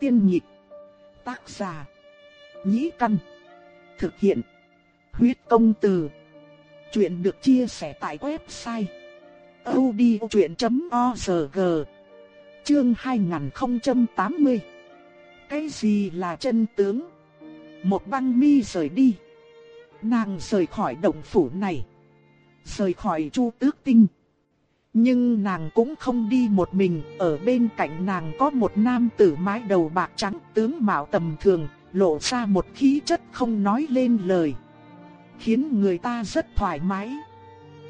Tiên nhịp. Tác giả. Nhĩ căn. Thực hiện. Huyết công từ. Chuyện được chia sẻ tại website. odchuyện.org Chương 2080 Cái gì là chân tướng? Một băng mi rời đi. Nàng rời khỏi động phủ này. Rời khỏi chu tước tinh. Nhưng nàng cũng không đi một mình, ở bên cạnh nàng có một nam tử mái đầu bạc trắng tướng mạo tầm thường, lộ ra một khí chất không nói lên lời. Khiến người ta rất thoải mái.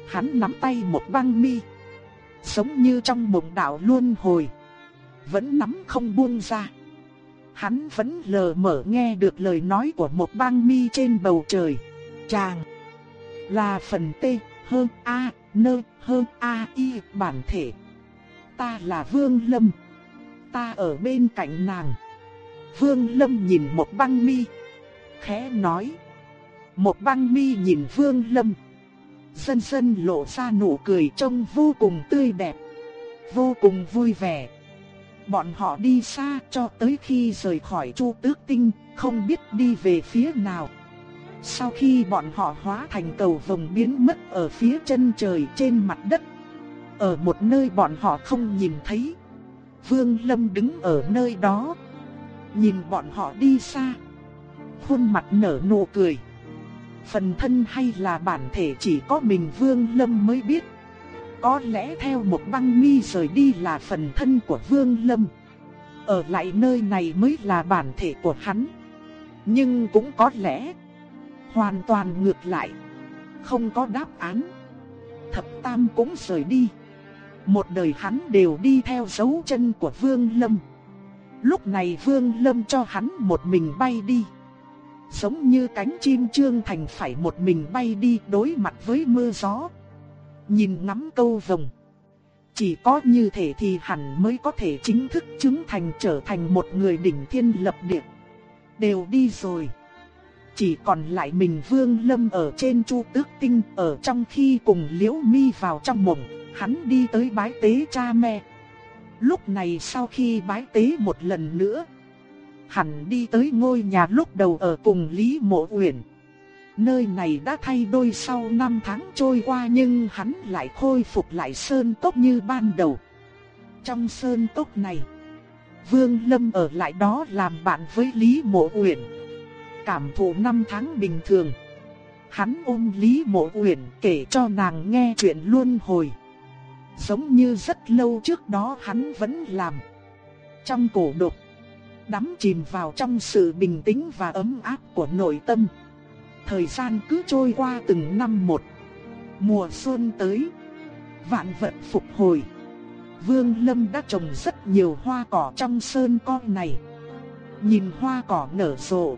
Hắn nắm tay một băng mi. Giống như trong mộng đạo luôn hồi. Vẫn nắm không buông ra. Hắn vẫn lờ mờ nghe được lời nói của một băng mi trên bầu trời. Chàng là phần T hơn A nơ hơn A Y bản thể. Ta là Vương Lâm. Ta ở bên cạnh nàng. Vương Lâm nhìn một băng mi. Khẽ nói. Một băng mi nhìn Vương Lâm. Dần dần lộ ra nụ cười trông vô cùng tươi đẹp. Vô cùng vui vẻ. Bọn họ đi xa cho tới khi rời khỏi Chu Tước Tinh, không biết đi về phía nào. Sau khi bọn họ hóa thành cầu vồng biến mất ở phía chân trời trên mặt đất. Ở một nơi bọn họ không nhìn thấy. Vương Lâm đứng ở nơi đó. Nhìn bọn họ đi xa. Khuôn mặt nở nụ cười. Phần thân hay là bản thể chỉ có mình Vương Lâm mới biết. Có lẽ theo một băng mi rời đi là phần thân của Vương Lâm. Ở lại nơi này mới là bản thể của hắn. Nhưng cũng có lẽ Hoàn toàn ngược lại. Không có đáp án. Thập Tam cũng rời đi. Một đời hắn đều đi theo dấu chân của Vương Lâm. Lúc này Vương Lâm cho hắn một mình bay đi. Giống như cánh chim trương thành phải một mình bay đi đối mặt với mưa gió. Nhìn ngắm câu vồng. Chỉ có như thế thì hẳn mới có thể chính thức chứng thành trở thành một người đỉnh thiên lập địa. Đều đi rồi. Chỉ còn lại mình Vương Lâm ở trên Chu Tước Tinh, ở trong khi cùng Liễu Mi vào trong mộng, hắn đi tới bái tế cha mẹ. Lúc này sau khi bái tế một lần nữa, hắn đi tới ngôi nhà lúc đầu ở cùng Lý Mộ Uyển. Nơi này đã thay đổi sau năm tháng trôi qua nhưng hắn lại khôi phục lại sơn tốc như ban đầu. Trong sơn tốc này, Vương Lâm ở lại đó làm bạn với Lý Mộ Uyển cảm thụ năm tháng bình thường. Hắn ôm Lý Mộ Uyển kể cho nàng nghe chuyện luân hồi. Giống như rất lâu trước đó hắn vẫn làm. Trong cổ độc, đắm chìm vào trong sự bình tĩnh và ấm áp của nội tâm. Thời gian cứ trôi qua từng năm một. Mùa xuân tới, vạn vật phục hồi. Vương Lâm đã trồng rất nhiều hoa cỏ trong sơn con này. Nhìn hoa cỏ nở rộ,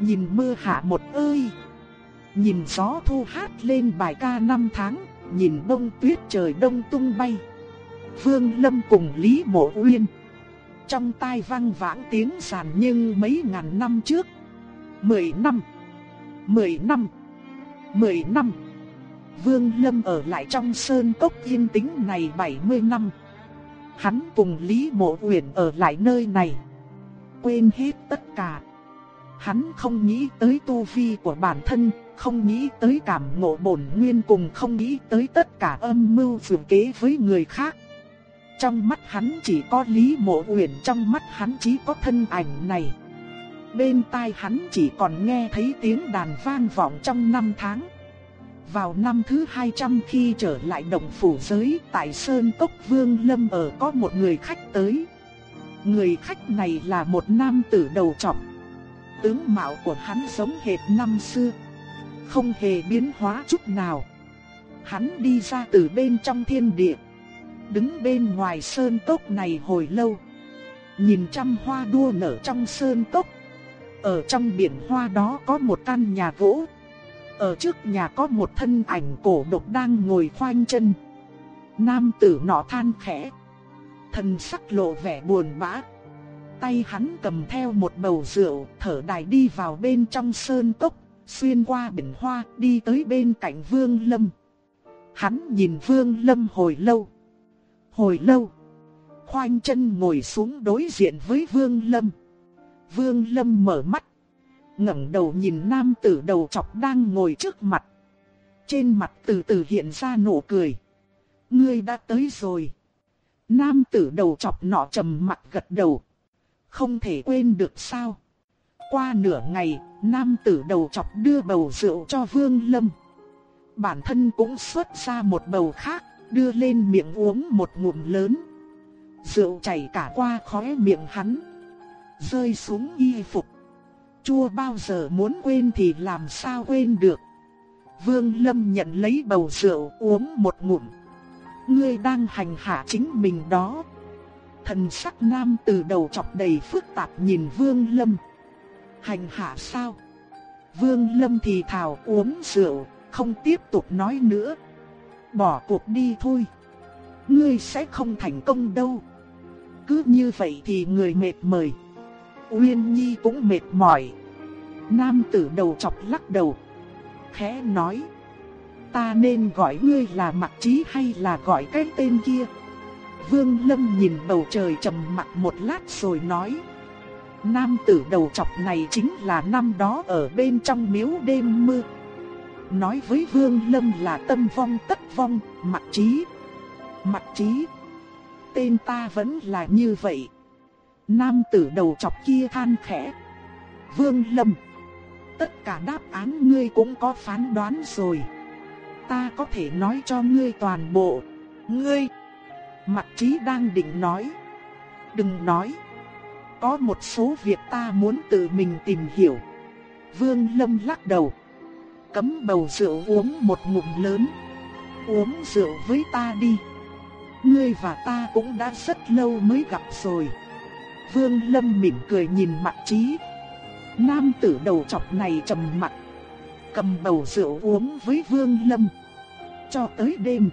Nhìn mưa hạ một ơi. Nhìn gió thu hát lên bài ca năm tháng. Nhìn bông tuyết trời đông tung bay. Vương Lâm cùng Lý Mộ Uyên. Trong tai vang vãng tiếng sàn nhưng mấy ngàn năm trước. Mười năm. Mười năm. Mười năm. Vương Lâm ở lại trong sơn cốc yên tĩnh này 70 năm. Hắn cùng Lý Mộ Uyển ở lại nơi này. Quên hết tất cả. Hắn không nghĩ tới tu vi của bản thân, không nghĩ tới cảm ngộ bổn nguyên cùng không nghĩ tới tất cả âm mưu phường kế với người khác. Trong mắt hắn chỉ có Lý Mộ Uyển, trong mắt hắn chỉ có thân ảnh này. Bên tai hắn chỉ còn nghe thấy tiếng đàn vang vọng trong năm tháng. Vào năm thứ 200 khi trở lại động phủ giới tại Sơn Cốc Vương Lâm ở có một người khách tới. Người khách này là một nam tử đầu trọc tướng mạo của hắn giống hệt năm xưa, không hề biến hóa chút nào. Hắn đi ra từ bên trong thiên địa, đứng bên ngoài sơn cốc này hồi lâu, nhìn trăm hoa đua nở trong sơn cốc. Ở trong biển hoa đó có một căn nhà gỗ. Ở trước nhà có một thân ảnh cổ độc đang ngồi khoanh chân. Nam tử nọ than khẽ. Thần sắc lộ vẻ buồn bã. Tay hắn cầm theo một bầu rượu, thở đài đi vào bên trong sơn cốc, xuyên qua biển hoa, đi tới bên cạnh Vương Lâm. Hắn nhìn Vương Lâm hồi lâu, hồi lâu, khoanh chân ngồi xuống đối diện với Vương Lâm. Vương Lâm mở mắt, ngẩng đầu nhìn nam tử đầu chọc đang ngồi trước mặt. Trên mặt từ từ hiện ra nụ cười. Ngươi đã tới rồi. Nam tử đầu chọc nọ trầm mặt gật đầu. Không thể quên được sao. Qua nửa ngày, nam tử đầu chọc đưa bầu rượu cho Vương Lâm. Bản thân cũng xuất ra một bầu khác, đưa lên miệng uống một ngụm lớn. Rượu chảy cả qua khóe miệng hắn, rơi xuống y phục. Chua bao giờ muốn quên thì làm sao quên được. Vương Lâm nhận lấy bầu rượu uống một ngụm. Ngươi đang hành hạ chính mình đó. Thần sắc nam từ đầu chọc đầy phức tạp nhìn Vương Lâm. Hành hạ sao? Vương Lâm thì thào uống rượu, không tiếp tục nói nữa. Bỏ cuộc đi thôi. Ngươi sẽ không thành công đâu. Cứ như vậy thì người mệt mỏi. Uyên Nhi cũng mệt mỏi. Nam tử đầu chọc lắc đầu. Khẽ nói. Ta nên gọi ngươi là Mặc trí hay là gọi cái tên kia? Vương Lâm nhìn bầu trời trầm mặc một lát rồi nói. Nam tử đầu chọc này chính là năm đó ở bên trong miếu đêm mưa. Nói với Vương Lâm là tâm vong tất vong, Mặc Chí. Mặc Chí. Tên ta vẫn là như vậy. Nam tử đầu chọc kia than khẽ. Vương Lâm. Tất cả đáp án ngươi cũng có phán đoán rồi. Ta có thể nói cho ngươi toàn bộ. Ngươi. Mặt trí đang định nói. Đừng nói. Có một số việc ta muốn tự mình tìm hiểu. Vương Lâm lắc đầu. Cấm bầu rượu uống một ngụm lớn. Uống rượu với ta đi. Ngươi và ta cũng đã rất lâu mới gặp rồi. Vương Lâm mỉm cười nhìn mặt trí. Nam tử đầu chọc này trầm mặt. Cầm bầu rượu uống với Vương Lâm. Cho tới đêm.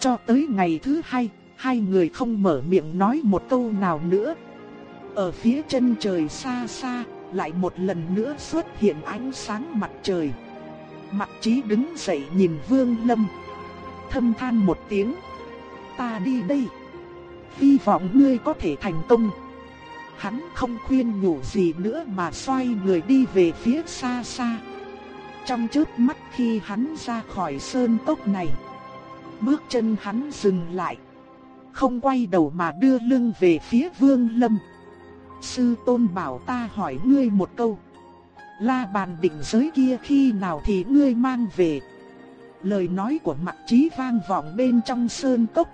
Cho tới ngày thứ hai, hai người không mở miệng nói một câu nào nữa. Ở phía chân trời xa xa, lại một lần nữa xuất hiện ánh sáng mặt trời. Mặt trí đứng dậy nhìn Vương Lâm. Thâm than một tiếng. Ta đi đây. Hy vọng ngươi có thể thành công. Hắn không khuyên nhủ gì nữa mà xoay người đi về phía xa xa. Trong chớp mắt khi hắn ra khỏi sơn tốc này, bước chân hắn dừng lại, không quay đầu mà đưa lưng về phía Vương Lâm. Sư tôn bảo ta hỏi ngươi một câu. La bàn định giới kia khi nào thì ngươi mang về? Lời nói của mặt trí vang vọng bên trong sơn cốc.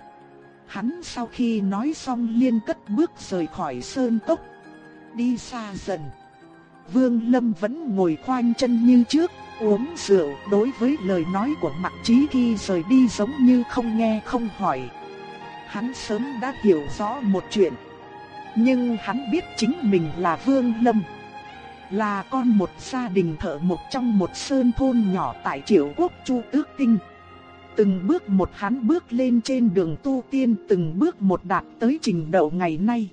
Hắn sau khi nói xong liên cất bước rời khỏi sơn cốc. Đi xa dần. Vương Lâm vẫn ngồi khoanh chân như trước, uống rượu đối với lời nói của mặt trí khi rời đi giống như không nghe không hỏi. Hắn sớm đã hiểu rõ một chuyện. Nhưng hắn biết chính mình là Vương Lâm. Là con một gia đình thợ một trong một sơn thôn nhỏ tại triệu quốc Chu Tước Tinh. Từng bước một hắn bước lên trên đường tu tiên từng bước một đạt tới trình độ ngày nay.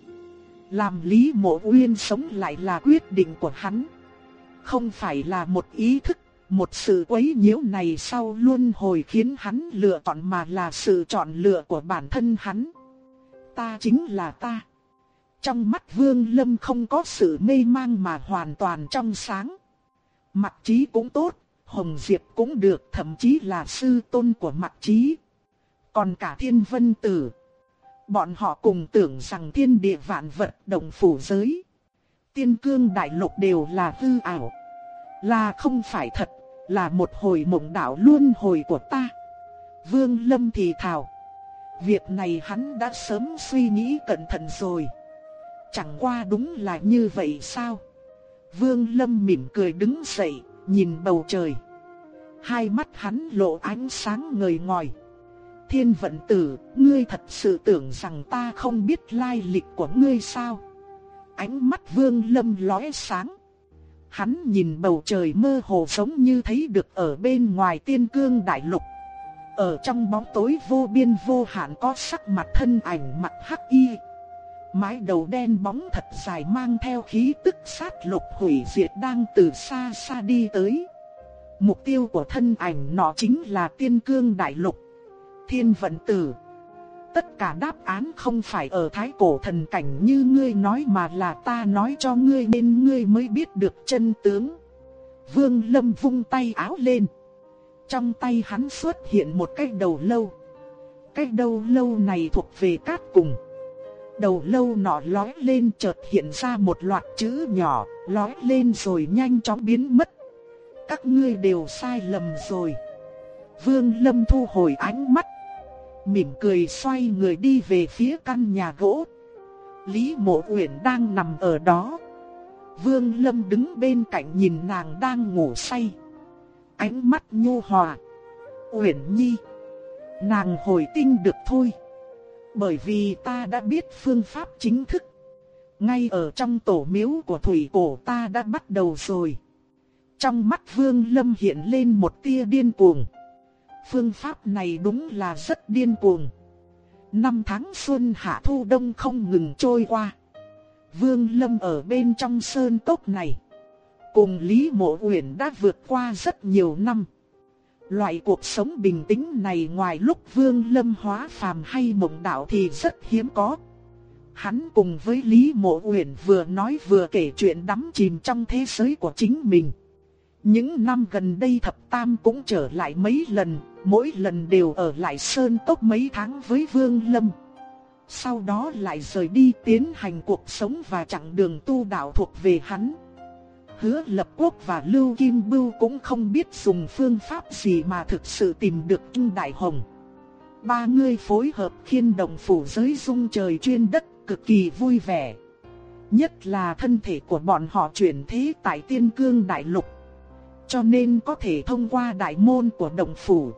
Làm Lý Mộ Uyên sống lại là quyết định của hắn. Không phải là một ý thức, một sự quấy nhiễu này sau luôn hồi khiến hắn lựa chọn mà là sự chọn lựa của bản thân hắn. Ta chính là ta. Trong mắt Vương Lâm không có sự mê mang mà hoàn toàn trong sáng. Mặt trí cũng tốt, Hồng Diệp cũng được, thậm chí là sư tôn của mặt trí. Còn cả thiên vân tử. Bọn họ cùng tưởng rằng thiên địa vạn vật đồng phủ giới. Tiên cương đại lục đều là hư ảo. Là không phải thật, là một hồi mộng đảo luôn hồi của ta. Vương Lâm thì thào. Việc này hắn đã sớm suy nghĩ cẩn thận rồi. Chẳng qua đúng là như vậy sao? Vương Lâm mỉm cười đứng dậy, nhìn bầu trời. Hai mắt hắn lộ ánh sáng ngời ngời. Thiên vận tử, ngươi thật sự tưởng rằng ta không biết lai lịch của ngươi sao? Ánh mắt vương lâm lóe sáng. Hắn nhìn bầu trời mơ hồ giống như thấy được ở bên ngoài tiên cương đại lục. Ở trong bóng tối vô biên vô hạn có sắc mặt thân ảnh mặt hắc y. Mái đầu đen bóng thật dài mang theo khí tức sát lục hủy diệt đang từ xa xa đi tới. Mục tiêu của thân ảnh nó chính là tiên cương đại lục thiên vận tử tất cả đáp án không phải ở thái cổ thần cảnh như ngươi nói mà là ta nói cho ngươi nên ngươi mới biết được chân tướng. Vương Lâm vung tay áo lên. Trong tay hắn xuất hiện một cái đầu lâu. Cái đầu lâu này thuộc về cát cùng. Đầu lâu nọ lói lên chợt hiện ra một loạt chữ nhỏ, lói lên rồi nhanh chóng biến mất. Các ngươi đều sai lầm rồi. Vương Lâm thu hồi ánh mắt. Mỉm cười xoay người đi về phía căn nhà gỗ. Lý Mộ Uyển đang nằm ở đó. Vương Lâm đứng bên cạnh nhìn nàng đang ngủ say. Ánh mắt nhu hòa. Uyển Nhi. Nàng hồi tinh được thôi. Bởi vì ta đã biết phương pháp chính thức. Ngay ở trong tổ miếu của thủy cổ ta đã bắt đầu rồi. Trong mắt Vương Lâm hiện lên một tia điên cuồng. Phương pháp này đúng là rất điên cuồng. Năm tháng xuân hạ thu đông không ngừng trôi qua. Vương Lâm ở bên trong sơn cốc này. Cùng Lý Mộ Uyển đã vượt qua rất nhiều năm. Loại cuộc sống bình tĩnh này ngoài lúc Vương Lâm hóa phàm hay mộng đạo thì rất hiếm có. Hắn cùng với Lý Mộ Uyển vừa nói vừa kể chuyện đắm chìm trong thế giới của chính mình. Những năm gần đây thập tam cũng trở lại mấy lần, mỗi lần đều ở lại sơn tốc mấy tháng với Vương Lâm. Sau đó lại rời đi tiến hành cuộc sống và chặng đường tu đạo thuộc về hắn. Hứa lập quốc và Lưu Kim Bưu cũng không biết dùng phương pháp gì mà thực sự tìm được Trung Đại Hồng. Ba người phối hợp khiên động phủ giới dung trời chuyên đất cực kỳ vui vẻ. Nhất là thân thể của bọn họ chuyển thế tại tiên cương đại lục. Cho nên có thể thông qua đại môn của động phủ.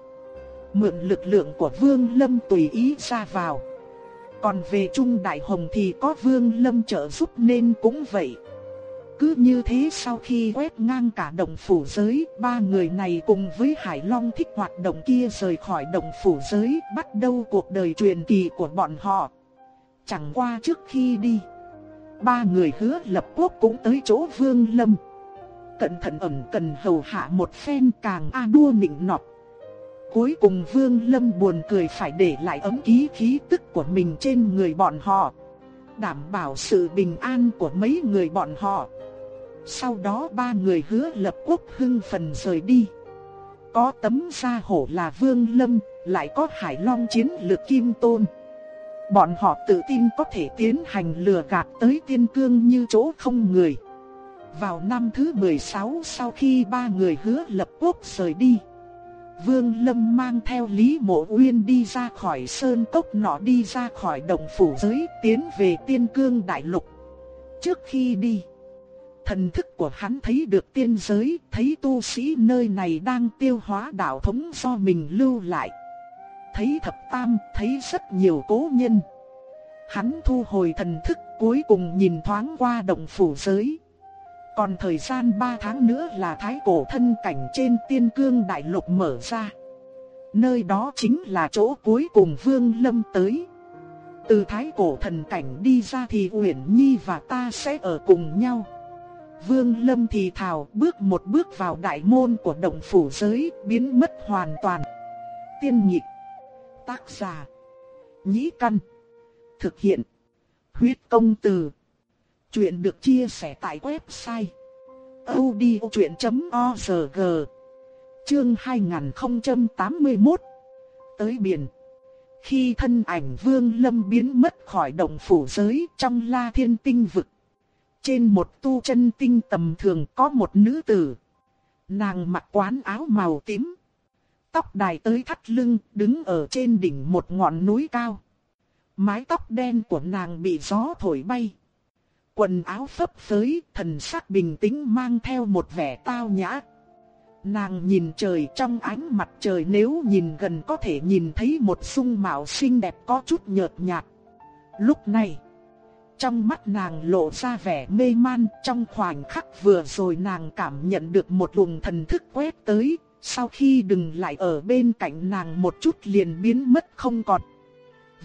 Mượn lực lượng của Vương Lâm tùy ý ra vào. Còn về Trung Đại Hồng thì có Vương Lâm trợ giúp nên cũng vậy. Cứ như thế sau khi quét ngang cả đồng phủ giới, ba người này cùng với Hải Long thích hoạt động kia rời khỏi đồng phủ giới, bắt đầu cuộc đời truyền kỳ của bọn họ. Chẳng qua trước khi đi, ba người hứa lập quốc cũng tới chỗ Vương Lâm. Cẩn thận ẩn cần hầu hạ một phen càng a đua nịnh nọt. Cuối cùng Vương Lâm buồn cười phải để lại ấm ký khí tức của mình trên người bọn họ. Đảm bảo sự bình an của mấy người bọn họ. Sau đó ba người hứa lập quốc hưng phần rời đi. Có tấm gia hổ là Vương Lâm, lại có Hải Long chiến lược Kim Tôn. Bọn họ tự tin có thể tiến hành lừa gạt tới tiên cương như chỗ không người. Vào năm thứ 16 sau khi ba người hứa lập quốc rời đi. Vương Lâm mang theo Lý Mộ Uyên đi ra khỏi sơn cốc nọ đi ra khỏi đồng phủ giới tiến về tiên cương đại lục. Trước khi đi, thần thức của hắn thấy được tiên giới, thấy tu sĩ nơi này đang tiêu hóa đạo thống do mình lưu lại. Thấy thập tam, thấy rất nhiều cố nhân. Hắn thu hồi thần thức cuối cùng nhìn thoáng qua Đồng phủ giới. Còn thời gian 3 tháng nữa là thái cổ thân cảnh trên tiên cương đại lục mở ra. Nơi đó chính là chỗ cuối cùng Vương Lâm tới. Từ thái cổ thần cảnh đi ra thì Uyển Nhi và ta sẽ ở cùng nhau. Vương Lâm thì thào bước một bước vào đại môn của động phủ giới, biến mất hoàn toàn. Tiên nhịp. Tác giả. Nhĩ căn. Thực hiện. Huyết công từ. Chuyện được chia sẻ tại website odchuyện.org Chương 2081 Tới biển. Khi thân ảnh vương lâm biến mất khỏi đồng phủ giới trong la thiên tinh vực, Trên một tu chân tinh tầm thường có một nữ tử. Nàng mặc quán áo màu tím, Tóc đài tới thắt lưng, đứng ở trên đỉnh một ngọn núi cao. Mái tóc đen của nàng bị gió thổi bay. Quần áo phấp phới, thần sắc bình tĩnh mang theo một vẻ tao nhã. Nàng nhìn trời trong ánh mặt trời nếu nhìn gần có thể nhìn thấy một sung mạo xinh đẹp có chút nhợt nhạt. Lúc này, trong mắt nàng lộ ra vẻ mê man trong khoảnh khắc vừa rồi nàng cảm nhận được một luồng thần thức quét tới, sau khi đừng lại ở bên cạnh nàng một chút liền biến mất không còn.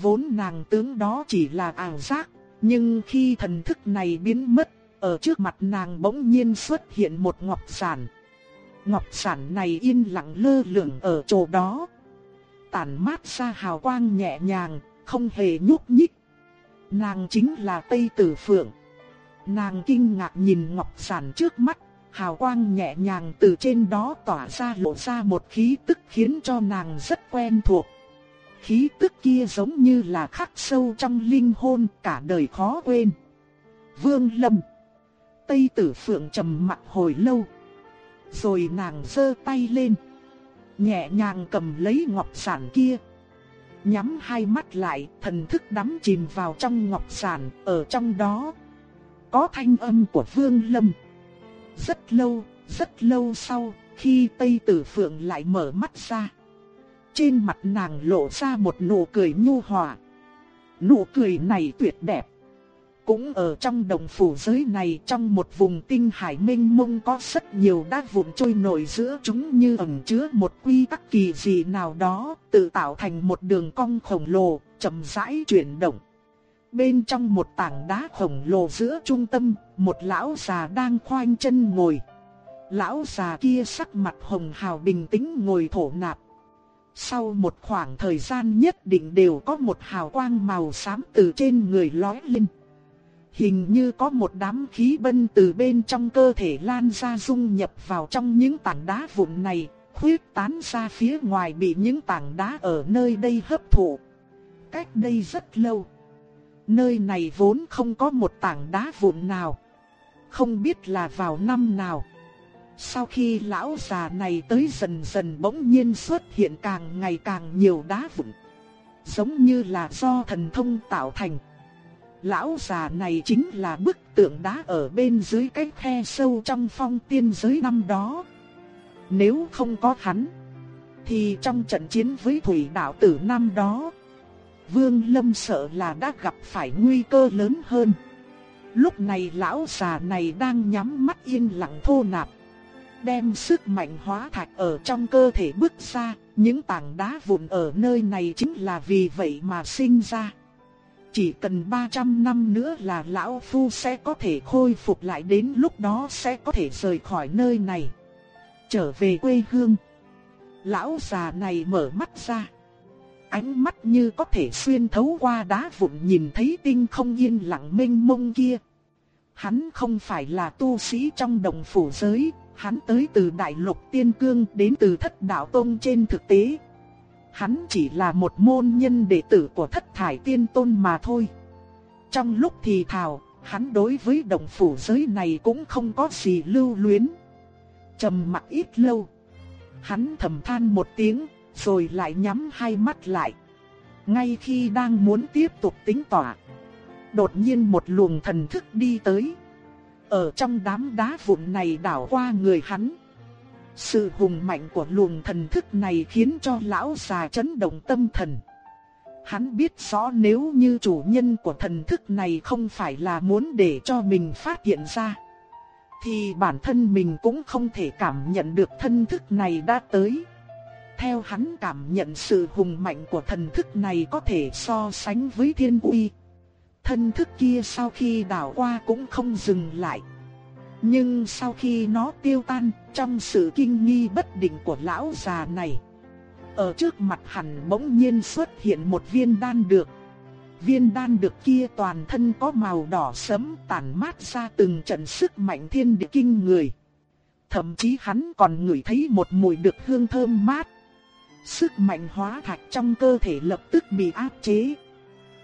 Vốn nàng tướng đó chỉ là ảo giác, nhưng khi thần thức này biến mất, ở trước mặt nàng bỗng nhiên xuất hiện một ngọc sản. Ngọc sản này yên lặng lơ lửng ở chỗ đó. Tản mát ra hào quang nhẹ nhàng, không hề nhúc nhích. Nàng chính là Tây Tử Phượng. Nàng kinh ngạc nhìn ngọc giản trước mắt, hào quang nhẹ nhàng từ trên đó tỏa ra lộ ra một khí tức khiến cho nàng rất quen thuộc. Khí tức kia giống như là khắc sâu trong linh hồn cả đời khó quên. Vương Lâm Tây Tử Phượng trầm mặt hồi lâu. Rồi nàng giơ tay lên. Nhẹ nhàng cầm lấy ngọc sản kia. Nhắm hai mắt lại, thần thức đắm chìm vào trong ngọc sản, ở trong đó. Có thanh âm của Vương Lâm. Rất lâu, rất lâu sau, khi Tây Tử Phượng lại mở mắt ra. Trên mặt nàng lộ ra một nụ cười nhu hòa. Nụ cười này tuyệt đẹp. Cũng ở trong đồng phủ giới này trong một vùng tinh hải mênh mông có rất nhiều đá vụn trôi nổi giữa chúng như ẩn chứa một quy tắc kỳ dị nào đó, tự tạo thành một đường cong khổng lồ, chậm rãi chuyển động. Bên trong một tảng đá khổng lồ giữa trung tâm, một lão già đang khoanh chân ngồi. Lão già kia sắc mặt hồng hào bình tĩnh ngồi thổ nạp. Sau một khoảng thời gian nhất định đều có một hào quang màu xám từ trên người lói lên. Hình như có một đám khí bân từ bên trong cơ thể lan ra dung nhập vào trong những tảng đá vụn này, khuyết tán ra phía ngoài bị những tảng đá ở nơi đây hấp thụ. Cách đây rất lâu, nơi này vốn không có một tảng đá vụn nào. Không biết là vào năm nào. Sau khi lão già này tới dần dần bỗng nhiên xuất hiện càng ngày càng nhiều đá vụn. Giống như là do thần thông tạo thành. Lão già này chính là bức tượng đá ở bên dưới cái khe sâu trong phong tiên giới năm đó. Nếu không có hắn, thì trong trận chiến với thủy đạo tử năm đó, Vương Lâm sợ là đã gặp phải nguy cơ lớn hơn. Lúc này lão già này đang nhắm mắt yên lặng thô nạp, đem sức mạnh hóa thạch ở trong cơ thể bước ra, những tảng đá vụn ở nơi này chính là vì vậy mà sinh ra. Chỉ cần 300 năm nữa là lão phu sẽ có thể khôi phục lại đến lúc đó sẽ có thể rời khỏi nơi này. Trở về quê hương. Lão già này mở mắt ra. Ánh mắt như có thể xuyên thấu qua đá vụn nhìn thấy tinh không yên lặng mênh mông kia. Hắn không phải là tu sĩ trong đồng phủ giới, hắn tới từ đại lục tiên cương đến từ thất đạo tông trên thực tế, Hắn chỉ là một môn nhân đệ tử của thất thải tiên tôn mà thôi. Trong lúc thì thào, hắn đối với đồng phủ giới này cũng không có gì lưu luyến. trầm mặc ít lâu. Hắn thầm than một tiếng, rồi lại nhắm hai mắt lại. Ngay khi đang muốn tiếp tục tính tỏa, đột nhiên một luồng thần thức đi tới. Ở trong đám đá vụn này đảo qua người hắn. Sự hùng mạnh của luồng thần thức này khiến cho lão già chấn động tâm thần. Hắn biết rõ nếu như chủ nhân của thần thức này không phải là muốn để cho mình phát hiện ra. Thì bản thân mình cũng không thể cảm nhận được thân thức này đã tới. Theo hắn cảm nhận sự hùng mạnh của thần thức này có thể so sánh với thiên uy. Thân thức kia sau khi đảo qua cũng không dừng lại. Nhưng sau khi nó tiêu tan, trong sự kinh nghi bất định của lão già này, ở trước mặt hắn bỗng nhiên xuất hiện một viên đan được. Viên đan được kia toàn thân có màu đỏ sẫm tản mát ra từng trận sức mạnh thiên địa kinh người. Thậm chí hắn còn ngửi thấy một mùi được hương thơm mát. Sức mạnh hóa thạch trong cơ thể lập tức bị áp chế.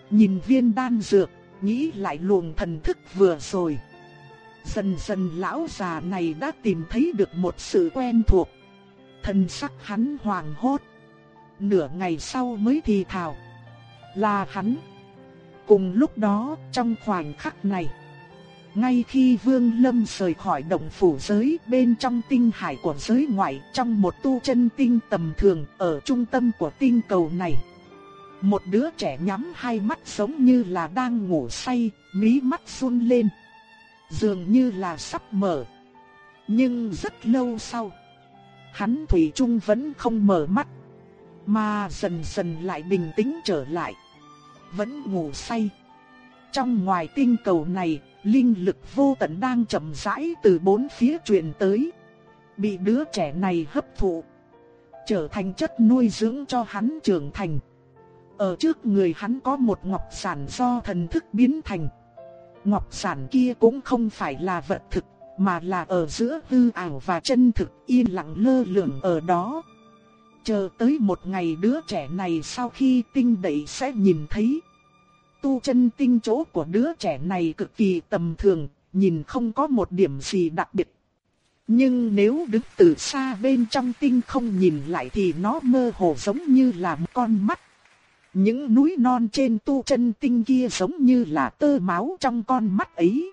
Nhìn viên đan dược, nghĩ lại luồng thần thức vừa rồi. Dần dần lão già này đã tìm thấy được một sự quen thuộc. Thần sắc hắn hoàng hốt. Nửa ngày sau mới thì thào. Là hắn. Cùng lúc đó, trong khoảnh khắc này. Ngay khi Vương Lâm rời khỏi động phủ giới bên trong tinh hải của giới ngoại trong một tu chân tinh tầm thường ở trung tâm của tinh cầu này. Một đứa trẻ nhắm hai mắt giống như là đang ngủ say, mí mắt run lên dường như là sắp mở. Nhưng rất lâu sau, hắn Thủy Trung vẫn không mở mắt, mà dần dần lại bình tĩnh trở lại, vẫn ngủ say. Trong ngoài tinh cầu này, linh lực vô tận đang chậm rãi từ bốn phía truyền tới, bị đứa trẻ này hấp thụ, trở thành chất nuôi dưỡng cho hắn trưởng thành. Ở trước người hắn có một ngọc sản do thần thức biến thành. Ngọc sản kia cũng không phải là vật thực, mà là ở giữa hư ảo và chân thực yên lặng lơ lửng ở đó. Chờ tới một ngày đứa trẻ này sau khi tinh đậy sẽ nhìn thấy. Tu chân tinh chỗ của đứa trẻ này cực kỳ tầm thường, nhìn không có một điểm gì đặc biệt. Nhưng nếu đứng từ xa bên trong tinh không nhìn lại thì nó mơ hồ giống như là một con mắt. Những núi non trên tu chân tinh kia giống như là tơ máu trong con mắt ấy.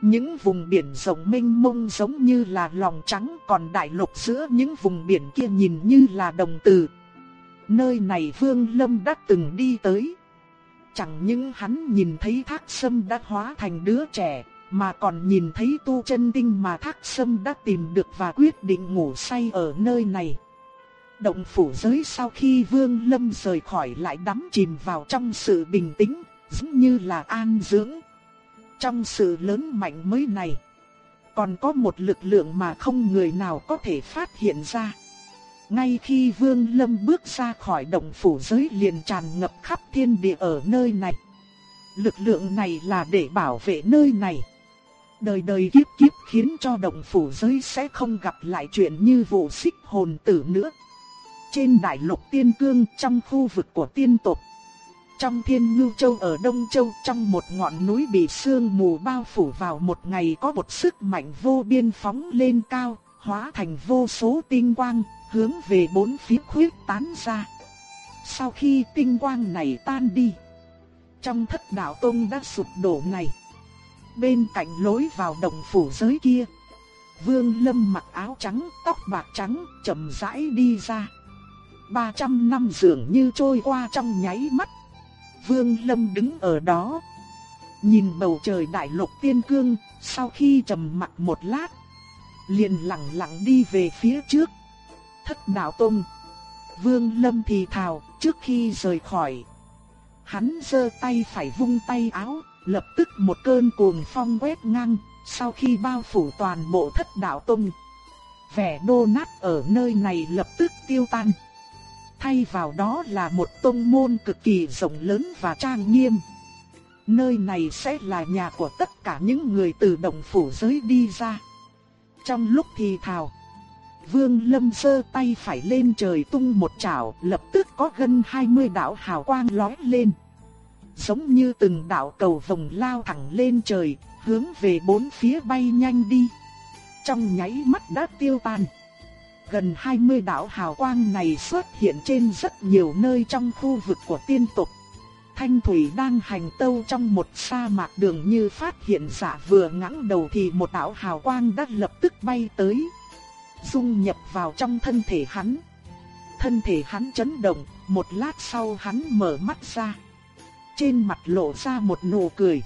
Những vùng biển rộng mênh mông giống như là lòng trắng còn đại lục giữa những vùng biển kia nhìn như là đồng từ. Nơi này Vương Lâm đã từng đi tới. Chẳng những hắn nhìn thấy thác sâm đã hóa thành đứa trẻ, mà còn nhìn thấy tu chân tinh mà thác sâm đã tìm được và quyết định ngủ say ở nơi này. Động phủ giới sau khi Vương Lâm rời khỏi lại đắm chìm vào trong sự bình tĩnh, giống như là an dưỡng. Trong sự lớn mạnh mới này, còn có một lực lượng mà không người nào có thể phát hiện ra. Ngay khi Vương Lâm bước ra khỏi động phủ giới liền tràn ngập khắp thiên địa ở nơi này. Lực lượng này là để bảo vệ nơi này. Đời đời kiếp kiếp khiến cho động phủ giới sẽ không gặp lại chuyện như vụ xích hồn tử nữa. Trên đại lục tiên cương trong khu vực của tiên tộc trong thiên ngưu châu ở Đông Châu trong một ngọn núi bị sương mù bao phủ vào một ngày có một sức mạnh vô biên phóng lên cao, hóa thành vô số tinh quang, hướng về bốn phía khuyết tán ra. Sau khi tinh quang này tan đi, trong thất đạo tông đã sụp đổ này. Bên cạnh lối vào đồng phủ giới kia, Vương Lâm mặc áo trắng, tóc bạc trắng, chậm rãi đi ra. 300 năm dường như trôi qua trong nháy mắt. Vương Lâm đứng ở đó, nhìn bầu trời đại lục tiên cương, sau khi trầm mặc một lát, liền lặng lặng đi về phía trước. Thất đạo tông. Vương Lâm thì thào, trước khi rời khỏi, hắn giơ tay phải vung tay áo, lập tức một cơn cuồng phong quét ngang, sau khi bao phủ toàn bộ thất đạo tông. Vẻ đô nát ở nơi này lập tức tiêu tan thay vào đó là một tông môn cực kỳ rộng lớn và trang nghiêm. Nơi này sẽ là nhà của tất cả những người từ động phủ giới đi ra. Trong lúc thì thào, Vương Lâm sơ tay phải lên trời tung một chảo, lập tức có gần 20 đạo hào quang lóe lên. Giống như từng đạo cầu vồng lao thẳng lên trời, hướng về bốn phía bay nhanh đi. Trong nháy mắt đã tiêu tan. Gần 20 đạo hào quang này xuất hiện trên rất nhiều nơi trong khu vực của tiên tộc. Thanh Thủy đang hành tâu trong một sa mạc đường như phát hiện giả vừa ngẩng đầu thì một đạo hào quang đã lập tức bay tới. Dung nhập vào trong thân thể hắn. Thân thể hắn chấn động, một lát sau hắn mở mắt ra. Trên mặt lộ ra một nụ cười.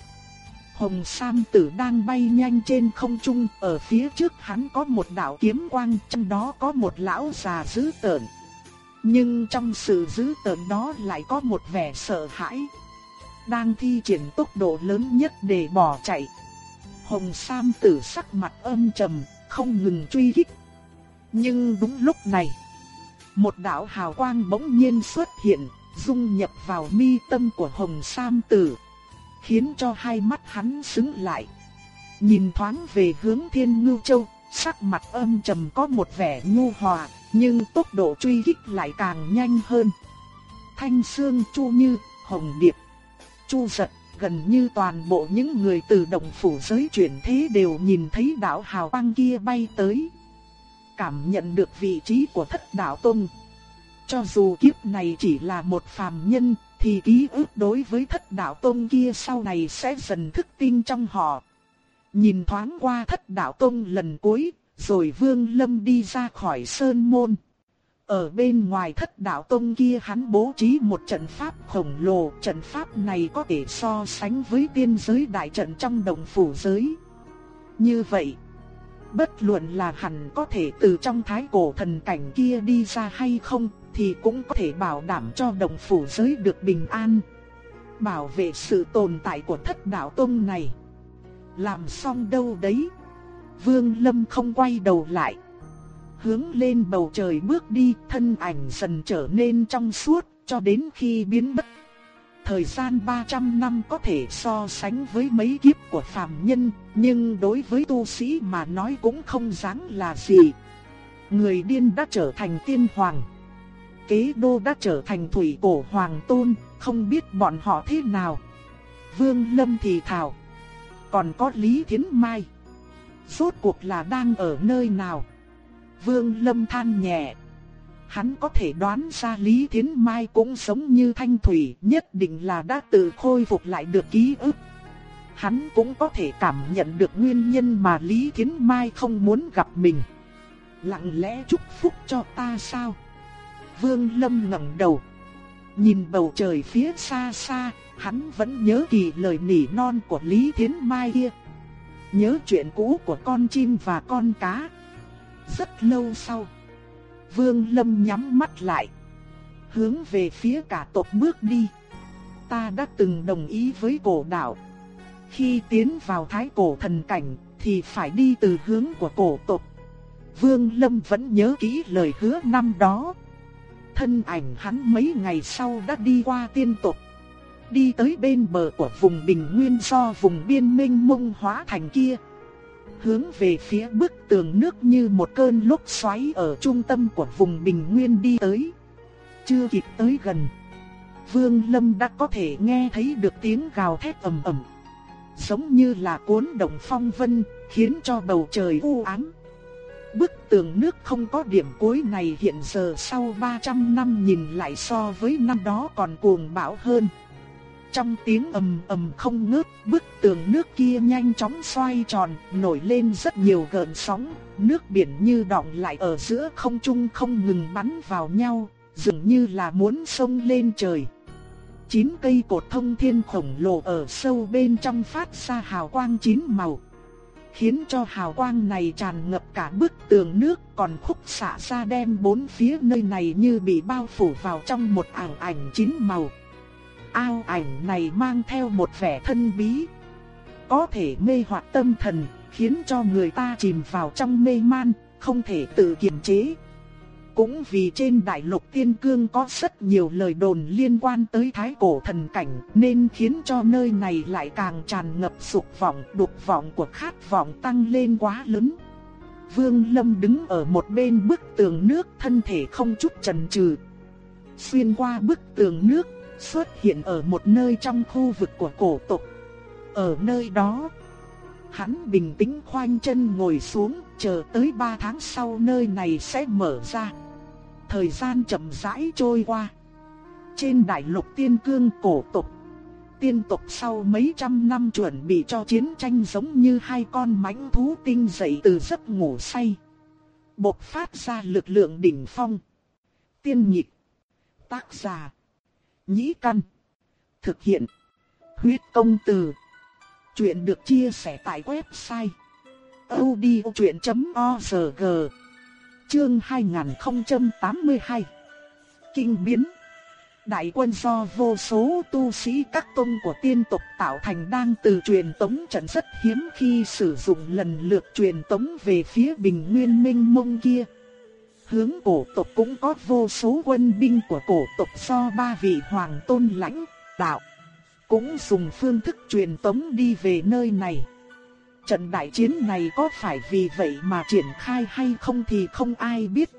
Hồng Sam Tử đang bay nhanh trên không trung, ở phía trước hắn có một đạo kiếm quang, trong đó có một lão già dữ tợn. Nhưng trong sự dữ tợn đó lại có một vẻ sợ hãi. Đang thi triển tốc độ lớn nhất để bỏ chạy. Hồng Sam Tử sắc mặt âm trầm, không ngừng truy kích. Nhưng đúng lúc này, một đạo hào quang bỗng nhiên xuất hiện, dung nhập vào mi tâm của Hồng Sam Tử khiến cho hai mắt hắn sững lại. Nhìn thoáng về hướng Thiên Ngưu Châu, sắc mặt âm trầm có một vẻ nhu hòa, nhưng tốc độ truy kích lại càng nhanh hơn. Thanh Sương Chu Như, Hồng Điệp, Chu Giật, gần như toàn bộ những người từ động phủ giới chuyển thế đều nhìn thấy đạo hào quang kia bay tới. Cảm nhận được vị trí của thất đạo tông. Cho dù kiếp này chỉ là một phàm nhân, thì ký ức đối với thất đạo tông kia sau này sẽ dần thức tinh trong họ. Nhìn thoáng qua thất đạo tông lần cuối, rồi Vương Lâm đi ra khỏi sơn môn. Ở bên ngoài thất đạo tông kia hắn bố trí một trận pháp khổng lồ, trận pháp này có thể so sánh với tiên giới đại trận trong đồng phủ giới. Như vậy, bất luận là hẳn có thể từ trong thái cổ thần cảnh kia đi ra hay không, thì cũng có thể bảo đảm cho đồng phủ giới được bình an. Bảo vệ sự tồn tại của thất đạo tông này. Làm xong đâu đấy. Vương Lâm không quay đầu lại. Hướng lên bầu trời bước đi, thân ảnh dần trở nên trong suốt, cho đến khi biến mất. Thời gian 300 năm có thể so sánh với mấy kiếp của phàm nhân, nhưng đối với tu sĩ mà nói cũng không dáng là gì. Người điên đã trở thành tiên hoàng. Kế đô đã trở thành thủy cổ hoàng tôn, không biết bọn họ thế nào. Vương Lâm thì thào. Còn có Lý Thiến Mai. Rốt cuộc là đang ở nơi nào? Vương Lâm than nhẹ. Hắn có thể đoán ra Lý Thiến Mai cũng sống như Thanh Thủy, nhất định là đã tự khôi phục lại được ký ức. Hắn cũng có thể cảm nhận được nguyên nhân mà Lý Thiến Mai không muốn gặp mình. Lặng lẽ chúc phúc cho ta sao? Vương Lâm ngẩng đầu, nhìn bầu trời phía xa xa, hắn vẫn nhớ kỳ lời nỉ non của Lý Thiến Mai kia. Nhớ chuyện cũ của con chim và con cá. Rất lâu sau, Vương Lâm nhắm mắt lại, hướng về phía cả tộc bước đi. Ta đã từng đồng ý với cổ đạo. Khi tiến vào thái cổ thần cảnh thì phải đi từ hướng của cổ tộc. Vương Lâm vẫn nhớ kỹ lời hứa năm đó. Thân ảnh hắn mấy ngày sau đã đi qua tiên tộc. Đi tới bên bờ của vùng bình nguyên do vùng biên minh mông hóa thành kia hướng về phía bức tường nước như một cơn lốc xoáy ở trung tâm của vùng bình nguyên đi tới. Chưa kịp tới gần, Vương Lâm đã có thể nghe thấy được tiếng gào thét ầm ầm, giống như là cuốn động phong vân, khiến cho bầu trời u ám. Bức tường nước không có điểm cuối này hiện giờ sau 300 năm nhìn lại so với năm đó còn cuồng bão hơn. Trong tiếng ầm ầm không ngớt, bức tường nước kia nhanh chóng xoay tròn, nổi lên rất nhiều gợn sóng, nước biển như đọng lại ở giữa không trung không ngừng bắn vào nhau, dường như là muốn sông lên trời. Chín cây cột thông thiên khổng lồ ở sâu bên trong phát ra hào quang chín màu, khiến cho hào quang này tràn ngập cả bức tường nước, còn khúc xạ ra đem bốn phía nơi này như bị bao phủ vào trong một ảo ảnh chín màu ao ảnh này mang theo một vẻ thân bí. Có thể mê hoặc tâm thần, khiến cho người ta chìm vào trong mê man, không thể tự kiềm chế. Cũng vì trên đại lục tiên cương có rất nhiều lời đồn liên quan tới thái cổ thần cảnh nên khiến cho nơi này lại càng tràn ngập sục vọng, đục vọng của khát vọng tăng lên quá lớn. Vương Lâm đứng ở một bên bức tường nước thân thể không chút chần chừ. Xuyên qua bức tường nước xuất hiện ở một nơi trong khu vực của cổ tộc. Ở nơi đó, hắn bình tĩnh khoanh chân ngồi xuống, chờ tới 3 tháng sau nơi này sẽ mở ra. Thời gian chậm rãi trôi qua. Trên đại lục tiên cương cổ tộc, tiên tộc sau mấy trăm năm chuẩn bị cho chiến tranh giống như hai con mãnh thú tinh dậy từ giấc ngủ say. Bộc phát ra lực lượng đỉnh phong. Tiên nhịp. Tác giả Nhĩ Căn. Thực hiện. Huyết công từ. Chuyện được chia sẻ tại website. odchuyện.org Chương 2082 Kinh biến Đại quân do vô số tu sĩ các tôn của tiên tộc tạo thành đang từ truyền tống trận rất hiếm khi sử dụng lần lượt truyền tống về phía bình nguyên minh mông kia hướng cổ tộc cũng có vô số quân binh của cổ tộc do ba vị hoàng tôn lãnh, đạo. Cũng dùng phương thức truyền tống đi về nơi này. Trận đại chiến này có phải vì vậy mà triển khai hay không thì không ai biết.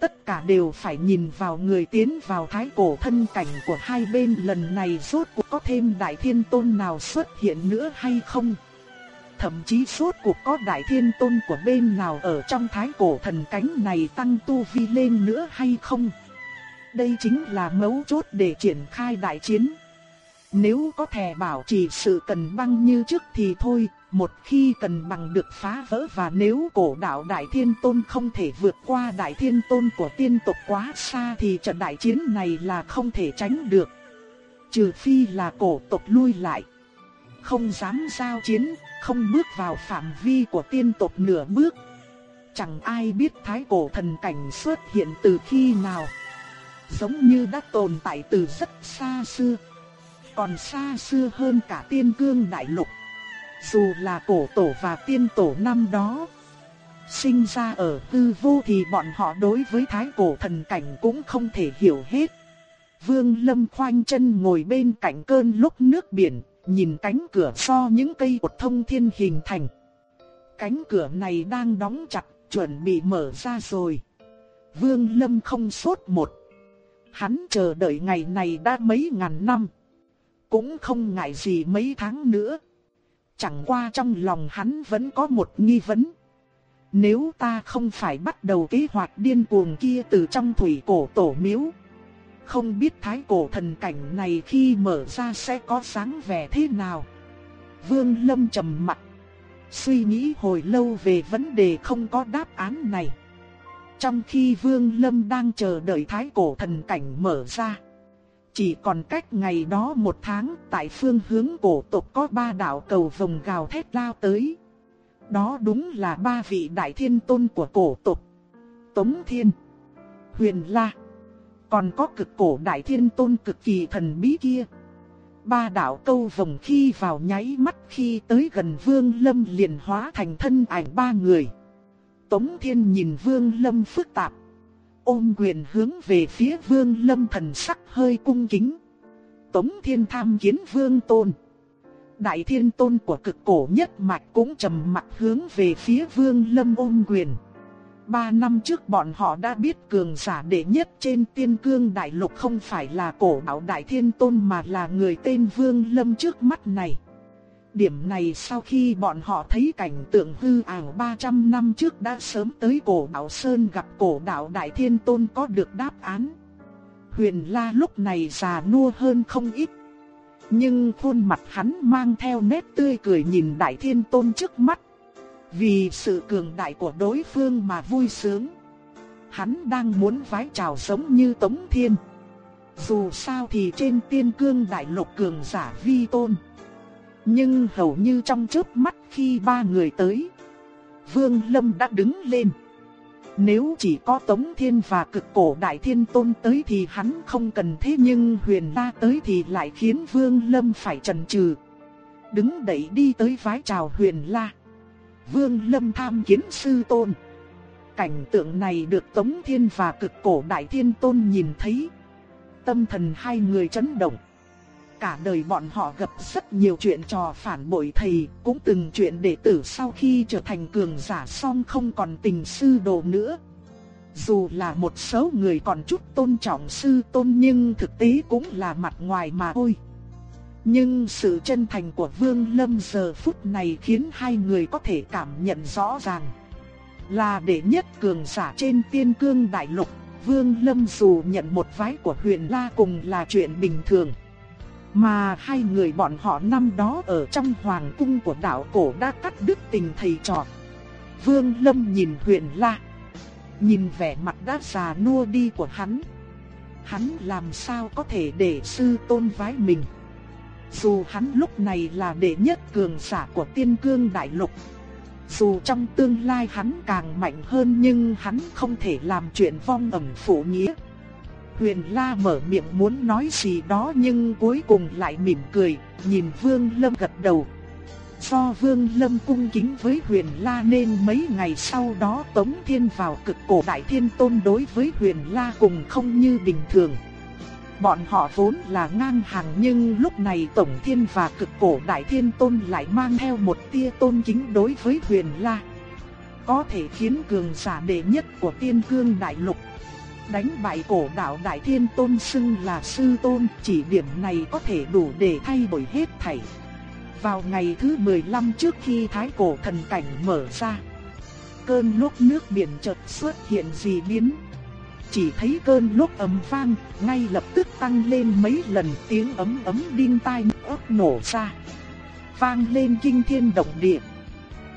Tất cả đều phải nhìn vào người tiến vào thái cổ thân cảnh của hai bên lần này rốt cuộc có thêm đại thiên tôn nào xuất hiện nữa hay không. Thậm chí suốt cuộc có đại thiên tôn của bên nào ở trong thái cổ thần cánh này tăng tu vi lên nữa hay không? Đây chính là mấu chốt để triển khai đại chiến. Nếu có thể bảo trì sự cần băng như trước thì thôi, một khi cần bằng được phá vỡ và nếu cổ đạo Đại Thiên Tôn không thể vượt qua Đại Thiên Tôn của tiên tộc quá xa thì trận đại chiến này là không thể tránh được. Trừ phi là cổ tộc lui lại. Không dám giao chiến, không bước vào phạm vi của tiên tộc nửa bước. Chẳng ai biết thái cổ thần cảnh xuất hiện từ khi nào. Giống như đã tồn tại từ rất xa xưa. Còn xa xưa hơn cả tiên cương đại lục. Dù là cổ tổ và tiên tổ năm đó. Sinh ra ở tư vô thì bọn họ đối với thái cổ thần cảnh cũng không thể hiểu hết. Vương Lâm khoanh chân ngồi bên cạnh cơn lúc nước biển, nhìn cánh cửa so những cây cột thông thiên hình thành. Cánh cửa này đang đóng chặt, chuẩn bị mở ra rồi. Vương Lâm không sốt một. Hắn chờ đợi ngày này đã mấy ngàn năm. Cũng không ngại gì mấy tháng nữa. Chẳng qua trong lòng hắn vẫn có một nghi vấn. Nếu ta không phải bắt đầu kế hoạch điên cuồng kia từ trong thủy cổ tổ miếu. Không biết thái cổ thần cảnh này khi mở ra sẽ có sáng vẻ thế nào. Vương Lâm trầm mặt. Suy nghĩ hồi lâu về vấn đề không có đáp án này. Trong khi Vương Lâm đang chờ đợi thái cổ thần cảnh mở ra. Chỉ còn cách ngày đó một tháng tại phương hướng cổ tộc có ba đạo cầu vồng gào thét lao tới. Đó đúng là ba vị đại thiên tôn của cổ tộc. Tống Thiên, Huyền La, còn có cực cổ đại thiên tôn cực kỳ thần bí kia. Ba đạo câu vòng khi vào nháy mắt khi tới gần Vương Lâm liền hóa thành thân ảnh ba người. Tống Thiên nhìn Vương Lâm phức tạp. Ôm quyền hướng về phía Vương Lâm thần sắc hơi cung kính. Tống Thiên tham kiến Vương Tôn. Đại Thiên Tôn của cực cổ nhất mạch cũng trầm mặt hướng về phía Vương Lâm ôm quyền. Ba năm trước bọn họ đã biết cường giả đệ nhất trên tiên cương đại lục không phải là cổ bảo Đại Thiên Tôn mà là người tên Vương Lâm trước mắt này. Điểm này sau khi bọn họ thấy cảnh tượng hư ảo 300 năm trước đã sớm tới cổ đạo Sơn gặp cổ đạo Đại Thiên Tôn có được đáp án. Huyền La lúc này già nua hơn không ít. Nhưng khuôn mặt hắn mang theo nét tươi cười nhìn Đại Thiên Tôn trước mắt. Vì sự cường đại của đối phương mà vui sướng. Hắn đang muốn vái chào giống như Tống Thiên. Dù sao thì trên tiên cương đại lục cường giả vi tôn. Nhưng hầu như trong chớp mắt khi ba người tới, Vương Lâm đã đứng lên. Nếu chỉ có Tống Thiên và cực cổ Đại Thiên Tôn tới thì hắn không cần thế nhưng huyền la tới thì lại khiến Vương Lâm phải chần chừ. Đứng đẩy đi tới vái chào huyền la. Vương Lâm tham kiến sư tôn. Cảnh tượng này được Tống Thiên và cực cổ Đại Thiên Tôn nhìn thấy. Tâm thần hai người chấn động cả đời bọn họ gặp rất nhiều chuyện trò phản bội thầy, cũng từng chuyện đệ tử sau khi trở thành cường giả xong không còn tình sư đồ nữa. Dù là một số người còn chút tôn trọng sư tôn nhưng thực tế cũng là mặt ngoài mà thôi. Nhưng sự chân thành của Vương Lâm giờ phút này khiến hai người có thể cảm nhận rõ ràng. Là đệ nhất cường giả trên tiên cương đại lục, Vương Lâm dù nhận một vái của huyền La cùng là chuyện bình thường. Mà hai người bọn họ năm đó ở trong hoàng cung của đạo cổ đã cắt đứt tình thầy trò. Vương Lâm nhìn Huyện la. Nhìn vẻ mặt đã già nua đi của hắn. Hắn làm sao có thể để sư tôn vái mình. Dù hắn lúc này là đệ nhất cường giả của tiên cương đại lục. Dù trong tương lai hắn càng mạnh hơn nhưng hắn không thể làm chuyện vong ẩm phủ nghĩa. Huyền La mở miệng muốn nói gì đó nhưng cuối cùng lại mỉm cười, nhìn Vương Lâm gật đầu. Do Vương Lâm cung kính với Huyền La nên mấy ngày sau đó Tống Thiên vào cực cổ Đại Thiên Tôn đối với Huyền La cùng không như bình thường. Bọn họ vốn là ngang hàng nhưng lúc này Tổng Thiên và cực cổ Đại Thiên Tôn lại mang theo một tia tôn kính đối với Huyền La. Có thể khiến cường giả đệ nhất của tiên cương đại lục đánh bại cổ đạo Đại Thiên Tôn xưng là sư tôn, chỉ điểm này có thể đủ để thay đổi hết thảy. Vào ngày thứ 15 trước khi Thái Cổ Thần Cảnh mở ra, cơn lúc nước biển chợt xuất hiện dị biến. Chỉ thấy cơn lúc ấm vang, ngay lập tức tăng lên mấy lần tiếng ấm ấm đinh tai ớt nổ ra. Vang lên kinh thiên động địa.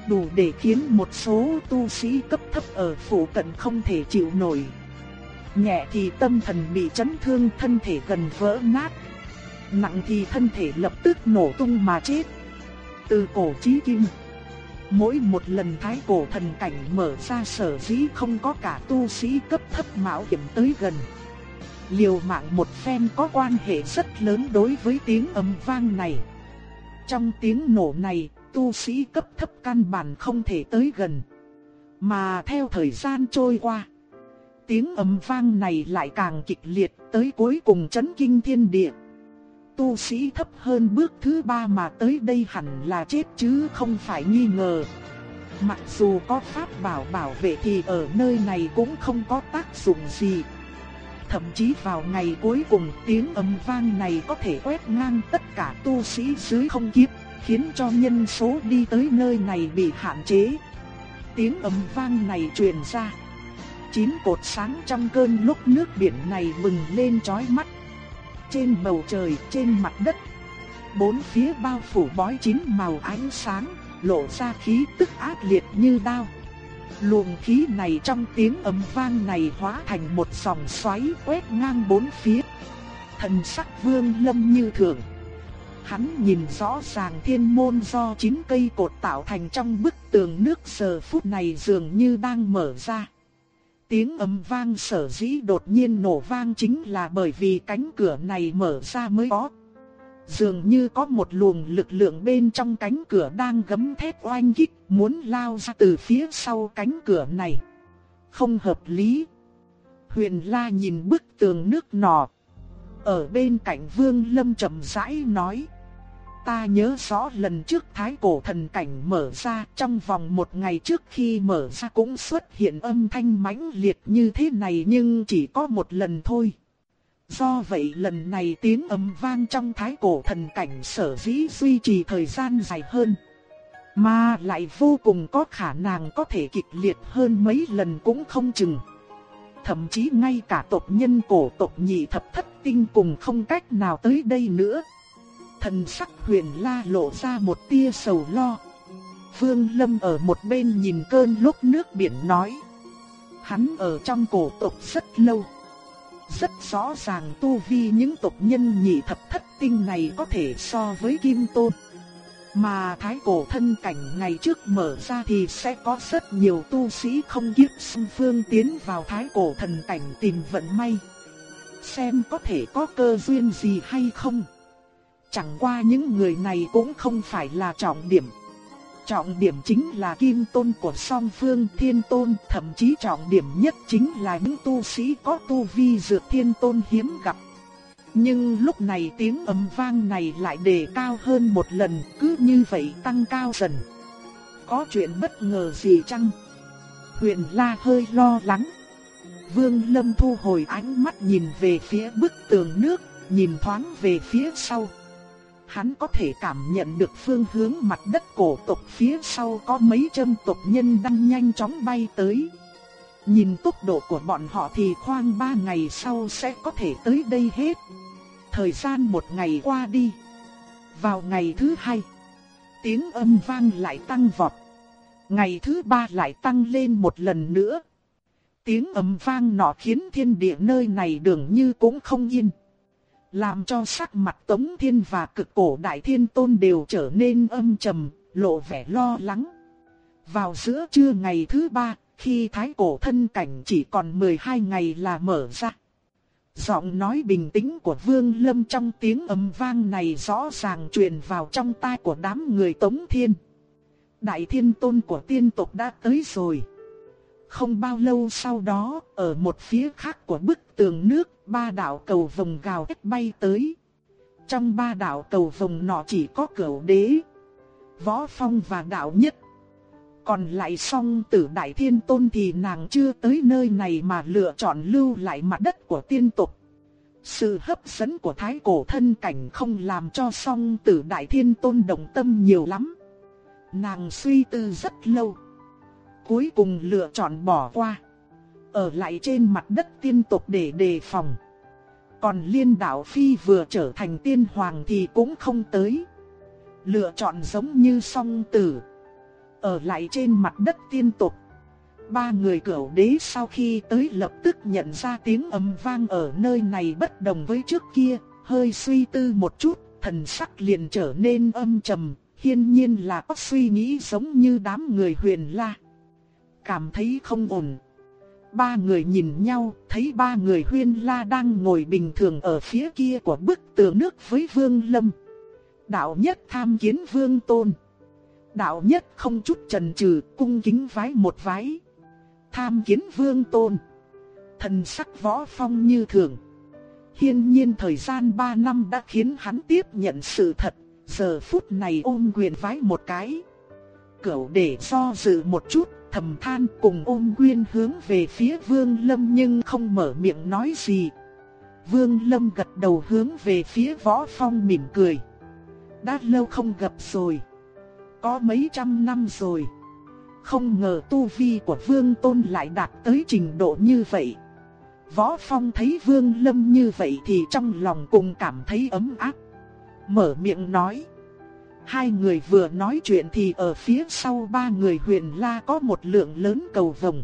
Đủ để khiến một số tu sĩ cấp thấp ở phủ cận không thể chịu nổi nhẹ thì tâm thần bị chấn thương thân thể gần vỡ nát. Nặng thì thân thể lập tức nổ tung mà chết. Từ cổ chí kim, mỗi một lần thái cổ thần cảnh mở ra sở dĩ không có cả tu sĩ cấp thấp mạo hiểm tới gần. Liều mạng một phen có quan hệ rất lớn đối với tiếng ầm vang này. Trong tiếng nổ này, tu sĩ cấp thấp căn bản không thể tới gần. Mà theo thời gian trôi qua, Tiếng ầm vang này lại càng kịch liệt tới cuối cùng chấn kinh thiên địa. Tu sĩ thấp hơn bước thứ ba mà tới đây hẳn là chết chứ không phải nghi ngờ. Mặc dù có pháp bảo bảo vệ thì ở nơi này cũng không có tác dụng gì. Thậm chí vào ngày cuối cùng tiếng ầm vang này có thể quét ngang tất cả tu sĩ dưới không kiếp, khiến cho nhân số đi tới nơi này bị hạn chế. Tiếng ầm vang này truyền ra. Chín cột sáng trong cơn lúc nước biển này bừng lên chói mắt. Trên bầu trời, trên mặt đất, bốn phía bao phủ bói chín màu ánh sáng, lộ ra khí tức ác liệt như đao. Luồng khí này trong tiếng ầm vang này hóa thành một dòng xoáy quét ngang bốn phía. Thần sắc vương lâm như thường. Hắn nhìn rõ ràng thiên môn do chín cây cột tạo thành trong bức tường nước giờ phút này dường như đang mở ra. Tiếng ầm vang sở dĩ đột nhiên nổ vang chính là bởi vì cánh cửa này mở ra mới có. Dường như có một luồng lực lượng bên trong cánh cửa đang gấm thét oanh kích, muốn lao ra từ phía sau cánh cửa này. Không hợp lý. Huyền La nhìn bức tường nước nọ. Ở bên cạnh Vương Lâm chậm rãi nói. Ta nhớ rõ lần trước thái cổ thần cảnh mở ra, trong vòng một ngày trước khi mở ra cũng xuất hiện âm thanh mãnh liệt như thế này nhưng chỉ có một lần thôi. Do vậy lần này tiếng ầm vang trong thái cổ thần cảnh sở dĩ duy trì thời gian dài hơn. Mà lại vô cùng có khả năng có thể kịch liệt hơn mấy lần cũng không chừng. Thậm chí ngay cả tộc nhân cổ tộc nhị thập thất tinh cùng không cách nào tới đây nữa. Thần sắc huyền la lộ ra một tia sầu lo. Vương Lâm ở một bên nhìn cơn lúc nước biển nói. Hắn ở trong cổ tộc rất lâu. Rất rõ ràng tu vi những tộc nhân nhị thập thất tinh này có thể so với Kim Tôn. Mà thái cổ thân cảnh ngày trước mở ra thì sẽ có rất nhiều tu sĩ không kiếp xung phương tiến vào thái cổ thần cảnh tìm vận may. Xem có thể có cơ duyên gì hay không. Chẳng qua những người này cũng không phải là trọng điểm. Trọng điểm chính là kim tôn của song phương thiên tôn, thậm chí trọng điểm nhất chính là những tu sĩ có tu vi dược thiên tôn hiếm gặp. Nhưng lúc này tiếng ầm vang này lại đề cao hơn một lần, cứ như vậy tăng cao dần. Có chuyện bất ngờ gì chăng? Huyền La hơi lo lắng. Vương Lâm thu hồi ánh mắt nhìn về phía bức tường nước, nhìn thoáng về phía sau hắn có thể cảm nhận được phương hướng mặt đất cổ tộc phía sau có mấy trăm tộc nhân đang nhanh chóng bay tới. Nhìn tốc độ của bọn họ thì khoan ba ngày sau sẽ có thể tới đây hết. Thời gian một ngày qua đi. Vào ngày thứ hai, tiếng âm vang lại tăng vọt. Ngày thứ ba lại tăng lên một lần nữa. Tiếng ầm vang nọ khiến thiên địa nơi này dường như cũng không yên. Làm cho sắc mặt Tống Thiên và cực cổ Đại Thiên Tôn đều trở nên âm trầm, lộ vẻ lo lắng. Vào giữa trưa ngày thứ ba, khi thái cổ thân cảnh chỉ còn 12 ngày là mở ra. Giọng nói bình tĩnh của Vương Lâm trong tiếng ầm vang này rõ ràng truyền vào trong tai của đám người Tống Thiên. Đại Thiên Tôn của tiên tộc đã tới rồi. Không bao lâu sau đó, ở một phía khác của bức tường nước, ba đạo cầu vồng gào thét bay tới. Trong ba đạo cầu vồng nọ chỉ có cửu đế, võ phong và đạo nhất. Còn lại song tử đại thiên tôn thì nàng chưa tới nơi này mà lựa chọn lưu lại mặt đất của tiên tục. Sự hấp dẫn của thái cổ thân cảnh không làm cho song tử đại thiên tôn động tâm nhiều lắm. Nàng suy tư rất lâu cuối cùng lựa chọn bỏ qua. Ở lại trên mặt đất tiên tộc để đề phòng. Còn liên đạo phi vừa trở thành tiên hoàng thì cũng không tới. Lựa chọn giống như song tử. Ở lại trên mặt đất tiên tộc. Ba người cửu đế sau khi tới lập tức nhận ra tiếng ầm vang ở nơi này bất đồng với trước kia, hơi suy tư một chút, thần sắc liền trở nên âm trầm, hiên nhiên là có suy nghĩ giống như đám người huyền la cảm thấy không ổn. Ba người nhìn nhau, thấy ba người huyên la đang ngồi bình thường ở phía kia của bức tường nước với Vương Lâm. Đạo nhất tham kiến Vương Tôn. Đạo nhất không chút chần chừ, cung kính vái một vái. Tham kiến Vương Tôn. Thần sắc võ phong như thường. Hiên nhiên thời gian 3 năm đã khiến hắn tiếp nhận sự thật, giờ phút này ôm quyền vái một cái. Cửu để do dự một chút, thầm than cùng ôm quyên hướng về phía Vương Lâm nhưng không mở miệng nói gì. Vương Lâm gật đầu hướng về phía Võ Phong mỉm cười. Đã lâu không gặp rồi. Có mấy trăm năm rồi. Không ngờ tu vi của Vương Tôn lại đạt tới trình độ như vậy. Võ Phong thấy Vương Lâm như vậy thì trong lòng cùng cảm thấy ấm áp. Mở miệng nói. Hai người vừa nói chuyện thì ở phía sau ba người huyền la có một lượng lớn cầu vồng.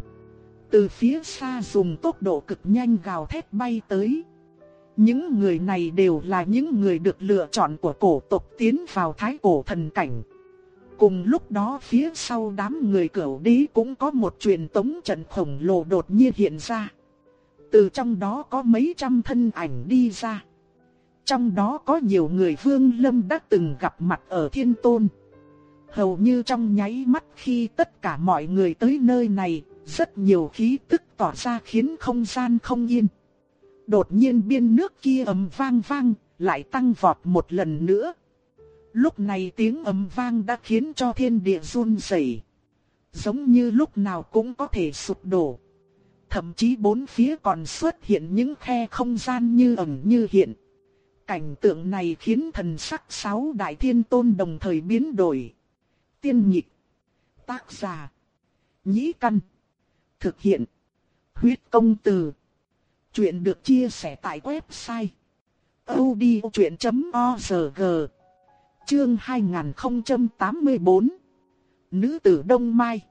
Từ phía xa dùng tốc độ cực nhanh gào thét bay tới. Những người này đều là những người được lựa chọn của cổ tộc tiến vào thái cổ thần cảnh. Cùng lúc đó phía sau đám người cửu đế cũng có một truyền tống trận khổng lồ đột nhiên hiện ra. Từ trong đó có mấy trăm thân ảnh đi ra. Trong đó có nhiều người Vương Lâm đã từng gặp mặt ở Thiên Tôn. Hầu như trong nháy mắt khi tất cả mọi người tới nơi này, rất nhiều khí tức tỏa ra khiến không gian không yên. Đột nhiên biên nước kia ầm vang vang, lại tăng vọt một lần nữa. Lúc này tiếng ầm vang đã khiến cho thiên địa run rẩy, giống như lúc nào cũng có thể sụp đổ. Thậm chí bốn phía còn xuất hiện những khe không gian như ẩn như hiện. Cảnh tượng này khiến thần sắc sáu đại thiên tôn đồng thời biến đổi. Tiên nhịp. Tác giả. Nhĩ căn. Thực hiện. Huyết công từ. Chuyện được chia sẻ tại website. odchuyện.org Chương 2084 Nữ tử Đông Mai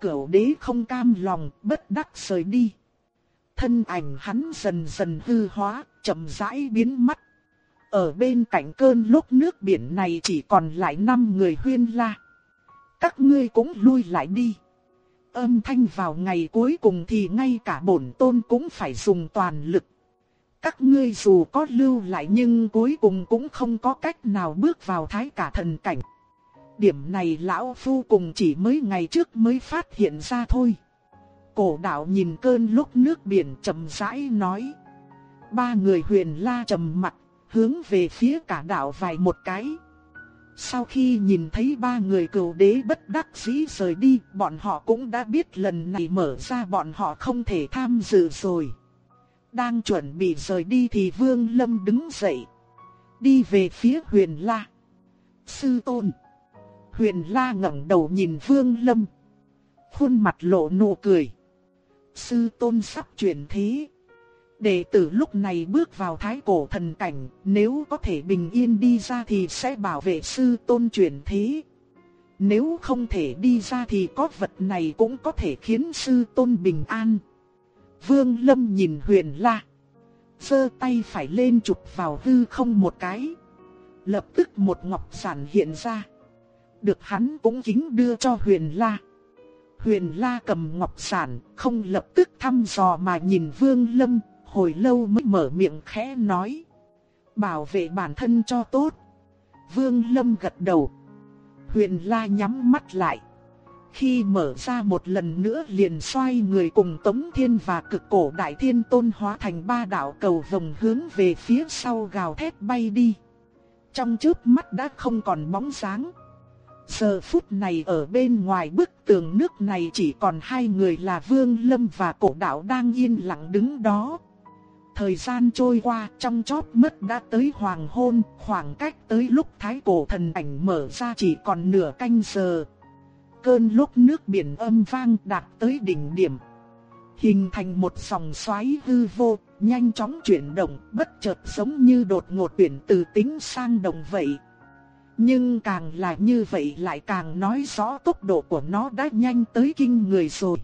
Cửu đế không cam lòng, bất đắc rời đi. Thân ảnh hắn dần dần hư hóa, chậm rãi biến mất. Ở bên cạnh cơn lúc nước biển này chỉ còn lại 5 người huyên la. Các ngươi cũng lui lại đi. Âm thanh vào ngày cuối cùng thì ngay cả bổn tôn cũng phải dùng toàn lực. Các ngươi dù có lưu lại nhưng cuối cùng cũng không có cách nào bước vào thái cả thần cảnh. Điểm này lão phu cùng chỉ mấy ngày trước mới phát hiện ra thôi. Cổ đạo nhìn cơn lúc nước biển chậm rãi nói. Ba người huyền la trầm mặt hướng về phía cả đảo vài một cái. Sau khi nhìn thấy ba người cửu đế bất đắc dĩ rời đi, bọn họ cũng đã biết lần này mở ra bọn họ không thể tham dự rồi. Đang chuẩn bị rời đi thì Vương Lâm đứng dậy, đi về phía huyền la. Sư tôn. Huyền la ngẩng đầu nhìn Vương Lâm. Khuôn mặt lộ nụ cười. Sư tôn sắp chuyển thế. Đệ tử lúc này bước vào thái cổ thần cảnh, nếu có thể bình yên đi ra thì sẽ bảo vệ sư tôn truyền thế. Nếu không thể đi ra thì có vật này cũng có thể khiến sư tôn bình an. Vương Lâm nhìn huyền la. giơ tay phải lên chụp vào hư không một cái. Lập tức một ngọc sản hiện ra. Được hắn cũng kính đưa cho huyền la. Huyền la cầm ngọc sản, không lập tức thăm dò mà nhìn Vương Lâm, hồi lâu mới mở miệng khẽ nói. Bảo vệ bản thân cho tốt. Vương Lâm gật đầu. Huyền La nhắm mắt lại. Khi mở ra một lần nữa liền xoay người cùng Tống Thiên và cực cổ Đại Thiên Tôn hóa thành ba đạo cầu vòng hướng về phía sau gào thét bay đi. Trong chớp mắt đã không còn bóng dáng. Giờ phút này ở bên ngoài bức tường nước này chỉ còn hai người là Vương Lâm và cổ đạo đang yên lặng đứng đó. Thời gian trôi qua trong chóp mất đã tới hoàng hôn, khoảng cách tới lúc thái cổ thần ảnh mở ra chỉ còn nửa canh giờ. Cơn lúc nước biển âm vang đạt tới đỉnh điểm. Hình thành một dòng xoáy hư vô, nhanh chóng chuyển động, bất chợt giống như đột ngột chuyển từ tính sang đồng vậy. Nhưng càng là như vậy lại càng nói rõ tốc độ của nó đã nhanh tới kinh người rồi.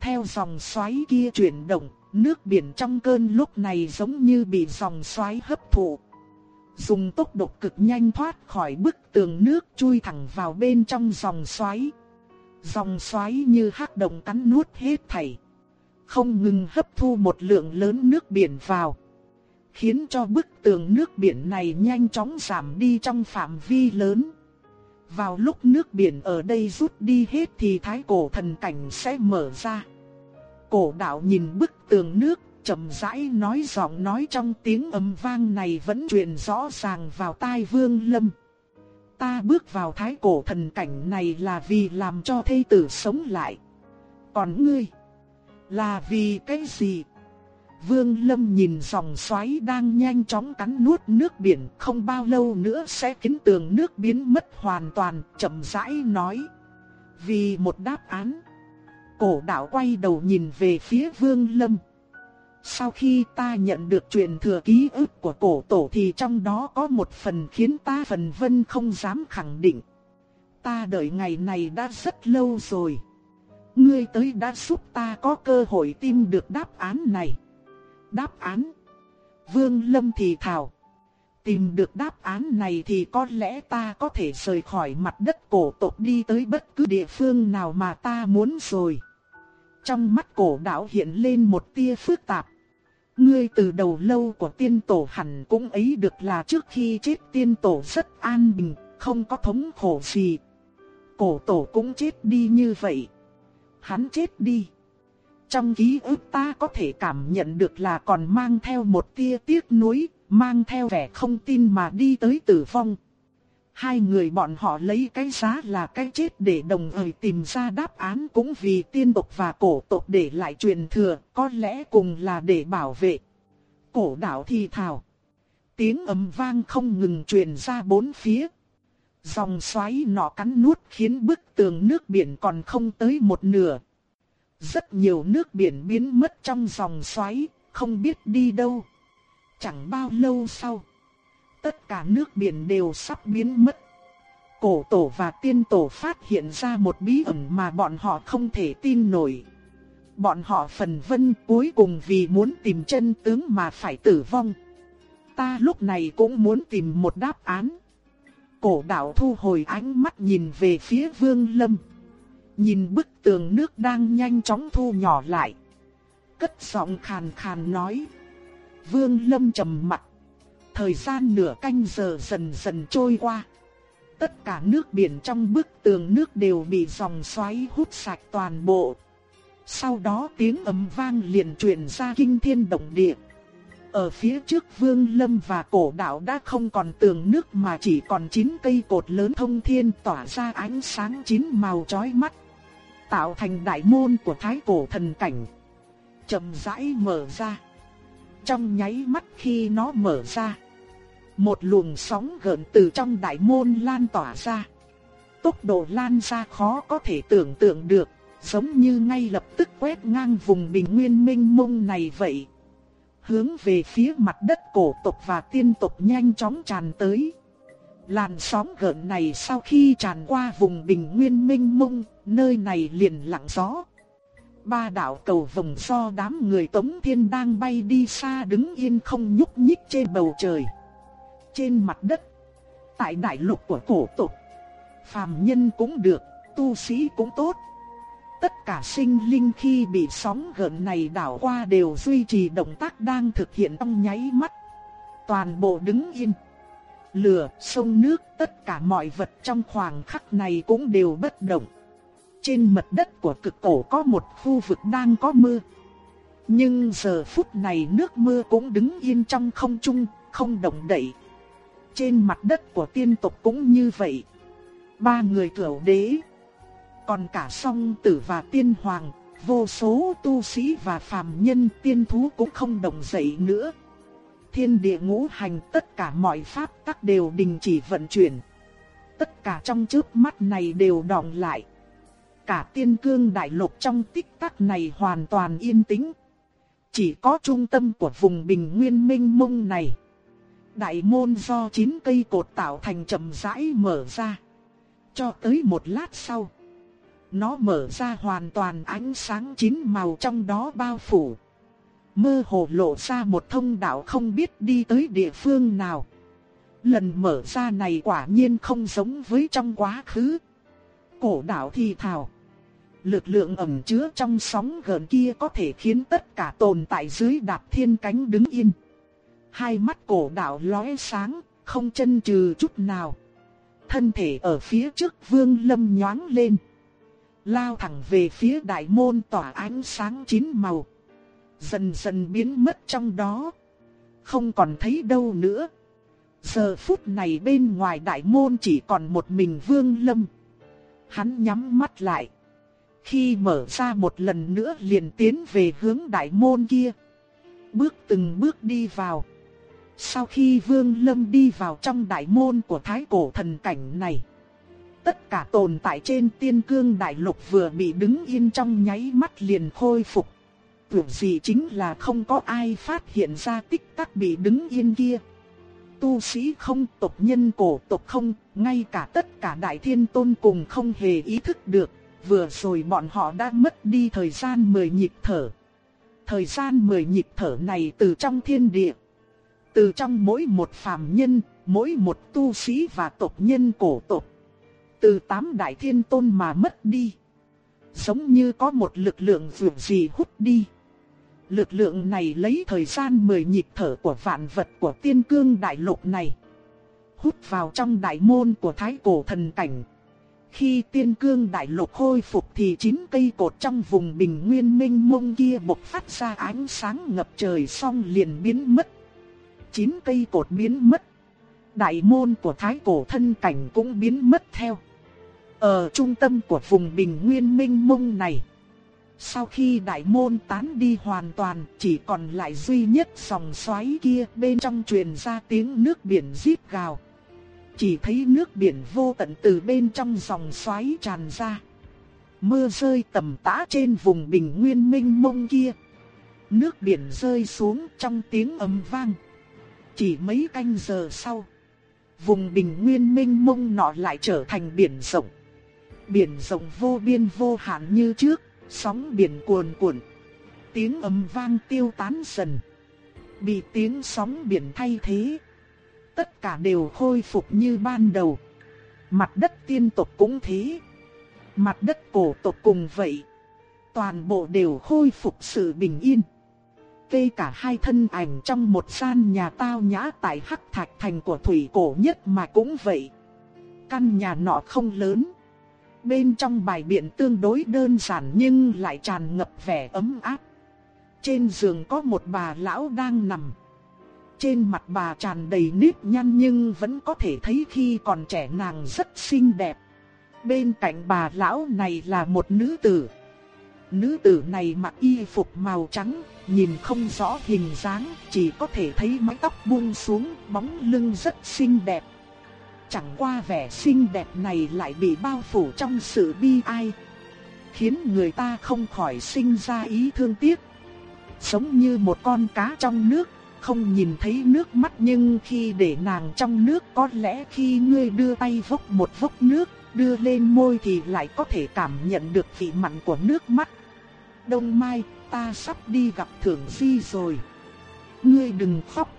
Theo dòng xoáy kia chuyển động, Nước biển trong cơn lúc này giống như bị dòng xoáy hấp thụ. Dùng tốc độ cực nhanh thoát khỏi bức tường nước chui thẳng vào bên trong dòng xoáy. Dòng xoáy như hắc động cắn nuốt hết thảy. Không ngừng hấp thu một lượng lớn nước biển vào. Khiến cho bức tường nước biển này nhanh chóng giảm đi trong phạm vi lớn. Vào lúc nước biển ở đây rút đi hết thì thái cổ thần cảnh sẽ mở ra cổ đạo nhìn bức tường nước, chậm rãi nói giọng nói trong tiếng âm vang này vẫn truyền rõ ràng vào tai Vương Lâm. Ta bước vào thái cổ thần cảnh này là vì làm cho thê tử sống lại. Còn ngươi, là vì cái gì? Vương Lâm nhìn dòng xoáy đang nhanh chóng cắn nuốt nước biển, không bao lâu nữa sẽ khiến tường nước biến mất hoàn toàn, chậm rãi nói. Vì một đáp án, cổ đạo quay đầu nhìn về phía Vương Lâm. Sau khi ta nhận được truyền thừa ký ức của cổ tổ thì trong đó có một phần khiến ta phần vân không dám khẳng định. Ta đợi ngày này đã rất lâu rồi. Ngươi tới đã giúp ta có cơ hội tìm được đáp án này. Đáp án? Vương Lâm thì thào. Tìm được đáp án này thì có lẽ ta có thể rời khỏi mặt đất cổ tộc đi tới bất cứ địa phương nào mà ta muốn rồi. Trong mắt cổ đạo hiện lên một tia phức tạp. Ngươi từ đầu lâu của tiên tổ hẳn cũng ấy được là trước khi chết tiên tổ rất an bình, không có thống khổ gì. Cổ tổ cũng chết đi như vậy. Hắn chết đi. Trong ký ức ta có thể cảm nhận được là còn mang theo một tia tiếc nuối, mang theo vẻ không tin mà đi tới tử vong. Hai người bọn họ lấy cái giá là cái chết để đồng thời tìm ra đáp án cũng vì tiên tộc và cổ tộc để lại truyền thừa, có lẽ cùng là để bảo vệ. Cổ đạo thi thào. Tiếng ầm vang không ngừng truyền ra bốn phía. Dòng xoáy nọ cắn nuốt khiến bức tường nước biển còn không tới một nửa. Rất nhiều nước biển biến mất trong dòng xoáy, không biết đi đâu. Chẳng bao lâu sau, tất cả nước biển đều sắp biến mất. Cổ tổ và tiên tổ phát hiện ra một bí ẩn mà bọn họ không thể tin nổi. Bọn họ phần vân cuối cùng vì muốn tìm chân tướng mà phải tử vong. Ta lúc này cũng muốn tìm một đáp án. Cổ đạo thu hồi ánh mắt nhìn về phía vương lâm. Nhìn bức tường nước đang nhanh chóng thu nhỏ lại. Cất giọng khàn khàn nói. Vương lâm trầm mặt Thời gian nửa canh giờ dần dần trôi qua. Tất cả nước biển trong bức tường nước đều bị dòng xoáy hút sạch toàn bộ. Sau đó tiếng ầm vang liền truyền ra kinh thiên động địa. Ở phía trước Vương Lâm và cổ đạo đã không còn tường nước mà chỉ còn chín cây cột lớn thông thiên tỏa ra ánh sáng chín màu chói mắt. Tạo thành đại môn của thái cổ thần cảnh. chậm rãi mở ra. Trong nháy mắt khi nó mở ra. Một luồng sóng gợn từ trong đại môn lan tỏa ra. Tốc độ lan ra khó có thể tưởng tượng được, giống như ngay lập tức quét ngang vùng bình nguyên minh mông này vậy. Hướng về phía mặt đất cổ tộc và tiên tộc nhanh chóng tràn tới. Làn sóng gợn này sau khi tràn qua vùng bình nguyên minh mông, nơi này liền lặng gió. Ba đạo cầu vòng do đám người Tống Thiên đang bay đi xa đứng yên không nhúc nhích trên bầu trời trên mặt đất. Tại đại lục của cổ tộc, phàm nhân cũng được, tu sĩ cũng tốt. Tất cả sinh linh khi bị sóng gợn này đảo qua đều duy trì động tác đang thực hiện trong nháy mắt. Toàn bộ đứng yên. Lửa, sông nước, tất cả mọi vật trong khoảng khắc này cũng đều bất động. Trên mặt đất của cực cổ có một khu vực đang có mưa. Nhưng giờ phút này nước mưa cũng đứng yên trong không trung, không động đậy. Trên mặt đất của tiên tộc cũng như vậy. Ba người cửu đế. Còn cả song tử và tiên hoàng, vô số tu sĩ và phàm nhân tiên thú cũng không động dậy nữa. Thiên địa ngũ hành tất cả mọi pháp tắc đều đình chỉ vận chuyển. Tất cả trong chớp mắt này đều đọng lại. Cả tiên cương đại lục trong tích tắc này hoàn toàn yên tĩnh. Chỉ có trung tâm của vùng bình nguyên minh mông này. Đại môn do 9 cây cột tạo thành chậm rãi mở ra. Cho tới một lát sau. Nó mở ra hoàn toàn ánh sáng chín màu trong đó bao phủ. Mơ hồ lộ ra một thông đạo không biết đi tới địa phương nào. Lần mở ra này quả nhiên không giống với trong quá khứ. Cổ đạo thi thảo. Lực lượng ẩn chứa trong sóng gần kia có thể khiến tất cả tồn tại dưới đạp thiên cánh đứng yên hai mắt cổ đạo lóe sáng, không chân trừ chút nào. Thân thể ở phía trước vương lâm nhoáng lên. lao thẳng về phía đại môn tỏa ánh sáng chín màu. Dần dần biến mất trong đó. Không còn thấy đâu nữa. Giờ phút này bên ngoài đại môn chỉ còn một mình Vương Lâm. Hắn nhắm mắt lại. Khi mở ra một lần nữa liền tiến về hướng đại môn kia. Bước từng bước đi vào. Sau khi Vương Lâm đi vào trong đại môn của Thái Cổ thần cảnh này, tất cả tồn tại trên tiên cương đại lục vừa bị đứng yên trong nháy mắt liền khôi phục. Tưởng gì chính là không có ai phát hiện ra tích tắc bị đứng yên kia. Tu sĩ không, tộc nhân cổ tộc không, ngay cả tất cả đại thiên tôn cùng không hề ý thức được, vừa rồi bọn họ đã mất đi thời gian 10 nhịp thở. Thời gian 10 nhịp thở này từ trong thiên địa từ trong mỗi một phàm nhân, mỗi một tu sĩ và tộc nhân cổ tộc. Từ tám đại thiên tôn mà mất đi. Giống như có một lực lượng vượt gì hút đi. Lực lượng này lấy thời gian mười nhịp thở của vạn vật của tiên cương đại lục này. Hút vào trong đại môn của thái cổ thần cảnh. Khi tiên cương đại lục khôi phục thì chín cây cột trong vùng bình nguyên minh mông kia bộc phát ra ánh sáng ngập trời xong liền biến mất chín cây cột biến mất. Đại môn của thái cổ thân cảnh cũng biến mất theo. Ở trung tâm của vùng bình nguyên minh mông này. Sau khi đại môn tán đi hoàn toàn, chỉ còn lại duy nhất dòng xoáy kia bên trong truyền ra tiếng nước biển rít gào. Chỉ thấy nước biển vô tận từ bên trong dòng xoáy tràn ra. Mưa rơi tầm tã trên vùng bình nguyên minh mông kia. Nước biển rơi xuống trong tiếng ầm vang. Chỉ mấy canh giờ sau, vùng bình nguyên minh mông nọ lại trở thành biển rộng. Biển rộng vô biên vô hạn như trước, sóng biển cuồn cuộn. Tiếng ầm vang tiêu tán dần, bị tiếng sóng biển thay thế. Tất cả đều khôi phục như ban đầu. Mặt đất tiên tộc cũng thế. Mặt đất cổ tộc cùng vậy. Toàn bộ đều khôi phục sự bình yên kê cả hai thân ảnh trong một gian nhà tao nhã tại Hắc Thạch Thành của Thủy Cổ nhất mà cũng vậy. Căn nhà nọ không lớn. Bên trong bài biện tương đối đơn giản nhưng lại tràn ngập vẻ ấm áp. Trên giường có một bà lão đang nằm. Trên mặt bà tràn đầy nếp nhăn nhưng vẫn có thể thấy khi còn trẻ nàng rất xinh đẹp. Bên cạnh bà lão này là một nữ tử. Nữ tử này mặc y phục màu trắng, nhìn không rõ hình dáng, chỉ có thể thấy mái tóc buông xuống, bóng lưng rất xinh đẹp. Chẳng qua vẻ xinh đẹp này lại bị bao phủ trong sự bi ai, khiến người ta không khỏi sinh ra ý thương tiếc. Giống như một con cá trong nước, không nhìn thấy nước mắt nhưng khi để nàng trong nước có lẽ khi ngươi đưa tay vốc một vốc nước, đưa lên môi thì lại có thể cảm nhận được vị mặn của nước mắt. Đông Mai, ta sắp đi gặp Thượng Phi rồi. Ngươi đừng khóc.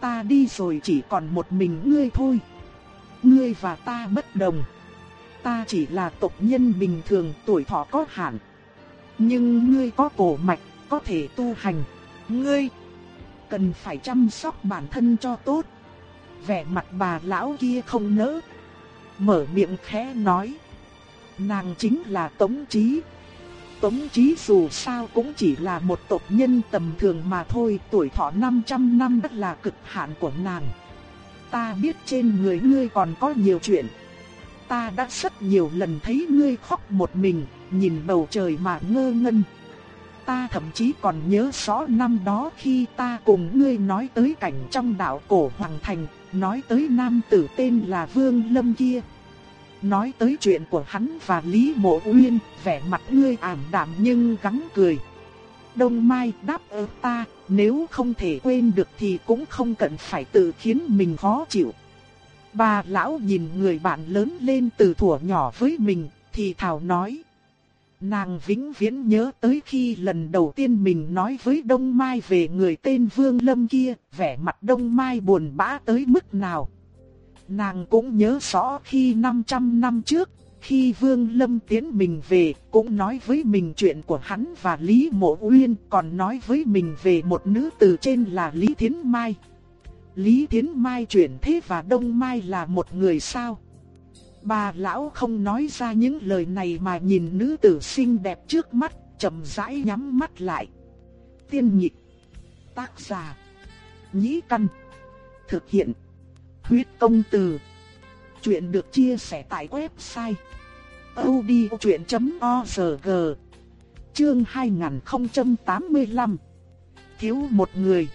Ta đi rồi chỉ còn một mình ngươi thôi. Ngươi và ta bất đồng. Ta chỉ là tộc nhân bình thường tuổi thọ có hạn. Nhưng ngươi có cổ mạch, có thể tu hành. Ngươi cần phải chăm sóc bản thân cho tốt. Vẻ mặt bà lão kia không nỡ. Mở miệng khẽ nói. Nàng chính là Tống Trí. Tống trí dù sao cũng chỉ là một tộc nhân tầm thường mà thôi, tuổi thọ 500 năm rất là cực hạn của nàng. Ta biết trên người ngươi còn có nhiều chuyện. Ta đã rất nhiều lần thấy ngươi khóc một mình, nhìn bầu trời mà ngơ ngân. Ta thậm chí còn nhớ rõ năm đó khi ta cùng ngươi nói tới cảnh trong đạo cổ Hoàng Thành, nói tới nam tử tên là Vương Lâm kia, Nói tới chuyện của hắn và Lý Mộ Uyên, vẻ mặt ngươi ảm đạm nhưng gắng cười. Đông Mai đáp ơ ta, nếu không thể quên được thì cũng không cần phải tự khiến mình khó chịu. Bà lão nhìn người bạn lớn lên từ thuở nhỏ với mình, thì thảo nói. Nàng vĩnh viễn nhớ tới khi lần đầu tiên mình nói với Đông Mai về người tên Vương Lâm kia, vẻ mặt Đông Mai buồn bã tới mức nào. Nàng cũng nhớ rõ khi 500 năm trước, khi Vương Lâm tiến mình về, cũng nói với mình chuyện của hắn và Lý Mộ Uyên, còn nói với mình về một nữ tử trên là Lý Thiến Mai. Lý Thiến Mai chuyển thế và Đông Mai là một người sao? Bà lão không nói ra những lời này mà nhìn nữ tử xinh đẹp trước mắt, chậm rãi nhắm mắt lại. Tiên nhịp, tác giả, nhĩ căn, thực hiện, huyết công từ. Chuyện được chia sẻ tại website odchuyện.org Chương 2085 Thiếu một người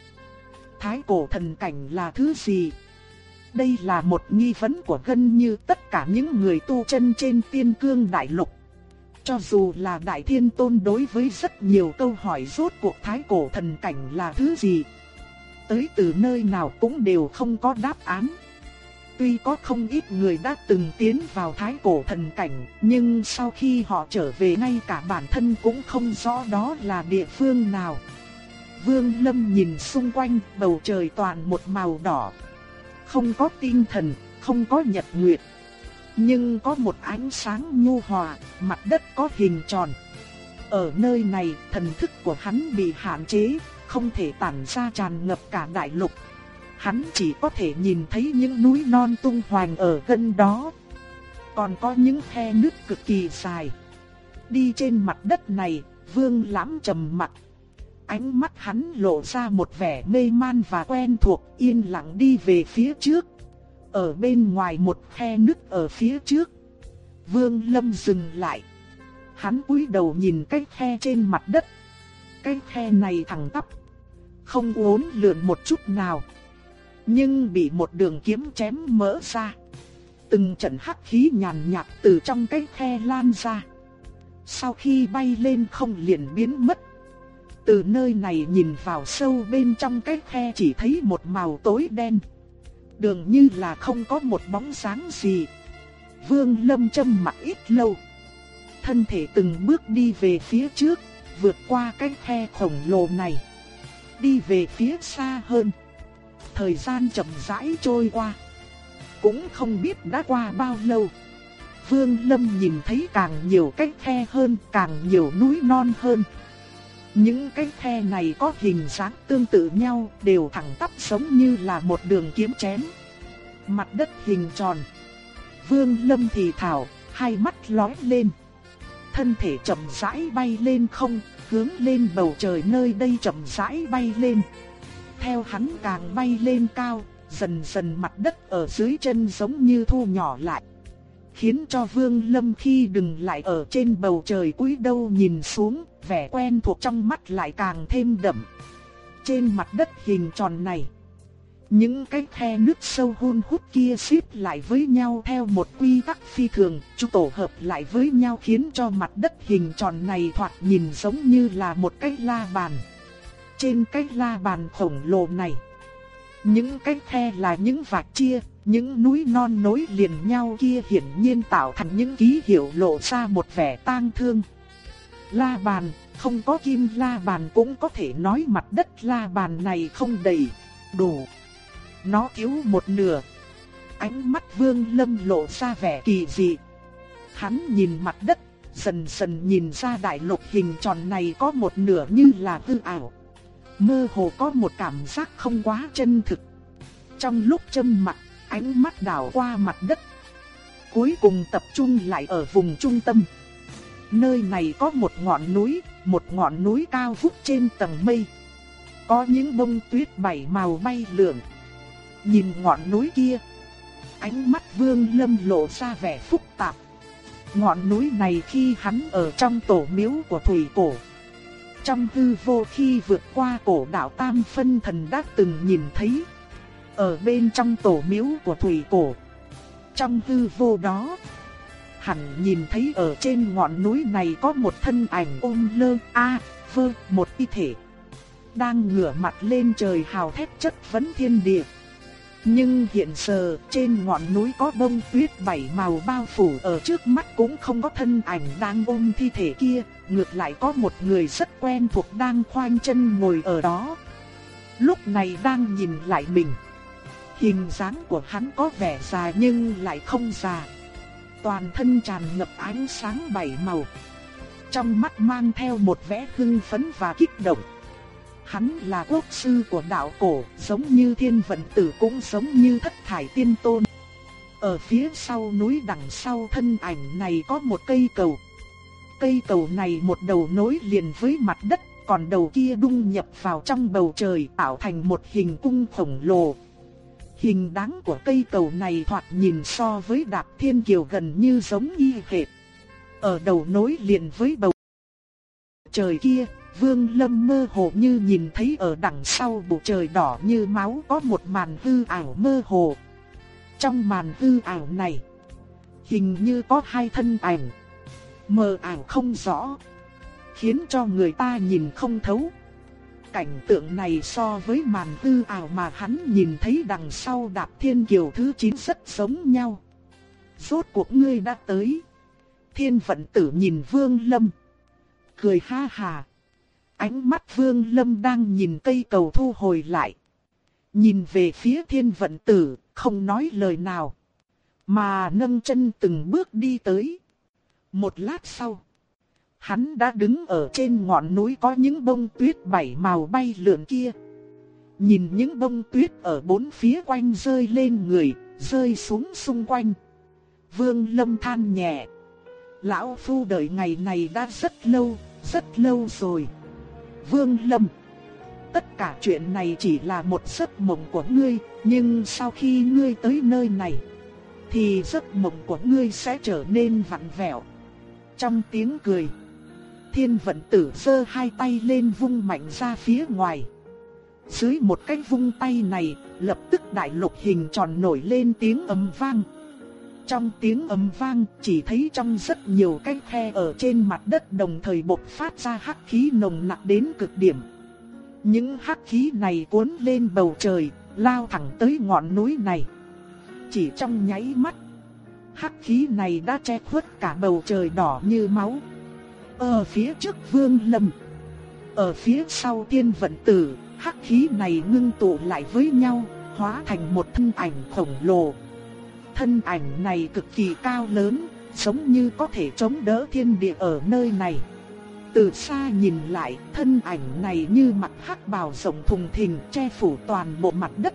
Thái cổ thần cảnh là thứ gì? Đây là một nghi vấn của gần như tất cả những người tu chân trên tiên cương đại lục. Cho dù là Đại Thiên Tôn đối với rất nhiều câu hỏi rốt cuộc thái cổ thần cảnh là thứ gì, tới từ nơi nào cũng đều không có đáp án. Tuy có không ít người đã từng tiến vào thái cổ thần cảnh, nhưng sau khi họ trở về ngay cả bản thân cũng không rõ đó là địa phương nào. Vương Lâm nhìn xung quanh, bầu trời toàn một màu đỏ. Không có tinh thần, không có nhật nguyệt. Nhưng có một ánh sáng nhu hòa, mặt đất có hình tròn. Ở nơi này, thần thức của hắn bị hạn chế, không thể tản ra tràn ngập cả đại lục. Hắn chỉ có thể nhìn thấy những núi non tung hoành ở gần đó. Còn có những khe nứt cực kỳ dài. Đi trên mặt đất này, Vương Lãm trầm mặt. Ánh mắt hắn lộ ra một vẻ mê man và quen thuộc, yên lặng đi về phía trước. Ở bên ngoài một khe nứt ở phía trước. Vương Lâm dừng lại. Hắn cúi đầu nhìn cái khe trên mặt đất. Cái khe này thẳng tắp, không uốn lượn một chút nào nhưng bị một đường kiếm chém mỡ ra. Từng trận hắc khí nhàn nhạt từ trong cái khe lan ra. Sau khi bay lên không liền biến mất. Từ nơi này nhìn vào sâu bên trong cái khe chỉ thấy một màu tối đen. Đường như là không có một bóng sáng gì. Vương Lâm châm mặt ít lâu. Thân thể từng bước đi về phía trước, vượt qua cái khe khổng lồ này. Đi về phía xa hơn thời gian chậm rãi trôi qua. Cũng không biết đã qua bao lâu. Vương Lâm nhìn thấy càng nhiều cái khe hơn, càng nhiều núi non hơn. Những cái khe này có hình dáng tương tự nhau, đều thẳng tắp giống như là một đường kiếm chém. Mặt đất hình tròn. Vương Lâm thì thảo, hai mắt lóe lên. Thân thể chậm rãi bay lên không, hướng lên bầu trời nơi đây chậm rãi bay lên theo hắn càng bay lên cao, dần dần mặt đất ở dưới chân giống như thu nhỏ lại. Khiến cho Vương Lâm khi đừng lại ở trên bầu trời cúi đâu nhìn xuống, vẻ quen thuộc trong mắt lại càng thêm đậm. Trên mặt đất hình tròn này, những cái khe nước sâu hun hút kia xếp lại với nhau theo một quy tắc phi thường, chúng tổ hợp lại với nhau khiến cho mặt đất hình tròn này thoạt nhìn giống như là một cái la bàn. Trên cái la bàn khổng lồ này, những cái khe là những vạch chia, những núi non nối liền nhau kia hiển nhiên tạo thành những ký hiệu lộ ra một vẻ tang thương. La bàn, không có kim la bàn cũng có thể nói mặt đất la bàn này không đầy, đủ. Nó thiếu một nửa. Ánh mắt vương lâm lộ ra vẻ kỳ dị. Hắn nhìn mặt đất, dần dần nhìn ra đại lục hình tròn này có một nửa như là hư ảo mơ hồ có một cảm giác không quá chân thực. Trong lúc châm mặt, ánh mắt đảo qua mặt đất. Cuối cùng tập trung lại ở vùng trung tâm. Nơi này có một ngọn núi, một ngọn núi cao vút trên tầng mây. Có những bông tuyết bảy màu bay lượn. Nhìn ngọn núi kia, ánh mắt Vương Lâm lộ ra vẻ phức tạp. Ngọn núi này khi hắn ở trong tổ miếu của Thủy Cổ, trong hư vô khi vượt qua cổ đạo Tam Phân Thần đã từng nhìn thấy. Ở bên trong tổ miếu của Thủy Cổ. Trong hư vô đó, hẳn nhìn thấy ở trên ngọn núi này có một thân ảnh ôm lơ a vơ một y thể. Đang ngửa mặt lên trời hào thét chất vấn thiên địa. Nhưng hiện giờ trên ngọn núi có bông tuyết bảy màu bao phủ ở trước mắt cũng không có thân ảnh đang ôm thi thể kia, ngược lại có một người rất quen thuộc đang khoanh chân ngồi ở đó. Lúc này đang nhìn lại mình. Hình dáng của hắn có vẻ già nhưng lại không già. Toàn thân tràn ngập ánh sáng bảy màu. Trong mắt mang theo một vẻ hưng phấn và kích động. Hắn là quốc sư của đạo cổ, giống như thiên vận tử cũng giống như thất thải tiên tôn. Ở phía sau núi đằng sau thân ảnh này có một cây cầu. Cây cầu này một đầu nối liền với mặt đất, còn đầu kia đung nhập vào trong bầu trời tạo thành một hình cung khổng lồ. Hình dáng của cây cầu này thoạt nhìn so với đạp thiên kiều gần như giống y hệt. Ở đầu nối liền với bầu trời kia, Vương Lâm mơ hồ như nhìn thấy ở đằng sau bầu trời đỏ như máu có một màn hư ảo mơ hồ. Trong màn hư ảo này, hình như có hai thân ảnh, mờ ảo không rõ, khiến cho người ta nhìn không thấu. Cảnh tượng này so với màn hư ảo mà hắn nhìn thấy đằng sau đạp thiên kiều thứ 9 rất giống nhau. Rốt cuộc ngươi đã tới. Thiên vận tử nhìn Vương Lâm. Cười ha hà. Ánh mắt Vương Lâm đang nhìn cây cầu thu hồi lại. Nhìn về phía thiên vận tử, không nói lời nào. Mà nâng chân từng bước đi tới. Một lát sau. Hắn đã đứng ở trên ngọn núi có những bông tuyết bảy màu bay lượn kia. Nhìn những bông tuyết ở bốn phía quanh rơi lên người, rơi xuống xung quanh. Vương Lâm than nhẹ. Lão Phu đợi ngày này đã rất lâu, rất lâu rồi. Vương Lâm. Tất cả chuyện này chỉ là một giấc mộng của ngươi, nhưng sau khi ngươi tới nơi này, thì giấc mộng của ngươi sẽ trở nên vặn vẹo. Trong tiếng cười, thiên vận tử giơ hai tay lên vung mạnh ra phía ngoài. Dưới một cái vung tay này, lập tức đại lục hình tròn nổi lên tiếng ầm vang. Trong tiếng ầm vang, chỉ thấy trong rất nhiều cái khe ở trên mặt đất đồng thời bộc phát ra hắc khí nồng nặc đến cực điểm. Những hắc khí này cuốn lên bầu trời, lao thẳng tới ngọn núi này. Chỉ trong nháy mắt, hắc khí này đã che khuất cả bầu trời đỏ như máu. Ở phía trước Vương Lâm, ở phía sau Tiên Vận Tử, hắc khí này ngưng tụ lại với nhau, hóa thành một thân ảnh khổng lồ thân ảnh này cực kỳ cao lớn, giống như có thể chống đỡ thiên địa ở nơi này. Từ xa nhìn lại, thân ảnh này như mặt hắc bào rộng thùng thình che phủ toàn bộ mặt đất.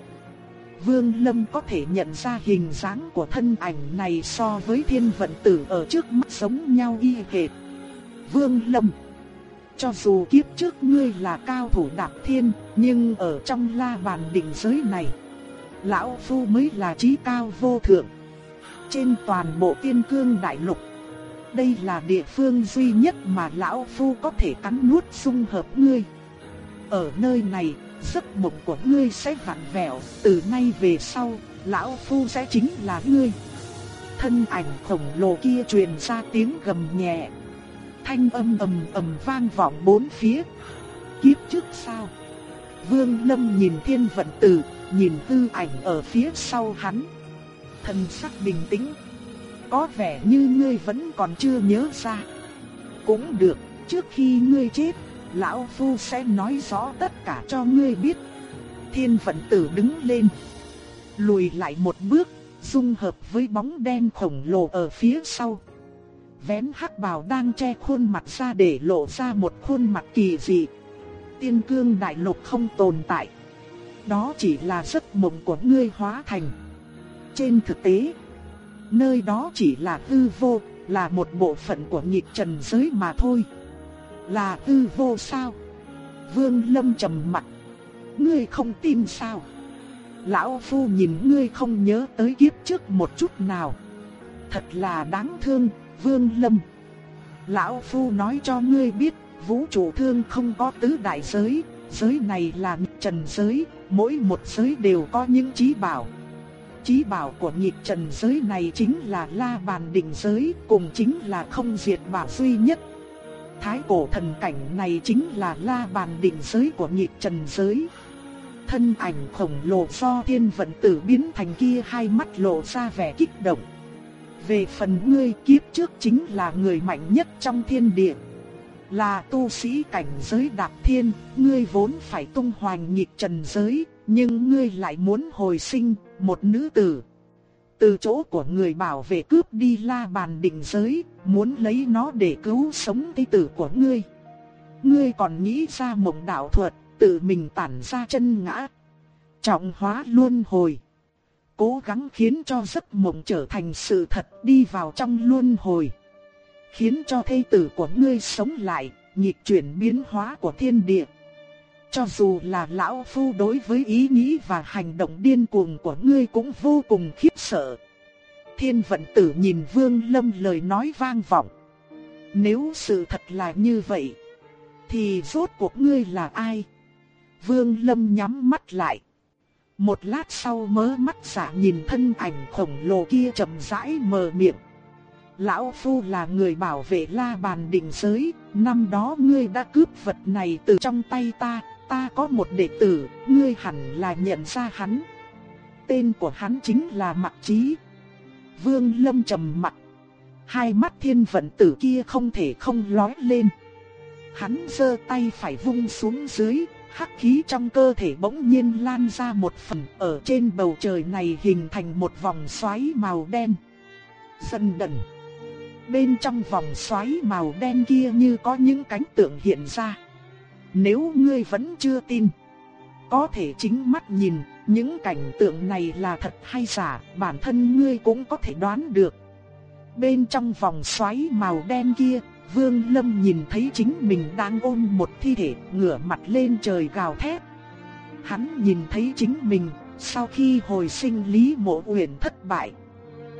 Vương Lâm có thể nhận ra hình dáng của thân ảnh này so với thiên vận tử ở trước mắt giống nhau y hệt. Vương Lâm Cho dù kiếp trước ngươi là cao thủ đạp thiên, nhưng ở trong la bàn đỉnh giới này Lão Phu mới là trí cao vô thượng. Trên toàn bộ tiên cương đại lục. Đây là địa phương duy nhất mà Lão Phu có thể cắn nuốt dung hợp ngươi. Ở nơi này, giấc mộng của ngươi sẽ vặn vẹo, từ nay về sau, Lão Phu sẽ chính là ngươi. Thân ảnh khổng lồ kia truyền ra tiếng gầm nhẹ. Thanh âm ầm ầm vang vọng bốn phía. Kiếp trước sao? Vương Lâm nhìn thiên vận tử, nhìn tư ảnh ở phía sau hắn. Thần sắc bình tĩnh. Có vẻ như ngươi vẫn còn chưa nhớ ra. Cũng được, trước khi ngươi chết, Lão Phu sẽ nói rõ tất cả cho ngươi biết. Thiên vận tử đứng lên. Lùi lại một bước, dung hợp với bóng đen khổng lồ ở phía sau. Vén hắc bào đang che khuôn mặt ra để lộ ra một khuôn mặt kỳ dị. Tiên cương đại lục không tồn tại. Đó chỉ là giấc mộng của ngươi hóa thành. Trên thực tế, nơi đó chỉ là hư vô, là một bộ phận của nhịp trần giới mà thôi. Là hư vô sao? Vương Lâm trầm mặt. Ngươi không tin sao? Lão Phu nhìn ngươi không nhớ tới kiếp trước một chút nào. Thật là đáng thương, Vương Lâm. Lão Phu nói cho ngươi biết, vũ trụ thương không có tứ đại giới, giới này là trần giới, mỗi một giới đều có những trí bảo. Trí bảo của nhịp trần giới này chính là la bàn đỉnh giới, cùng chính là không diệt bảo duy nhất. Thái cổ thần cảnh này chính là la bàn đỉnh giới của nhịp trần giới. Thân ảnh khổng lồ do thiên vận tử biến thành kia hai mắt lộ ra vẻ kích động. Về phần ngươi kiếp trước chính là người mạnh nhất trong thiên địa. Là tu sĩ cảnh giới đạp thiên, ngươi vốn phải tung hoành nhịp trần giới, nhưng ngươi lại muốn hồi sinh, một nữ tử. Từ chỗ của người bảo vệ cướp đi la bàn định giới, muốn lấy nó để cứu sống thi tử của ngươi. Ngươi còn nghĩ ra mộng đạo thuật, tự mình tản ra chân ngã. Trọng hóa luôn hồi cố gắng khiến cho giấc mộng trở thành sự thật đi vào trong luân hồi. Khiến cho thê tử của ngươi sống lại, nhịp chuyển biến hóa của thiên địa. Cho dù là lão phu đối với ý nghĩ và hành động điên cuồng của ngươi cũng vô cùng khiếp sợ. Thiên vận tử nhìn vương lâm lời nói vang vọng. Nếu sự thật là như vậy, thì rốt cuộc ngươi là ai? Vương lâm nhắm mắt lại. Một lát sau mớ mắt giả nhìn thân ảnh khổng lồ kia chậm rãi mở miệng. Lão Phu là người bảo vệ la bàn đỉnh giới, năm đó ngươi đã cướp vật này từ trong tay ta, ta có một đệ tử, ngươi hẳn là nhận ra hắn. Tên của hắn chính là Mạc Chí. Vương Lâm trầm mặt. Hai mắt thiên vận tử kia không thể không lói lên. Hắn giơ tay phải vung xuống dưới, hắc khí trong cơ thể bỗng nhiên lan ra một phần ở trên bầu trời này hình thành một vòng xoáy màu đen. Dần đần. Bên trong vòng xoáy màu đen kia như có những cánh tượng hiện ra. Nếu ngươi vẫn chưa tin, có thể chính mắt nhìn, những cảnh tượng này là thật hay giả, bản thân ngươi cũng có thể đoán được. Bên trong vòng xoáy màu đen kia, Vương Lâm nhìn thấy chính mình đang ôm một thi thể ngửa mặt lên trời gào thét. Hắn nhìn thấy chính mình sau khi hồi sinh Lý Mộ Uyển thất bại.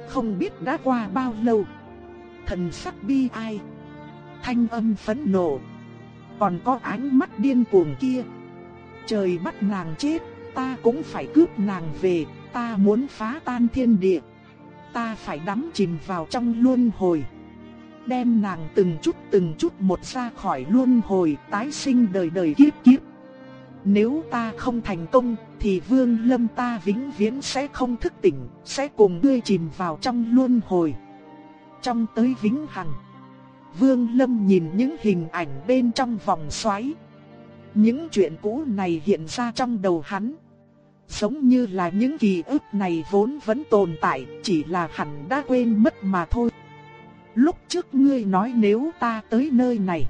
Không biết đã qua bao lâu. Thần sắc bi ai. Thanh âm phẫn nộ. Còn có ánh mắt điên cuồng kia. Trời bắt nàng chết, ta cũng phải cướp nàng về, ta muốn phá tan thiên địa. Ta phải đắm chìm vào trong luân hồi đem nàng từng chút từng chút một ra khỏi luân hồi tái sinh đời đời kiếp kiếp. Nếu ta không thành công thì vương lâm ta vĩnh viễn sẽ không thức tỉnh, sẽ cùng ngươi chìm vào trong luân hồi. Trong tới vĩnh hằng, vương lâm nhìn những hình ảnh bên trong vòng xoáy. Những chuyện cũ này hiện ra trong đầu hắn. Giống như là những ký ức này vốn vẫn tồn tại, chỉ là hắn đã quên mất mà thôi. Lúc trước ngươi nói nếu ta tới nơi này,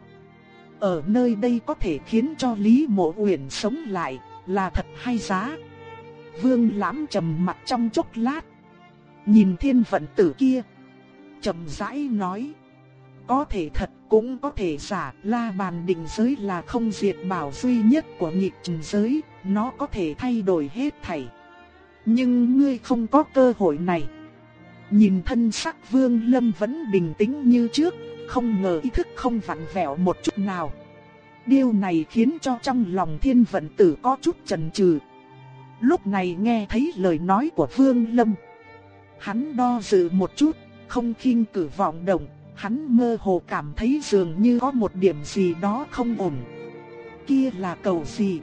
ở nơi đây có thể khiến cho Lý Mộ Uyển sống lại, là thật hay giá? Vương Lãm trầm mặt trong chốc lát, nhìn thiên vận tử kia, trầm rãi nói: có thể thật cũng có thể giả, La Bàn Định giới là không diệt bảo duy nhất của nhịp trần giới, nó có thể thay đổi hết thảy. Nhưng ngươi không có cơ hội này. Nhìn thân sắc Vương Lâm vẫn bình tĩnh như trước, không ngờ ý thức không vặn vẹo một chút nào. Điều này khiến cho trong lòng thiên vận tử có chút chần chừ. Lúc này nghe thấy lời nói của Vương Lâm. Hắn đo dự một chút, không khinh cử vọng động, hắn mơ hồ cảm thấy dường như có một điểm gì đó không ổn. Kia là cầu gì?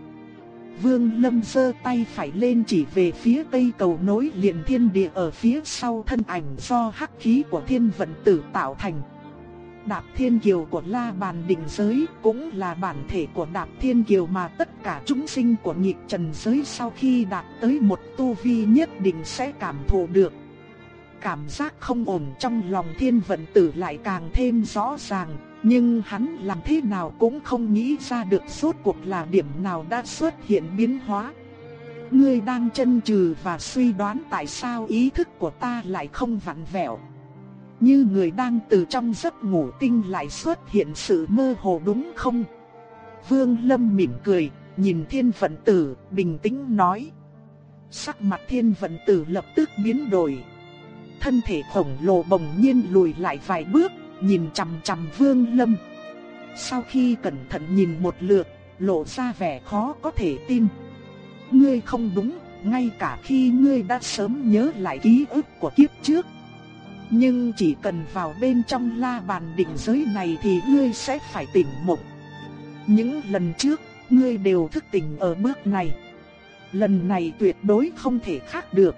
Vương Lâm giơ tay phải lên chỉ về phía cây cầu nối liền thiên địa ở phía sau thân ảnh do hắc khí của thiên vận tử tạo thành. Đạp Thiên Kiều của La Bàn Định Giới cũng là bản thể của Đạp Thiên Kiều mà tất cả chúng sinh của nhịp trần giới sau khi đạt tới một tu vi nhất định sẽ cảm thụ được. Cảm giác không ổn trong lòng thiên vận tử lại càng thêm rõ ràng, nhưng hắn làm thế nào cũng không nghĩ ra được suốt cuộc là điểm nào đã xuất hiện biến hóa. Ngươi đang chân trừ và suy đoán tại sao ý thức của ta lại không vặn vẹo. Như người đang từ trong giấc ngủ tinh lại xuất hiện sự mơ hồ đúng không? Vương Lâm mỉm cười, nhìn thiên vận tử, bình tĩnh nói. Sắc mặt thiên vận tử lập tức biến đổi. Thân thể khổng lồ bỗng nhiên lùi lại vài bước, nhìn chằm chằm Vương Lâm. Sau khi cẩn thận nhìn một lượt, lộ ra vẻ khó có thể tin. Ngươi không đúng, ngay cả khi ngươi đã sớm nhớ lại ký ức của kiếp trước. Nhưng chỉ cần vào bên trong la bàn định giới này thì ngươi sẽ phải tỉnh mộng. Những lần trước, ngươi đều thức tỉnh ở bước này. Lần này tuyệt đối không thể khác được.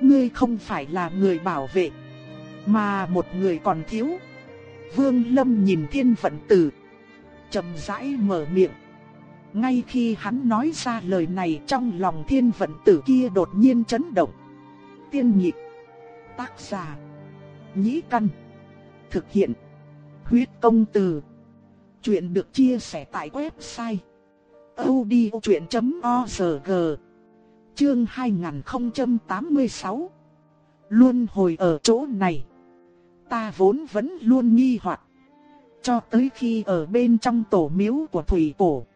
Ngươi không phải là người bảo vệ, mà một người còn thiếu. Vương Lâm nhìn thiên vận tử. chậm rãi mở miệng. Ngay khi hắn nói ra lời này trong lòng thiên vận tử kia đột nhiên chấn động. Tiên nhịp. Tác giả. Nhĩ căn. Thực hiện. Huyết công từ. Chuyện được chia sẻ tại website. odchuyện.org Chương 2086 Luôn hồi ở chỗ này. Ta vốn vẫn luôn nghi hoặc Cho tới khi ở bên trong tổ miếu của Thủy Cổ.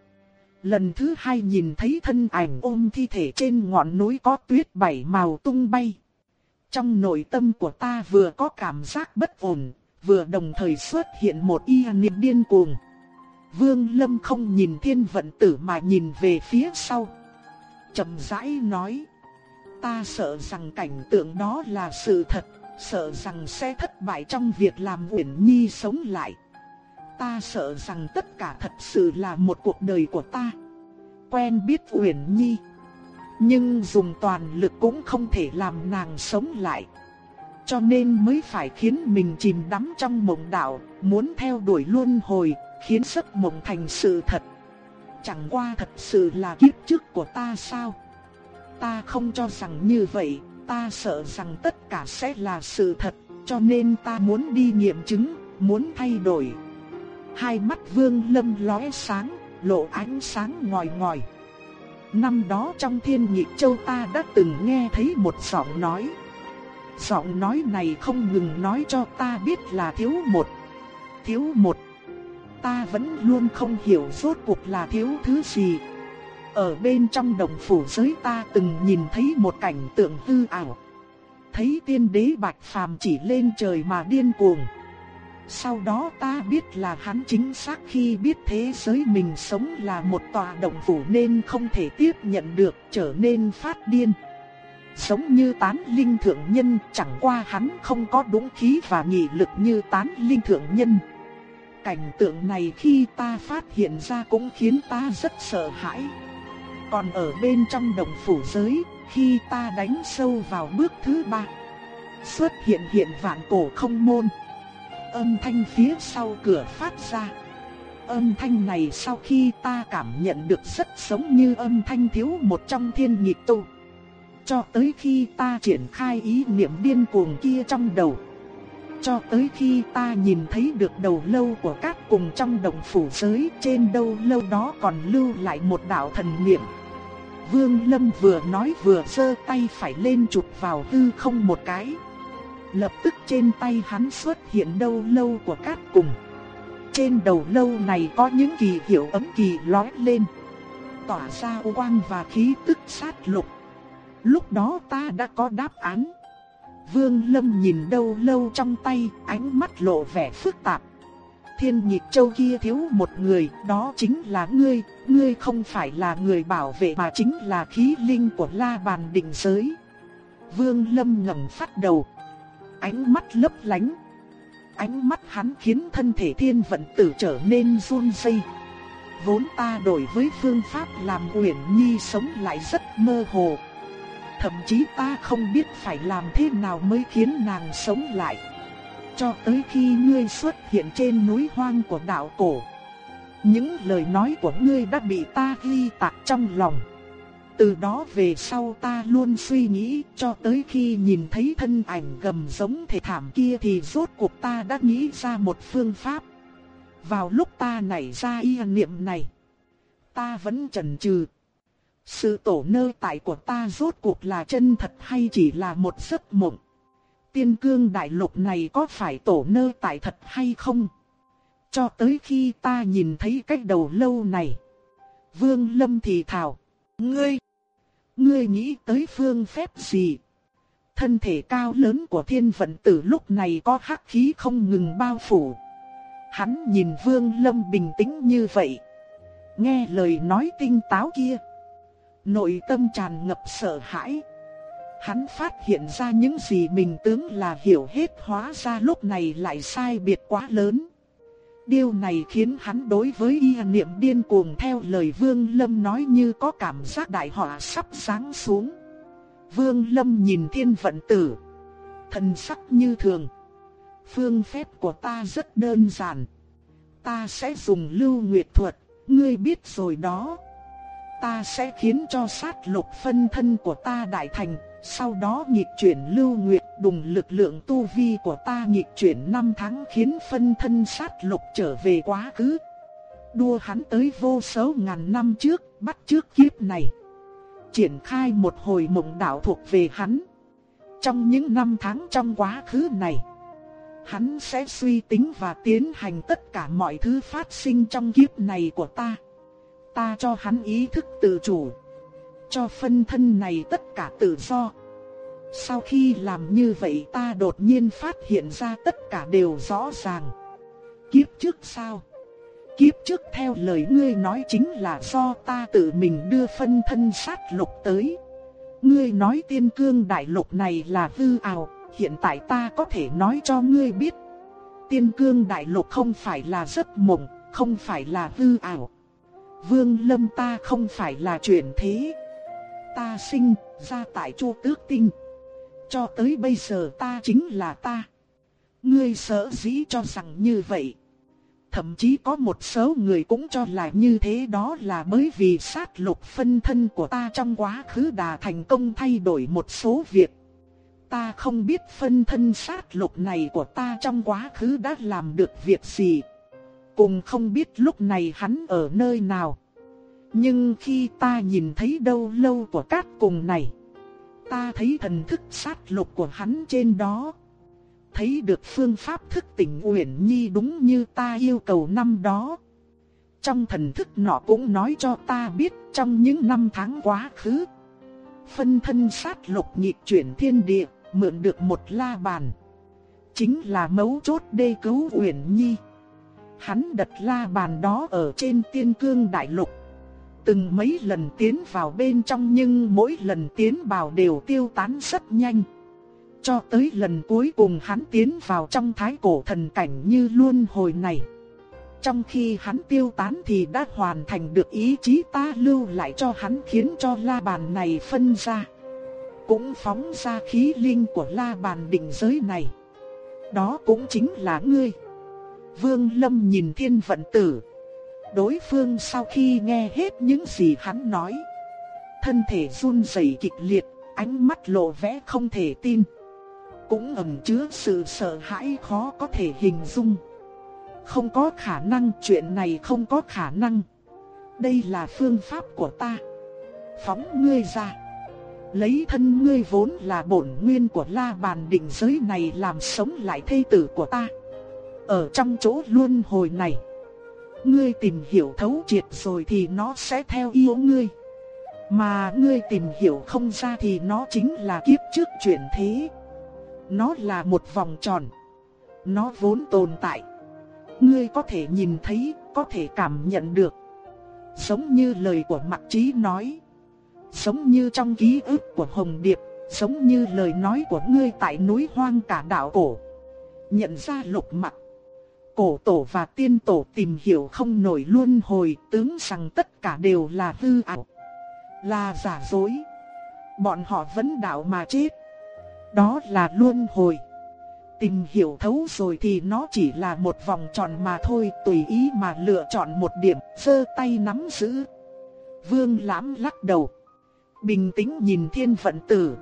Lần thứ hai nhìn thấy thân ảnh ôm thi thể trên ngọn núi có tuyết bảy màu tung bay. Trong nội tâm của ta vừa có cảm giác bất ổn, vừa đồng thời xuất hiện một y niệm điên cuồng. Vương Lâm không nhìn thiên vận tử mà nhìn về phía sau. chậm rãi nói. Ta sợ rằng cảnh tượng đó là sự thật, sợ rằng sẽ thất bại trong việc làm Uyển Nhi sống lại. Ta sợ rằng tất cả thật sự là một cuộc đời của ta. Quen biết Uyển Nhi, nhưng dùng toàn lực cũng không thể làm nàng sống lại. Cho nên mới phải khiến mình chìm đắm trong mộng đạo, muốn theo đuổi luân hồi, khiến giấc mộng thành sự thật. Chẳng qua thật sự là kiếp trước của ta sao? Ta không cho rằng như vậy, ta sợ rằng tất cả sẽ là sự thật, cho nên ta muốn đi nghiệm chứng, muốn thay đổi. Hai mắt Vương Lâm lóe sáng, lộ ánh sáng ngòi ngòi. Năm đó trong Thiên Nhị Châu ta đã từng nghe thấy một giọng nói. Giọng nói này không ngừng nói cho ta biết là thiếu một. Thiếu một. Ta vẫn luôn không hiểu rốt cuộc là thiếu thứ gì. Ở bên trong đồng phủ giới ta từng nhìn thấy một cảnh tượng hư ảo. Thấy tiên đế bạch phàm chỉ lên trời mà điên cuồng. Sau đó ta biết là hắn chính xác khi biết thế giới mình sống là một tòa động phủ nên không thể tiếp nhận được, trở nên phát điên. Giống như tán linh thượng nhân, chẳng qua hắn không có đúng khí và nghị lực như tán linh thượng nhân. Cảnh tượng này khi ta phát hiện ra cũng khiến ta rất sợ hãi. Còn ở bên trong đồng phủ giới, khi ta đánh sâu vào bước thứ ba, xuất hiện hiện vạn cổ không môn. Âm thanh phía sau cửa phát ra. Âm thanh này sau khi ta cảm nhận được rất giống như âm thanh thiếu một trong thiên nhịp tu. Cho tới khi ta triển khai ý niệm điên cuồng kia trong đầu. Cho tới khi ta nhìn thấy được đầu lâu của các cùng trong đồng phủ giới trên đầu lâu đó còn lưu lại một đạo thần niệm. Vương Lâm vừa nói vừa giơ tay phải lên chụp vào hư không một cái. Lập tức trên tay hắn xuất hiện đầu lâu của cát cùng. Trên đầu lâu này có những kỳ hiệu ấm kỳ lói lên. Tỏa ra quang và khí tức sát lục. Lúc đó ta đã có đáp án. Vương Lâm nhìn đâu lâu trong tay, ánh mắt lộ vẻ phức tạp. Thiên nhịp châu kia thiếu một người, đó chính là ngươi, ngươi không phải là người bảo vệ mà chính là khí linh của la bàn định giới. Vương Lâm ngẩng phát đầu, ánh mắt lấp lánh. Ánh mắt hắn khiến thân thể thiên vận tử trở nên run rẩy. Vốn ta đổi với phương pháp làm Uyển Nhi sống lại rất mơ hồ. Thậm chí ta không biết phải làm thế nào mới khiến nàng sống lại. Cho tới khi ngươi xuất hiện trên núi hoang của đạo cổ. Những lời nói của ngươi đã bị ta ghi tạc trong lòng. Từ đó về sau ta luôn suy nghĩ cho tới khi nhìn thấy thân ảnh gầm giống thể thảm kia thì rốt cuộc ta đã nghĩ ra một phương pháp. Vào lúc ta nảy ra ý niệm này, ta vẫn chần chừ. Sự tổ nơi tại của ta rốt cuộc là chân thật hay chỉ là một giấc mộng? Tiên cương đại lục này có phải tổ nơ tại thật hay không? Cho tới khi ta nhìn thấy cách đầu lâu này. Vương Lâm thì thào. Ngươi! Ngươi nghĩ tới phương phép gì? Thân thể cao lớn của thiên vận tử lúc này có hắc khí không ngừng bao phủ. Hắn nhìn Vương Lâm bình tĩnh như vậy. Nghe lời nói tinh táo kia. Nội tâm tràn ngập sợ hãi. Hắn phát hiện ra những gì mình tướng là hiểu hết hóa ra lúc này lại sai biệt quá lớn. Điều này khiến hắn đối với y niệm điên cuồng theo lời Vương Lâm nói như có cảm giác đại họa sắp giáng xuống. Vương Lâm nhìn thiên vận tử. Thần sắc như thường. Phương phép của ta rất đơn giản. Ta sẽ dùng lưu nguyệt thuật, ngươi biết rồi đó. Ta sẽ khiến cho sát lục phân thân của ta đại thành, sau đó nghịch chuyển lưu nguyệt đùng lực lượng tu vi của ta nghịch chuyển năm tháng khiến phân thân sát lục trở về quá khứ. Đua hắn tới vô số ngàn năm trước, bắt trước kiếp này. triển khai một hồi mộng đạo thuộc về hắn. Trong những năm tháng trong quá khứ này, hắn sẽ suy tính và tiến hành tất cả mọi thứ phát sinh trong kiếp này của ta. Ta cho hắn ý thức tự chủ, cho phân thân này tất cả tự do. Sau khi làm như vậy ta đột nhiên phát hiện ra tất cả đều rõ ràng. Kiếp trước sao? Kiếp trước theo lời ngươi nói chính là do ta tự mình đưa phân thân sát lục tới. Ngươi nói tiên cương đại lục này là hư ảo, hiện tại ta có thể nói cho ngươi biết. Tiên cương đại lục không phải là giấc mộng, không phải là hư ảo. Vương lâm ta không phải là chuyện thế. Ta sinh, ra tại chu tước tinh. Cho tới bây giờ ta chính là ta. Ngươi sợ dĩ cho rằng như vậy. Thậm chí có một số người cũng cho là như thế đó là bởi vì sát lục phân thân của ta trong quá khứ đã thành công thay đổi một số việc. Ta không biết phân thân sát lục này của ta trong quá khứ đã làm được việc gì. Cùng không biết lúc này hắn ở nơi nào. Nhưng khi ta nhìn thấy đâu lâu của cát cùng này. Ta thấy thần thức sát lục của hắn trên đó thấy được phương pháp thức tỉnh Uyển Nhi đúng như ta yêu cầu năm đó. Trong thần thức nọ cũng nói cho ta biết trong những năm tháng quá khứ. Phân thân sát lục nhịp chuyển thiên địa, mượn được một la bàn. Chính là mấu chốt đê cứu Uyển Nhi. Hắn đặt la bàn đó ở trên tiên cương đại lục. Từng mấy lần tiến vào bên trong nhưng mỗi lần tiến vào đều tiêu tán rất nhanh. Cho tới lần cuối cùng hắn tiến vào trong thái cổ thần cảnh như luôn hồi này. Trong khi hắn tiêu tán thì đã hoàn thành được ý chí ta lưu lại cho hắn khiến cho la bàn này phân ra. Cũng phóng ra khí linh của la bàn đỉnh giới này. Đó cũng chính là ngươi. Vương Lâm nhìn thiên vận tử. Đối phương sau khi nghe hết những gì hắn nói. Thân thể run rẩy kịch liệt, ánh mắt lộ vẻ không thể tin cũng ẩn chứa sự sợ hãi khó có thể hình dung. Không có khả năng, chuyện này không có khả năng. Đây là phương pháp của ta. Phóng ngươi ra. Lấy thân ngươi vốn là bổn nguyên của la bàn định giới này làm sống lại thê tử của ta. Ở trong chỗ luân hồi này. Ngươi tìm hiểu thấu triệt rồi thì nó sẽ theo yêu ngươi. Mà ngươi tìm hiểu không ra thì nó chính là kiếp trước chuyện thế. Nó là một vòng tròn. Nó vốn tồn tại. Ngươi có thể nhìn thấy, có thể cảm nhận được. Giống như lời của Mạc Chí nói. Giống như trong ký ức của Hồng Điệp, giống như lời nói của ngươi tại núi hoang cả đảo cổ. Nhận ra lục mặt. Cổ tổ và tiên tổ tìm hiểu không nổi luôn hồi tướng rằng tất cả đều là hư ảo. Là giả dối. Bọn họ vẫn đạo mà chết. Đó là luân hồi. Tìm hiểu thấu rồi thì nó chỉ là một vòng tròn mà thôi, tùy ý mà lựa chọn một điểm, sơ tay nắm giữ. Vương lãm lắc đầu. Bình tĩnh nhìn thiên vận tử.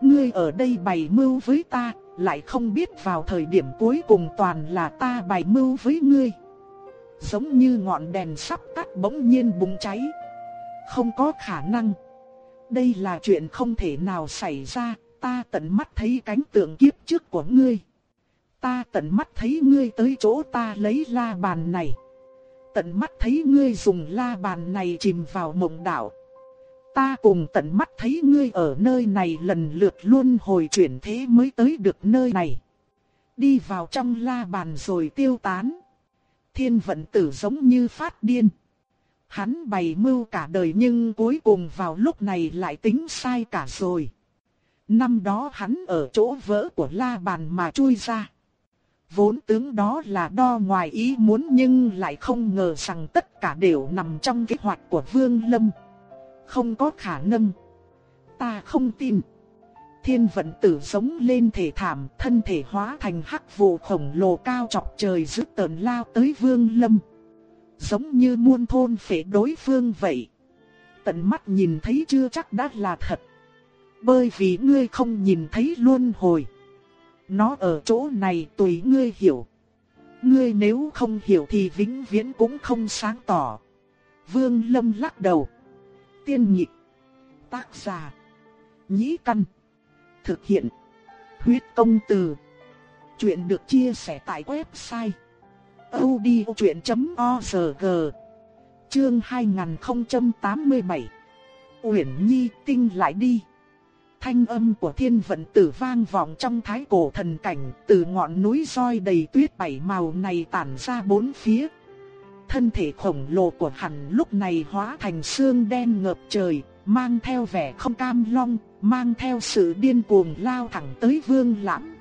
Ngươi ở đây bày mưu với ta, lại không biết vào thời điểm cuối cùng toàn là ta bày mưu với ngươi. Giống như ngọn đèn sắp tắt bỗng nhiên bùng cháy. Không có khả năng. Đây là chuyện không thể nào xảy ra, ta tận mắt thấy cánh tượng kiếp trước của ngươi. Ta tận mắt thấy ngươi tới chỗ ta lấy la bàn này. Tận mắt thấy ngươi dùng la bàn này chìm vào mộng đảo. Ta cùng tận mắt thấy ngươi ở nơi này lần lượt luôn hồi chuyển thế mới tới được nơi này. Đi vào trong la bàn rồi tiêu tán. Thiên vận tử giống như phát điên. Hắn bày mưu cả đời nhưng cuối cùng vào lúc này lại tính sai cả rồi. Năm đó hắn ở chỗ vỡ của la bàn mà chui ra. Vốn tướng đó là đo ngoài ý muốn nhưng lại không ngờ rằng tất cả đều nằm trong kế hoạch của Vương Lâm. Không có khả năng. Ta không tin. Thiên vận tử sống lên thể thảm, thân thể hóa thành hắc vụ khổng lồ cao chọc trời dữ tờn lao tới Vương Lâm. Giống như muôn thôn phệ đối phương vậy. Tận mắt nhìn thấy chưa chắc đã là thật. Bởi vì ngươi không nhìn thấy luôn hồi. Nó ở chỗ này tùy ngươi hiểu. Ngươi nếu không hiểu thì vĩnh viễn cũng không sáng tỏ. Vương Lâm lắc đầu. Tiên nhị Tác giả. Nhĩ Căn. Thực hiện. Huyết công từ. Chuyện được chia sẻ tại website. odchuyện.org Chương 2087 Uyển Nhi tinh lại đi. Thanh âm của thiên vận tử vang vọng trong thái cổ thần cảnh, từ ngọn núi roi đầy tuyết bảy màu này tản ra bốn phía. Thân thể khổng lồ của hắn lúc này hóa thành xương đen ngập trời, mang theo vẻ không cam long, mang theo sự điên cuồng lao thẳng tới vương lãm.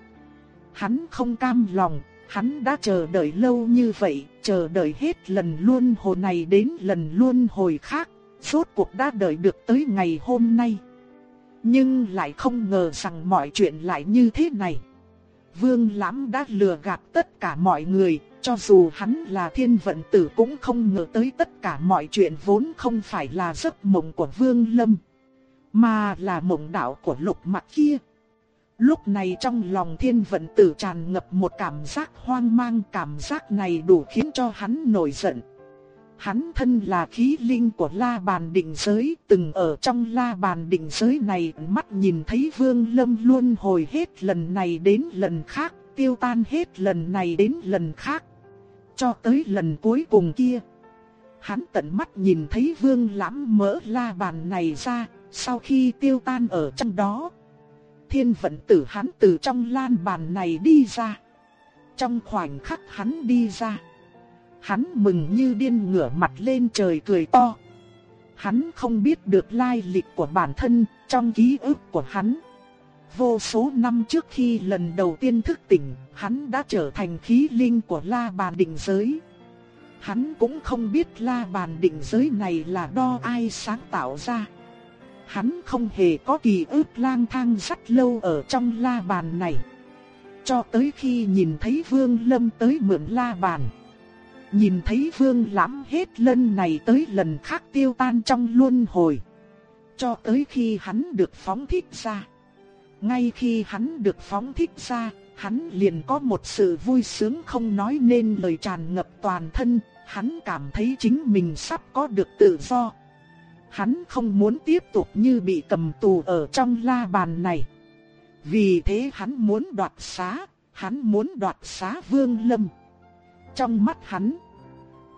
Hắn không cam lòng, hắn đã chờ đợi lâu như vậy, chờ đợi hết lần luân hồi này đến lần luân hồi khác, rốt cuộc đã đợi được tới ngày hôm nay. Nhưng lại không ngờ rằng mọi chuyện lại như thế này. Vương Lãm đã lừa gạt tất cả mọi người, cho dù hắn là thiên vận tử cũng không ngờ tới tất cả mọi chuyện vốn không phải là giấc mộng của Vương Lâm, mà là mộng đạo của lục mặt kia. Lúc này trong lòng thiên vận tử tràn ngập một cảm giác hoang mang, cảm giác này đủ khiến cho hắn nổi giận. Hắn thân là khí linh của la bàn định giới, từng ở trong la bàn định giới này mắt nhìn thấy vương lâm luôn hồi hết lần này đến lần khác, tiêu tan hết lần này đến lần khác. Cho tới lần cuối cùng kia, hắn tận mắt nhìn thấy vương lãm mỡ la bàn này ra, sau khi tiêu tan ở trong đó. Thiên vận tử hắn từ trong lan bàn này đi ra. Trong khoảnh khắc hắn đi ra Hắn mừng như điên ngửa mặt lên trời cười to. Hắn không biết được lai lịch của bản thân trong ký ức của hắn. Vô số năm trước khi lần đầu tiên thức tỉnh, hắn đã trở thành khí linh của La Bàn Định Giới. Hắn cũng không biết La Bàn Định Giới này là do ai sáng tạo ra. Hắn không hề có kỳ ức lang thang rất lâu ở trong La Bàn này. Cho tới khi nhìn thấy Vương Lâm tới mượn La Bàn. Nhìn thấy vương lãm hết lần này tới lần khác tiêu tan trong luân hồi. Cho tới khi hắn được phóng thích ra. Ngay khi hắn được phóng thích ra, hắn liền có một sự vui sướng không nói nên lời tràn ngập toàn thân. Hắn cảm thấy chính mình sắp có được tự do. Hắn không muốn tiếp tục như bị cầm tù ở trong la bàn này. Vì thế hắn muốn đoạt xá, hắn muốn đoạt xá vương lâm. Trong mắt hắn,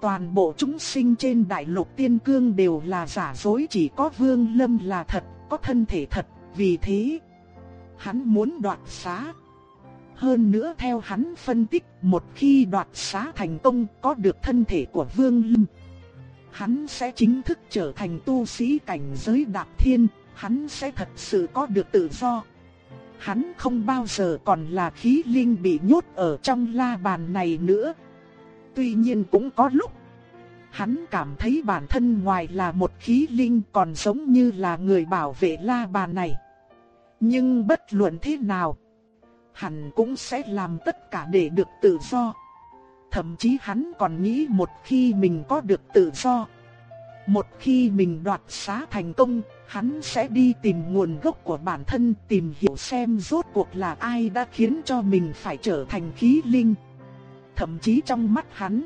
toàn bộ chúng sinh trên đại lục tiên cương đều là giả dối chỉ có vương lâm là thật, có thân thể thật, vì thế hắn muốn đoạt xá. Hơn nữa theo hắn phân tích, một khi đoạt xá thành công có được thân thể của vương lâm, hắn sẽ chính thức trở thành tu sĩ cảnh giới đạp thiên, hắn sẽ thật sự có được tự do. Hắn không bao giờ còn là khí linh bị nhốt ở trong la bàn này nữa. Tuy nhiên cũng có lúc, hắn cảm thấy bản thân ngoài là một khí linh còn giống như là người bảo vệ la bàn này. Nhưng bất luận thế nào, hắn cũng sẽ làm tất cả để được tự do. Thậm chí hắn còn nghĩ một khi mình có được tự do, một khi mình đoạt xá thành công, hắn sẽ đi tìm nguồn gốc của bản thân, tìm hiểu xem rốt cuộc là ai đã khiến cho mình phải trở thành khí linh. Thậm chí trong mắt hắn,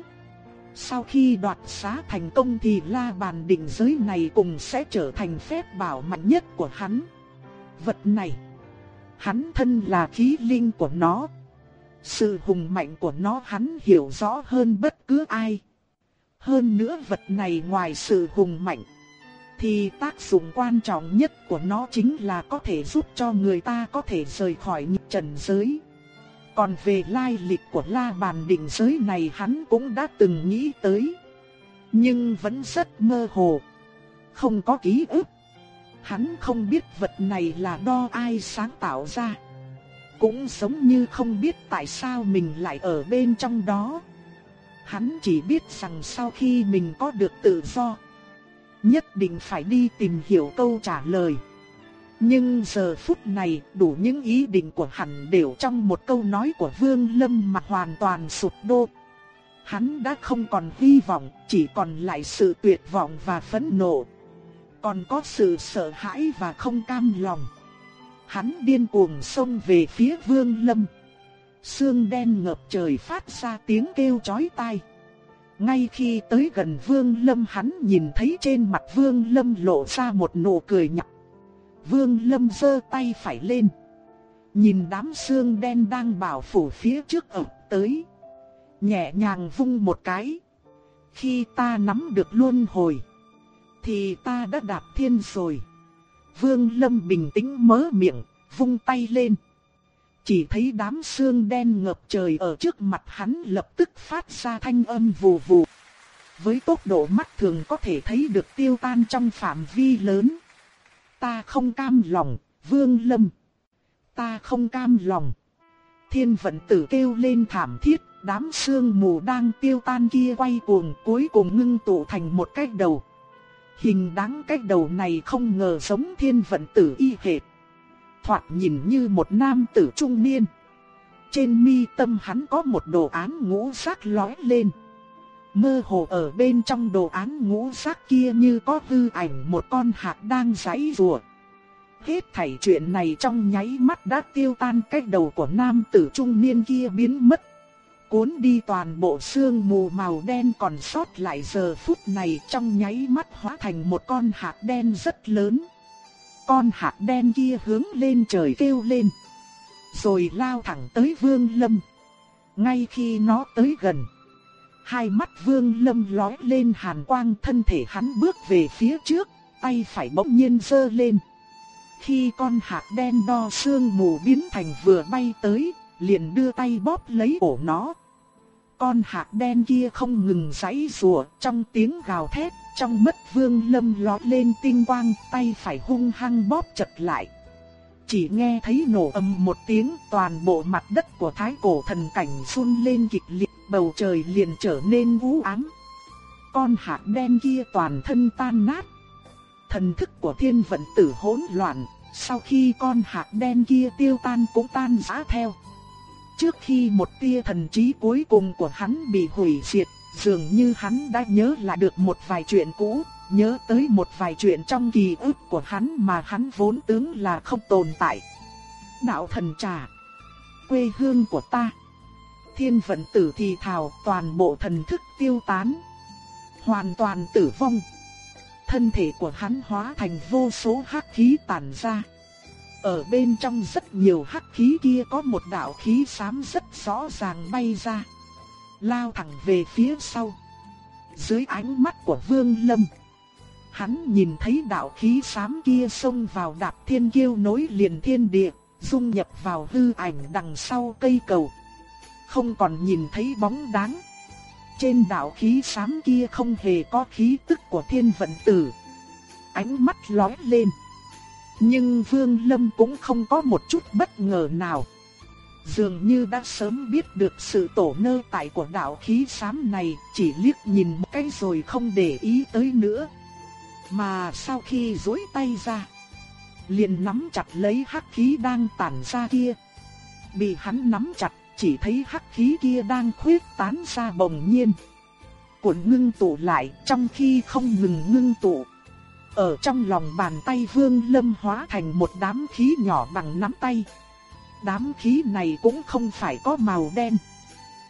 sau khi đoạt xá thành công thì la bàn định giới này cùng sẽ trở thành phép bảo mạnh nhất của hắn. Vật này, hắn thân là khí linh của nó. Sự hùng mạnh của nó hắn hiểu rõ hơn bất cứ ai. Hơn nữa vật này ngoài sự hùng mạnh, thì tác dụng quan trọng nhất của nó chính là có thể giúp cho người ta có thể rời khỏi nhịp trần giới. Còn về lai lịch của la bàn định giới này hắn cũng đã từng nghĩ tới. Nhưng vẫn rất mơ hồ. Không có ký ức. Hắn không biết vật này là do ai sáng tạo ra. Cũng giống như không biết tại sao mình lại ở bên trong đó. Hắn chỉ biết rằng sau khi mình có được tự do, nhất định phải đi tìm hiểu câu trả lời. Nhưng giờ phút này đủ những ý định của hắn đều trong một câu nói của Vương Lâm mà hoàn toàn sụp đổ. Hắn đã không còn hy vọng, chỉ còn lại sự tuyệt vọng và phẫn nộ. Còn có sự sợ hãi và không cam lòng. Hắn điên cuồng xông về phía Vương Lâm. Sương đen ngập trời phát ra tiếng kêu chói tai. Ngay khi tới gần Vương Lâm, hắn nhìn thấy trên mặt Vương Lâm lộ ra một nụ cười nhạt Vương Lâm giơ tay phải lên. Nhìn đám xương đen đang bảo phủ phía trước ập tới. Nhẹ nhàng vung một cái. Khi ta nắm được luân hồi. Thì ta đã đạp thiên rồi. Vương Lâm bình tĩnh mớ miệng, vung tay lên. Chỉ thấy đám xương đen ngập trời ở trước mặt hắn lập tức phát ra thanh âm vù vù. Với tốc độ mắt thường có thể thấy được tiêu tan trong phạm vi lớn. Ta không cam lòng, Vương Lâm. Ta không cam lòng. Thiên vận tử kêu lên thảm thiết, đám sương mù đang tiêu tan kia quay cuồng cuối cùng ngưng tụ thành một cái đầu. Hình đáng cái đầu này không ngờ giống thiên vận tử y hệt. Thoạt nhìn như một nam tử trung niên. Trên mi tâm hắn có một đồ án ngũ sắc lói lên. Mơ hồ ở bên trong đồ án ngũ sắc kia như có hư ảnh một con hạt đang giãy rùa. Hết thảy chuyện này trong nháy mắt đã tiêu tan cái đầu của nam tử trung niên kia biến mất. Cuốn đi toàn bộ xương mù màu đen còn sót lại giờ phút này trong nháy mắt hóa thành một con hạt đen rất lớn. Con hạt đen kia hướng lên trời kêu lên. Rồi lao thẳng tới vương lâm. Ngay khi nó tới gần. Hai mắt vương lâm lói lên hàn quang thân thể hắn bước về phía trước. Tay phải bỗng nhiên giơ lên. Khi con hạt đen đo xương mù biến thành vừa bay tới, liền đưa tay bóp lấy ổ nó. Con hạc đen kia không ngừng giãy rùa trong tiếng gào thét, trong mắt vương lâm lói lên tinh quang, tay phải hung hăng bóp chặt lại. Chỉ nghe thấy nổ ầm một tiếng toàn bộ mặt đất của thái cổ thần cảnh run lên kịch liệt, bầu trời liền trở nên u ám. Con hạc đen kia toàn thân tan nát. Thần thức của thiên vận tử hỗn loạn, sau khi con hạt đen kia tiêu tan cũng tan rã theo. Trước khi một tia thần trí cuối cùng của hắn bị hủy diệt, dường như hắn đã nhớ lại được một vài chuyện cũ, nhớ tới một vài chuyện trong ký ức của hắn mà hắn vốn tưởng là không tồn tại. Đạo thần trà, quê hương của ta. Thiên vận tử thì thào toàn bộ thần thức tiêu tán, hoàn toàn tử vong. Thân thể của hắn hóa thành vô số hắc khí tản ra. Ở bên trong rất nhiều hắc khí kia có một đạo khí xám rất rõ ràng bay ra. Lao thẳng về phía sau. Dưới ánh mắt của Vương Lâm. Hắn nhìn thấy đạo khí xám kia xông vào đạp thiên kiêu nối liền thiên địa, dung nhập vào hư ảnh đằng sau cây cầu. Không còn nhìn thấy bóng dáng. Trên đạo khí xám kia không hề có khí tức của thiên vận tử. Ánh mắt lóe lên. Nhưng Vương Lâm cũng không có một chút bất ngờ nào. Dường như đã sớm biết được sự tổ nơ tại của đạo khí xám này, chỉ liếc nhìn một cái rồi không để ý tới nữa. Mà sau khi duỗi tay ra, liền nắm chặt lấy hắc khí đang tản ra kia. Bị hắn nắm chặt, chỉ thấy hắc khí kia đang khuyết tán ra bồng nhiên. Cuộn ngưng tụ lại trong khi không ngừng ngưng tụ. Ở trong lòng bàn tay Vương Lâm hóa thành một đám khí nhỏ bằng nắm tay. Đám khí này cũng không phải có màu đen,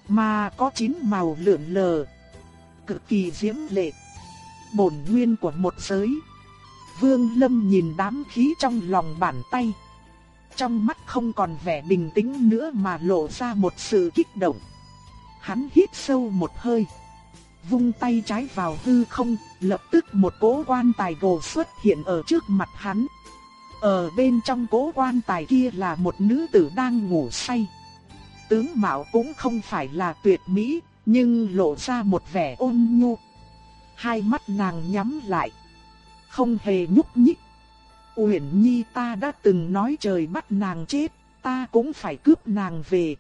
mà có chín màu lượn lờ, cực kỳ diễm lệ. Bổn nguyên của một giới. Vương Lâm nhìn đám khí trong lòng bàn tay. Trong mắt không còn vẻ bình tĩnh nữa mà lộ ra một sự kích động. Hắn hít sâu một hơi vung tay trái vào hư không, lập tức một cỗ quan tài gồ xuất hiện ở trước mặt hắn. Ở bên trong cỗ quan tài kia là một nữ tử đang ngủ say. Tướng mạo cũng không phải là tuyệt mỹ, nhưng lộ ra một vẻ ôn nhu. Hai mắt nàng nhắm lại, không hề nhúc nhích. Uyển Nhi ta đã từng nói trời bắt nàng chết, ta cũng phải cướp nàng về.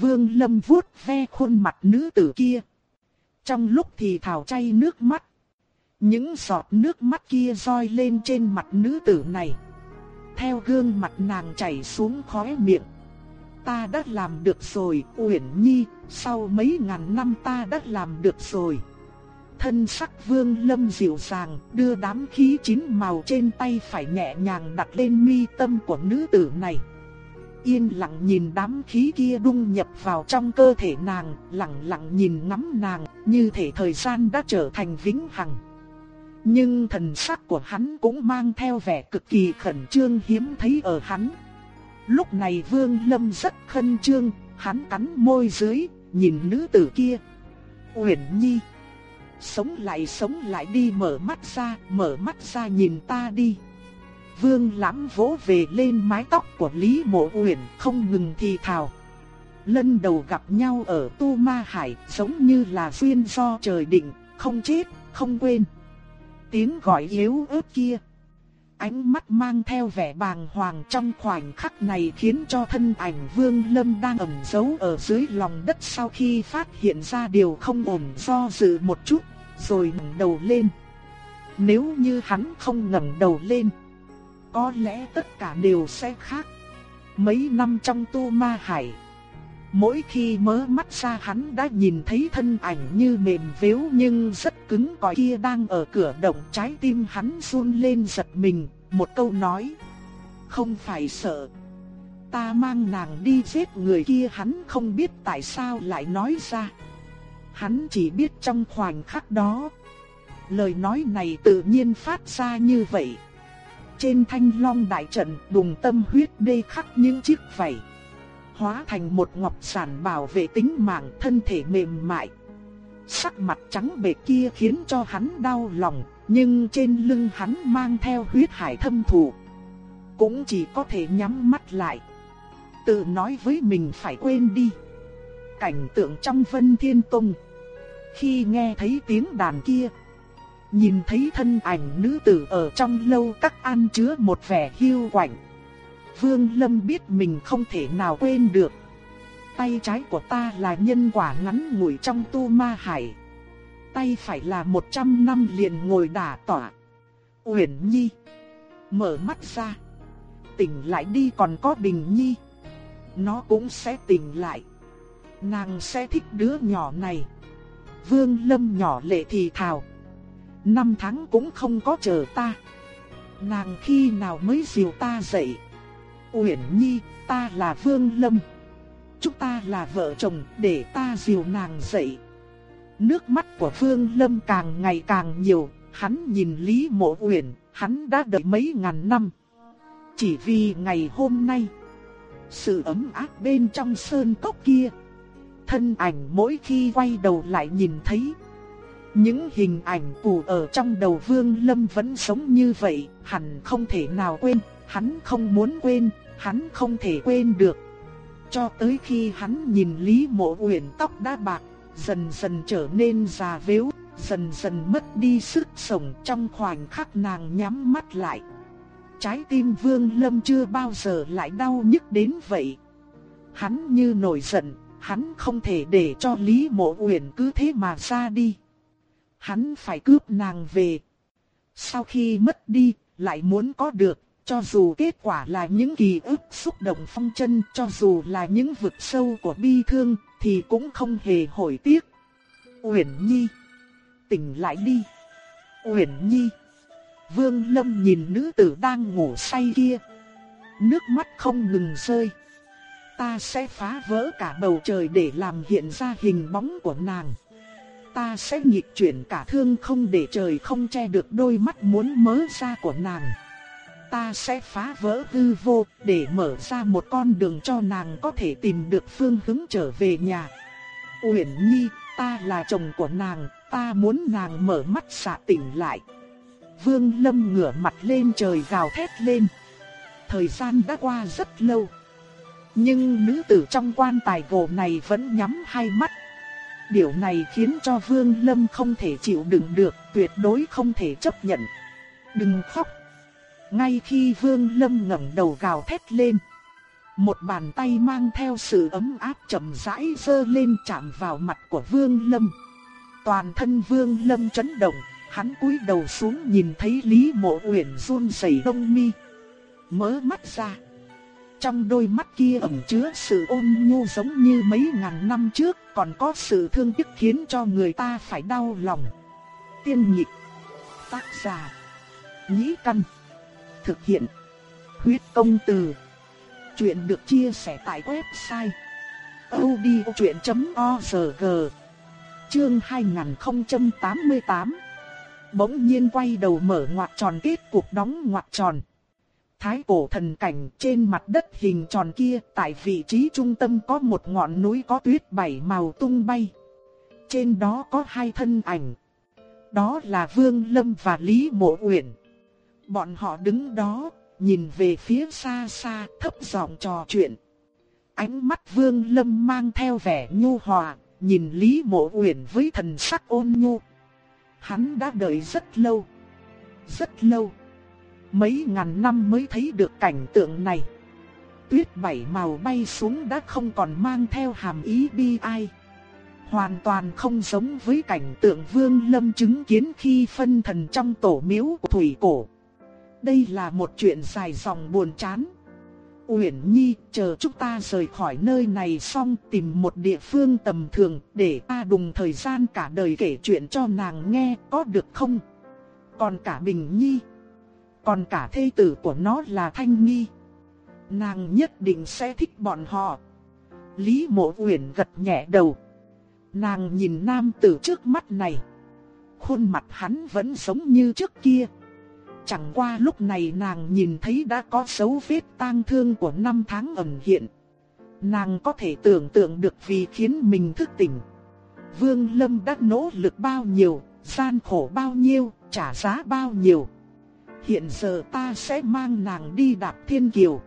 Vương Lâm vuốt ve khuôn mặt nữ tử kia, trong lúc thì thảo chay nước mắt. Những giọt nước mắt kia roi lên trên mặt nữ tử này. Theo gương mặt nàng chảy xuống khóe miệng. Ta đã làm được rồi, Uyển Nhi, sau mấy ngàn năm ta đã làm được rồi. Thân sắc vương lâm dịu dàng, đưa đám khí chín màu trên tay phải nhẹ nhàng đặt lên mi tâm của nữ tử này yên lặng nhìn đám khí kia đung nhập vào trong cơ thể nàng, lặng lặng nhìn ngắm nàng, như thể thời gian đã trở thành vĩnh hằng. Nhưng thần sắc của hắn cũng mang theo vẻ cực kỳ khẩn trương hiếm thấy ở hắn. Lúc này Vương Lâm rất khẩn trương, hắn cắn môi dưới, nhìn nữ tử kia. Uyển Nhi, sống lại sống lại đi mở mắt ra, mở mắt ra nhìn ta đi. Vương Lãm vỗ về lên mái tóc của Lý Mộ Uyển, không ngừng thì thào. Lần đầu gặp nhau ở Tu Ma Hải, giống như là duyên do trời định, không chết, không quên. Tiếng gọi yếu ớt kia, ánh mắt mang theo vẻ bàng hoàng trong khoảnh khắc này khiến cho thân ảnh Vương Lâm đang ẩn giấu ở dưới lòng đất sau khi phát hiện ra điều không ổn do dự một chút, rồi ngẩng đầu lên. Nếu như hắn không ngẩng đầu lên, có lẽ tất cả đều sẽ khác. Mấy năm trong tu ma hải, mỗi khi mớ mắt ra hắn đã nhìn thấy thân ảnh như mềm vếu nhưng rất cứng cỏi kia đang ở cửa động trái tim hắn run lên giật mình, một câu nói. Không phải sợ. Ta mang nàng đi giết người kia hắn không biết tại sao lại nói ra. Hắn chỉ biết trong khoảnh khắc đó. Lời nói này tự nhiên phát ra như vậy. Trên thanh long đại trận đùng tâm huyết đê khắc những chiếc vảy. Hóa thành một ngọc sản bảo vệ tính mạng thân thể mềm mại. Sắc mặt trắng bệ kia khiến cho hắn đau lòng, nhưng trên lưng hắn mang theo huyết hải thâm thù. Cũng chỉ có thể nhắm mắt lại. Tự nói với mình phải quên đi. Cảnh tượng trong vân thiên tông. Khi nghe thấy tiếng đàn kia, Nhìn thấy thân ảnh nữ tử ở trong lâu các an chứa một vẻ hiu quạnh. Vương Lâm biết mình không thể nào quên được. Tay trái của ta là nhân quả ngắn ngủi trong tu ma hải. Tay phải là 100 năm liền ngồi đả tỏa. Uyển Nhi. Mở mắt ra. Tỉnh lại đi còn có Bình Nhi. Nó cũng sẽ tỉnh lại. Nàng sẽ thích đứa nhỏ này. Vương Lâm nhỏ lệ thì thào năm tháng cũng không có chờ ta. Nàng khi nào mới dìu ta dậy? Uyển Nhi, ta là Vương Lâm. Chúng ta là vợ chồng để ta dìu nàng dậy. Nước mắt của Vương Lâm càng ngày càng nhiều, hắn nhìn Lý Mộ Uyển, hắn đã đợi mấy ngàn năm. Chỉ vì ngày hôm nay, sự ấm áp bên trong sơn cốc kia, thân ảnh mỗi khi quay đầu lại nhìn thấy những hình ảnh cũ ở trong đầu Vương Lâm vẫn sống như vậy, hẳn không thể nào quên, hắn không muốn quên, hắn không thể quên được. Cho tới khi hắn nhìn Lý Mộ Uyển tóc đã bạc, dần dần trở nên già vếu, dần dần mất đi sức sống trong khoảnh khắc nàng nhắm mắt lại. Trái tim Vương Lâm chưa bao giờ lại đau nhức đến vậy. Hắn như nổi giận, hắn không thể để cho Lý Mộ Uyển cứ thế mà ra đi hắn phải cướp nàng về. Sau khi mất đi, lại muốn có được, cho dù kết quả là những kỳ ức xúc động phong chân, cho dù là những vực sâu của bi thương, thì cũng không hề hối tiếc. Uyển Nhi, tỉnh lại đi. Uyển Nhi. Vương Lâm nhìn nữ tử đang ngủ say kia, nước mắt không ngừng rơi. Ta sẽ phá vỡ cả bầu trời để làm hiện ra hình bóng của nàng ta sẽ nghịch chuyển cả thương không để trời không che được đôi mắt muốn mớ ra của nàng. Ta sẽ phá vỡ hư vô để mở ra một con đường cho nàng có thể tìm được phương hướng trở về nhà. Uyển Nhi, ta là chồng của nàng, ta muốn nàng mở mắt xạ tỉnh lại. Vương Lâm ngửa mặt lên trời gào thét lên. Thời gian đã qua rất lâu. Nhưng nữ tử trong quan tài gỗ này vẫn nhắm hai mắt Điều này khiến cho Vương Lâm không thể chịu đựng được, tuyệt đối không thể chấp nhận. Đừng khóc. Ngay khi Vương Lâm ngẩng đầu gào thét lên, một bàn tay mang theo sự ấm áp chậm rãi giơ lên chạm vào mặt của Vương Lâm. Toàn thân Vương Lâm chấn động, hắn cúi đầu xuống nhìn thấy Lý Mộ Uyển run rẩy đông mi, mở mắt ra. Trong đôi mắt kia ẩn chứa sự ôn nhu giống như mấy ngàn năm trước, còn có sự thương tiếc khiến cho người ta phải đau lòng. Tiên nhịp, tác giả, nhĩ căn, thực hiện, huyết công từ. Chuyện được chia sẻ tại website odchuyện.org Chương 2088 Bỗng nhiên quay đầu mở ngoặt tròn kết cuộc đóng ngoặt tròn. Thái cổ thần cảnh trên mặt đất hình tròn kia tại vị trí trung tâm có một ngọn núi có tuyết bảy màu tung bay. Trên đó có hai thân ảnh. Đó là Vương Lâm và Lý Mộ Uyển. Bọn họ đứng đó, nhìn về phía xa xa, thấp giọng trò chuyện. Ánh mắt Vương Lâm mang theo vẻ nhu hòa, nhìn Lý Mộ Uyển với thần sắc ôn nhu. Hắn đã đợi rất lâu, rất lâu. Mấy ngàn năm mới thấy được cảnh tượng này. Tuyết bảy màu bay xuống đã không còn mang theo hàm ý bi ai. Hoàn toàn không giống với cảnh tượng Vương Lâm chứng kiến khi phân thần trong tổ miếu của Thủy Cổ. Đây là một chuyện dài dòng buồn chán. Uyển Nhi, chờ chúng ta rời khỏi nơi này xong tìm một địa phương tầm thường để ta đùng thời gian cả đời kể chuyện cho nàng nghe, có được không? Còn cả Bình Nhi, còn cả thê tử của nó là Thanh Nhi. Nàng nhất định sẽ thích bọn họ. Lý Mộ Uyển gật nhẹ đầu. Nàng nhìn nam tử trước mắt này. Khuôn mặt hắn vẫn giống như trước kia. Chẳng qua lúc này nàng nhìn thấy đã có dấu vết tang thương của năm tháng ẩn hiện. Nàng có thể tưởng tượng được vì khiến mình thức tỉnh. Vương Lâm đã nỗ lực bao nhiêu, gian khổ bao nhiêu, trả giá bao nhiêu. Hiện giờ ta sẽ mang nàng đi đạp thiên kiều.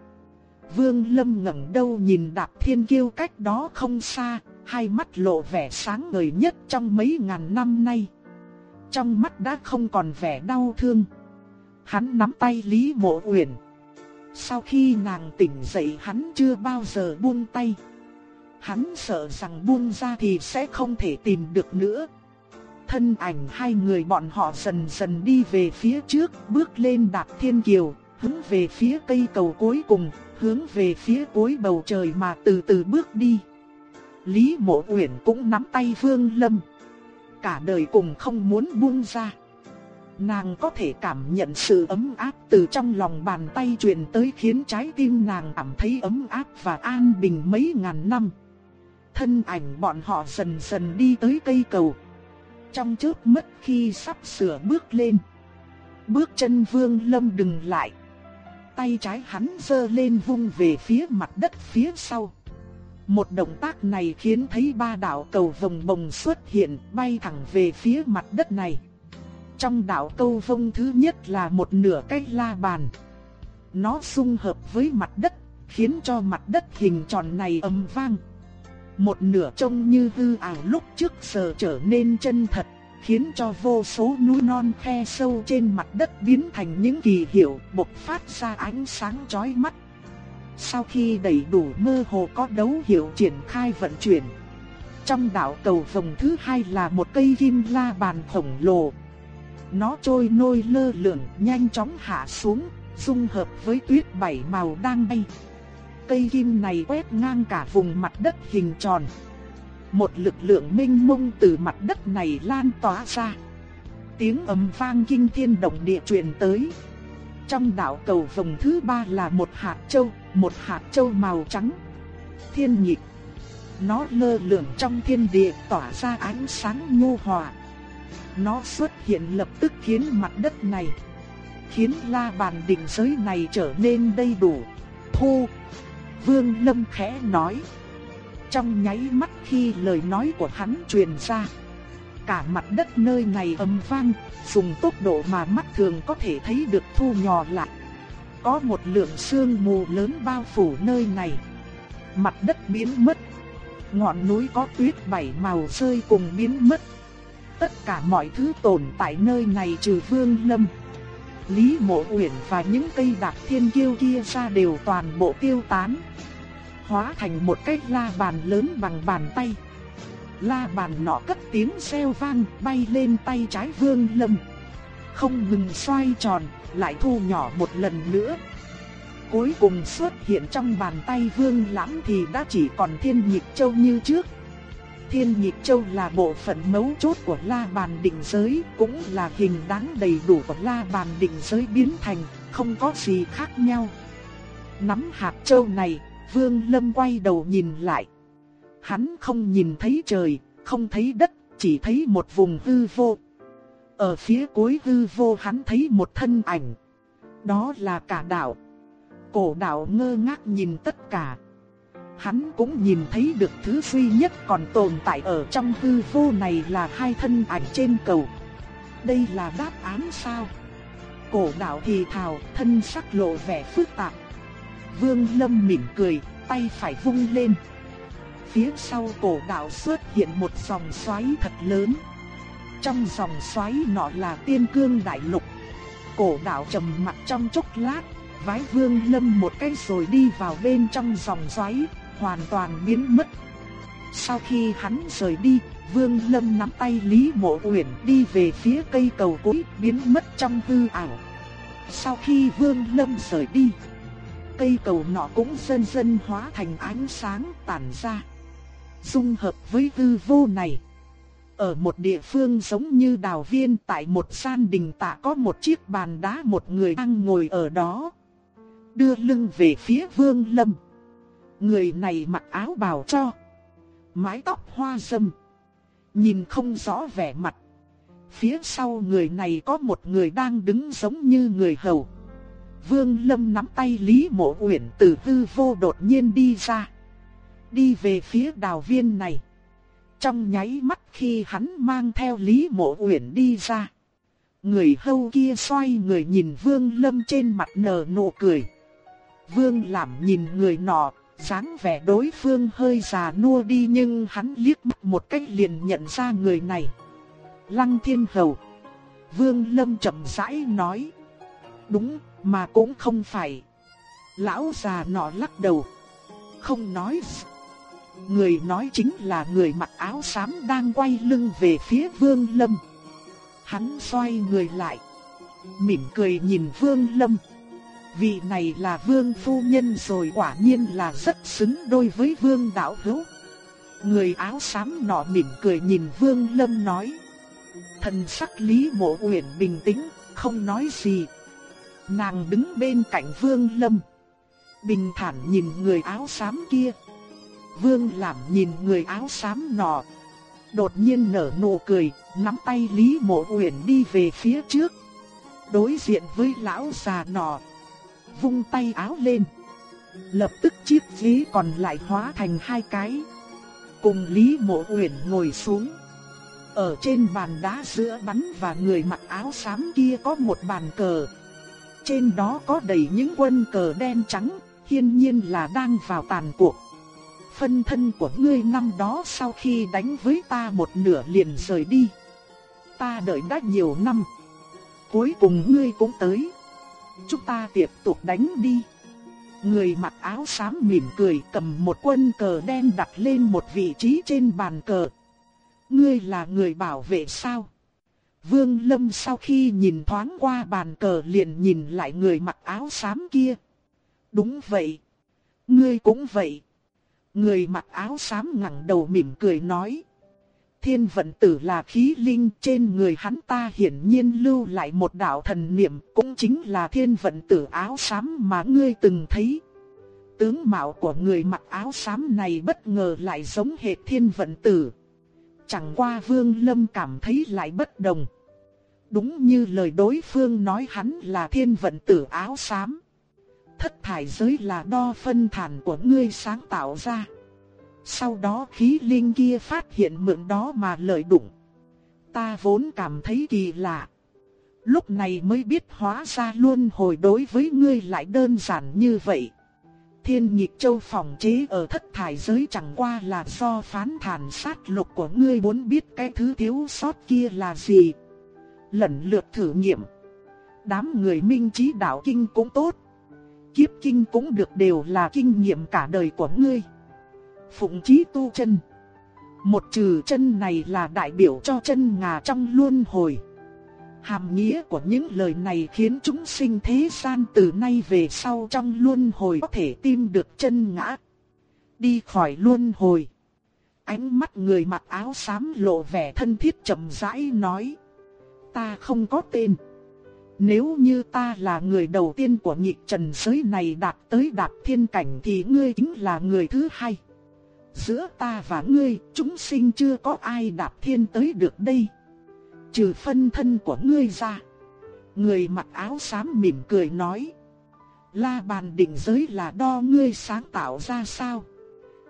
Vương Lâm ngẩng đầu nhìn đạp thiên kiêu cách đó không xa, hai mắt lộ vẻ sáng ngời nhất trong mấy ngàn năm nay. Trong mắt đã không còn vẻ đau thương. Hắn nắm tay Lý Mộ Uyển. Sau khi nàng tỉnh dậy hắn chưa bao giờ buông tay. Hắn sợ rằng buông ra thì sẽ không thể tìm được nữa. Thân ảnh hai người bọn họ dần dần đi về phía trước, bước lên đạp thiên kiều, hướng về phía cây cầu cuối cùng, hướng về phía cuối bầu trời mà từ từ bước đi. Lý Mộ Uyển cũng nắm tay Vương Lâm. Cả đời cùng không muốn buông ra. Nàng có thể cảm nhận sự ấm áp từ trong lòng bàn tay truyền tới khiến trái tim nàng cảm thấy ấm áp và an bình mấy ngàn năm. Thân ảnh bọn họ dần dần đi tới cây cầu. Trong chớp mất khi sắp sửa bước lên. Bước chân Vương Lâm đừng lại. Tay trái hắn giơ lên vung về phía mặt đất phía sau. Một động tác này khiến thấy ba đạo cầu vồng bồng xuất hiện, bay thẳng về phía mặt đất này. Trong đạo câu vông thứ nhất là một nửa cái la bàn. Nó xung hợp với mặt đất, khiến cho mặt đất hình tròn này âm vang. Một nửa trông như hư ảo lúc trước giờ trở nên chân thật, khiến cho vô số núi non khe sâu trên mặt đất biến thành những kỳ hiệu bộc phát ra ánh sáng chói mắt. Sau khi đầy đủ mơ hồ có dấu hiệu triển khai vận chuyển. Trong đạo cầu vòng thứ hai là một cây kim la bàn khổng lồ. Nó trôi nôi lơ lửng nhanh chóng hạ xuống, dung hợp với tuyết bảy màu đang bay. Cây kim này quét ngang cả vùng mặt đất hình tròn. Một lực lượng minh mông từ mặt đất này lan tỏa ra. Tiếng ầm vang kinh thiên động địa truyền tới. Trong đạo cầu vòng thứ ba là một hạt châu, một hạt châu màu trắng. Thiên nhịp. Nó lơ lửng trong thiên địa tỏa ra ánh sáng nhu hòa. Nó xuất hiện lập tức khiến mặt đất này, khiến la bàn đỉnh giới này trở nên đầy đủ. Thu. Vương Lâm khẽ nói. Trong nháy mắt khi lời nói của hắn truyền ra, cả mặt đất nơi này ầm vang, dùng tốc độ mà mắt thường có thể thấy được thu nhỏ lại. Có một lượng sương mù lớn bao phủ nơi này. Mặt đất biến mất. Ngọn núi có tuyết bảy màu rơi cùng biến mất. Tất cả mọi thứ tồn tại nơi này trừ Vương Lâm. Lý Mộ Uyển và những cây đạp thiên kiêu kia ra đều toàn bộ tiêu tán. Hóa thành một cái la bàn lớn bằng bàn tay. La bàn nọ cất tiếng xeo vang bay lên tay trái Vương Lâm. Không ngừng xoay tròn, lại thu nhỏ một lần nữa. Cuối cùng xuất hiện trong bàn tay Vương lãng thì đã chỉ còn Thiên Nhịp Châu như trước. Thiên Nhịp Châu là bộ phận mấu chốt của La Bàn Định Giới, cũng là hình dáng đầy đủ của La Bàn Định Giới biến thành, không có gì khác nhau. Nắm hạt châu này, Vương Lâm quay đầu nhìn lại. Hắn không nhìn thấy trời, không thấy đất, chỉ thấy một vùng hư vô. Ở phía cuối hư vô hắn thấy một thân ảnh. Đó là cả đạo. Cổ đạo ngơ ngác nhìn tất cả. Hắn cũng nhìn thấy được thứ duy nhất còn tồn tại ở trong hư vô này là hai thân ảnh trên cầu. Đây là đáp án sao? Cổ đạo thì thào, thân sắc lộ vẻ phức tạp. Vương Lâm mỉm cười, tay phải vung lên. Phía sau cổ đạo xuất hiện một dòng xoáy thật lớn. Trong dòng xoáy nọ là tiên cương đại lục. Cổ đạo trầm mặt trong chốc lát, vái Vương Lâm một cái rồi đi vào bên trong dòng xoáy, hoàn toàn biến mất. Sau khi hắn rời đi, Vương Lâm nắm tay Lý Mộ Uyển đi về phía cây cầu cuối biến mất trong hư ảo. Sau khi Vương Lâm rời đi, cây cầu nọ cũng dần dần hóa thành ánh sáng tản ra. Dung hợp với hư vô này. Ở một địa phương giống như đào viên tại một gian đình tạ có một chiếc bàn đá một người đang ngồi ở đó. Đưa lưng về phía Vương Lâm. Người này mặc áo bào cho. Mái tóc hoa râm. Nhìn không rõ vẻ mặt. Phía sau người này có một người đang đứng giống như người hầu. Vương Lâm nắm tay Lý Mộ Uyển từ hư vô đột nhiên đi ra. Đi về phía đào viên này. Trong nháy mắt khi hắn mang theo Lý Mộ Uyển đi ra. Người hầu kia xoay người nhìn Vương Lâm trên mặt nở nụ cười. Vương làm nhìn người nọ, dáng vẻ đối phương hơi già nua đi nhưng hắn liếc mắt một cách liền nhận ra người này. Lăng Thiên Hầu. Vương Lâm chậm rãi nói. Đúng, mà cũng không phải. Lão già nọ lắc đầu. Không nói. Người nói chính là người mặc áo xám đang quay lưng về phía Vương Lâm. Hắn xoay người lại. Mỉm cười nhìn Vương Lâm. Vị này là Vương Phu Nhân rồi quả nhiên là rất xứng đôi với Vương Đạo Hữu. Người áo xám nọ mỉm cười nhìn Vương Lâm nói. Thần sắc Lý Mộ Uyển bình tĩnh, không nói gì. Nàng đứng bên cạnh Vương Lâm. Bình thản nhìn người áo xám kia. Vương làm nhìn người áo xám nọ. Đột nhiên nở nụ cười, nắm tay Lý Mộ Uyển đi về phía trước. Đối diện với lão già nọ. Vung tay áo lên. Lập tức chiếc ghế còn lại hóa thành hai cái. Cùng Lý Mộ Uyển ngồi xuống. Ở trên bàn đá giữa bắn và người mặc áo xám kia có một bàn cờ. Trên đó có đầy những quân cờ đen trắng, hiển nhiên là đang vào tàn cuộc. Phân thân của ngươi năm đó sau khi đánh với ta một nửa liền rời đi. Ta đợi đã nhiều năm. Cuối cùng ngươi cũng tới. Chúng ta tiếp tục đánh đi. Người mặc áo xám mỉm cười cầm một quân cờ đen đặt lên một vị trí trên bàn cờ. Ngươi là người bảo vệ sao? Vương Lâm sau khi nhìn thoáng qua bàn cờ liền nhìn lại người mặc áo xám kia. Đúng vậy. Ngươi cũng vậy. Người mặc áo xám ngẩng đầu mỉm cười nói. Thiên vận tử là khí linh, trên người hắn ta hiển nhiên lưu lại một đạo thần niệm, cũng chính là thiên vận tử áo xám mà ngươi từng thấy. Tướng mạo của người mặc áo xám này bất ngờ lại giống hệt thiên vận tử. Chẳng qua Vương Lâm cảm thấy lại bất đồng. Đúng như lời đối phương nói hắn là thiên vận tử áo xám. Thất thải giới là đo phân thản của ngươi sáng tạo ra. Sau đó khí linh kia phát hiện mượn đó mà lợi đụng. Ta vốn cảm thấy kỳ lạ. Lúc này mới biết hóa ra luôn hồi đối với ngươi lại đơn giản như vậy. Thiên nhịp châu phòng chế ở thất thải giới chẳng qua là do phán thản sát lục của ngươi muốn biết cái thứ thiếu sót kia là gì. Lần lượt thử nghiệm. Đám người minh trí đạo kinh cũng tốt. Kiếp kinh cũng được đều là kinh nghiệm cả đời của ngươi. Phụng chí tu chân. Một trừ chân này là đại biểu cho chân ngà trong luân hồi. Hàm nghĩa của những lời này khiến chúng sinh thế gian từ nay về sau trong luân hồi có thể tìm được chân ngã. Đi khỏi luân hồi. Ánh mắt người mặc áo xám lộ vẻ thân thiết chậm rãi nói. Ta không có tên. Nếu như ta là người đầu tiên của nhị trần giới này đạt tới đạt thiên cảnh thì ngươi chính là người thứ hai. Giữa ta và ngươi, chúng sinh chưa có ai đạt thiên tới được đây. Trừ phân thân của ngươi ra. Người mặc áo xám mỉm cười nói. La bàn định giới là đo ngươi sáng tạo ra sao?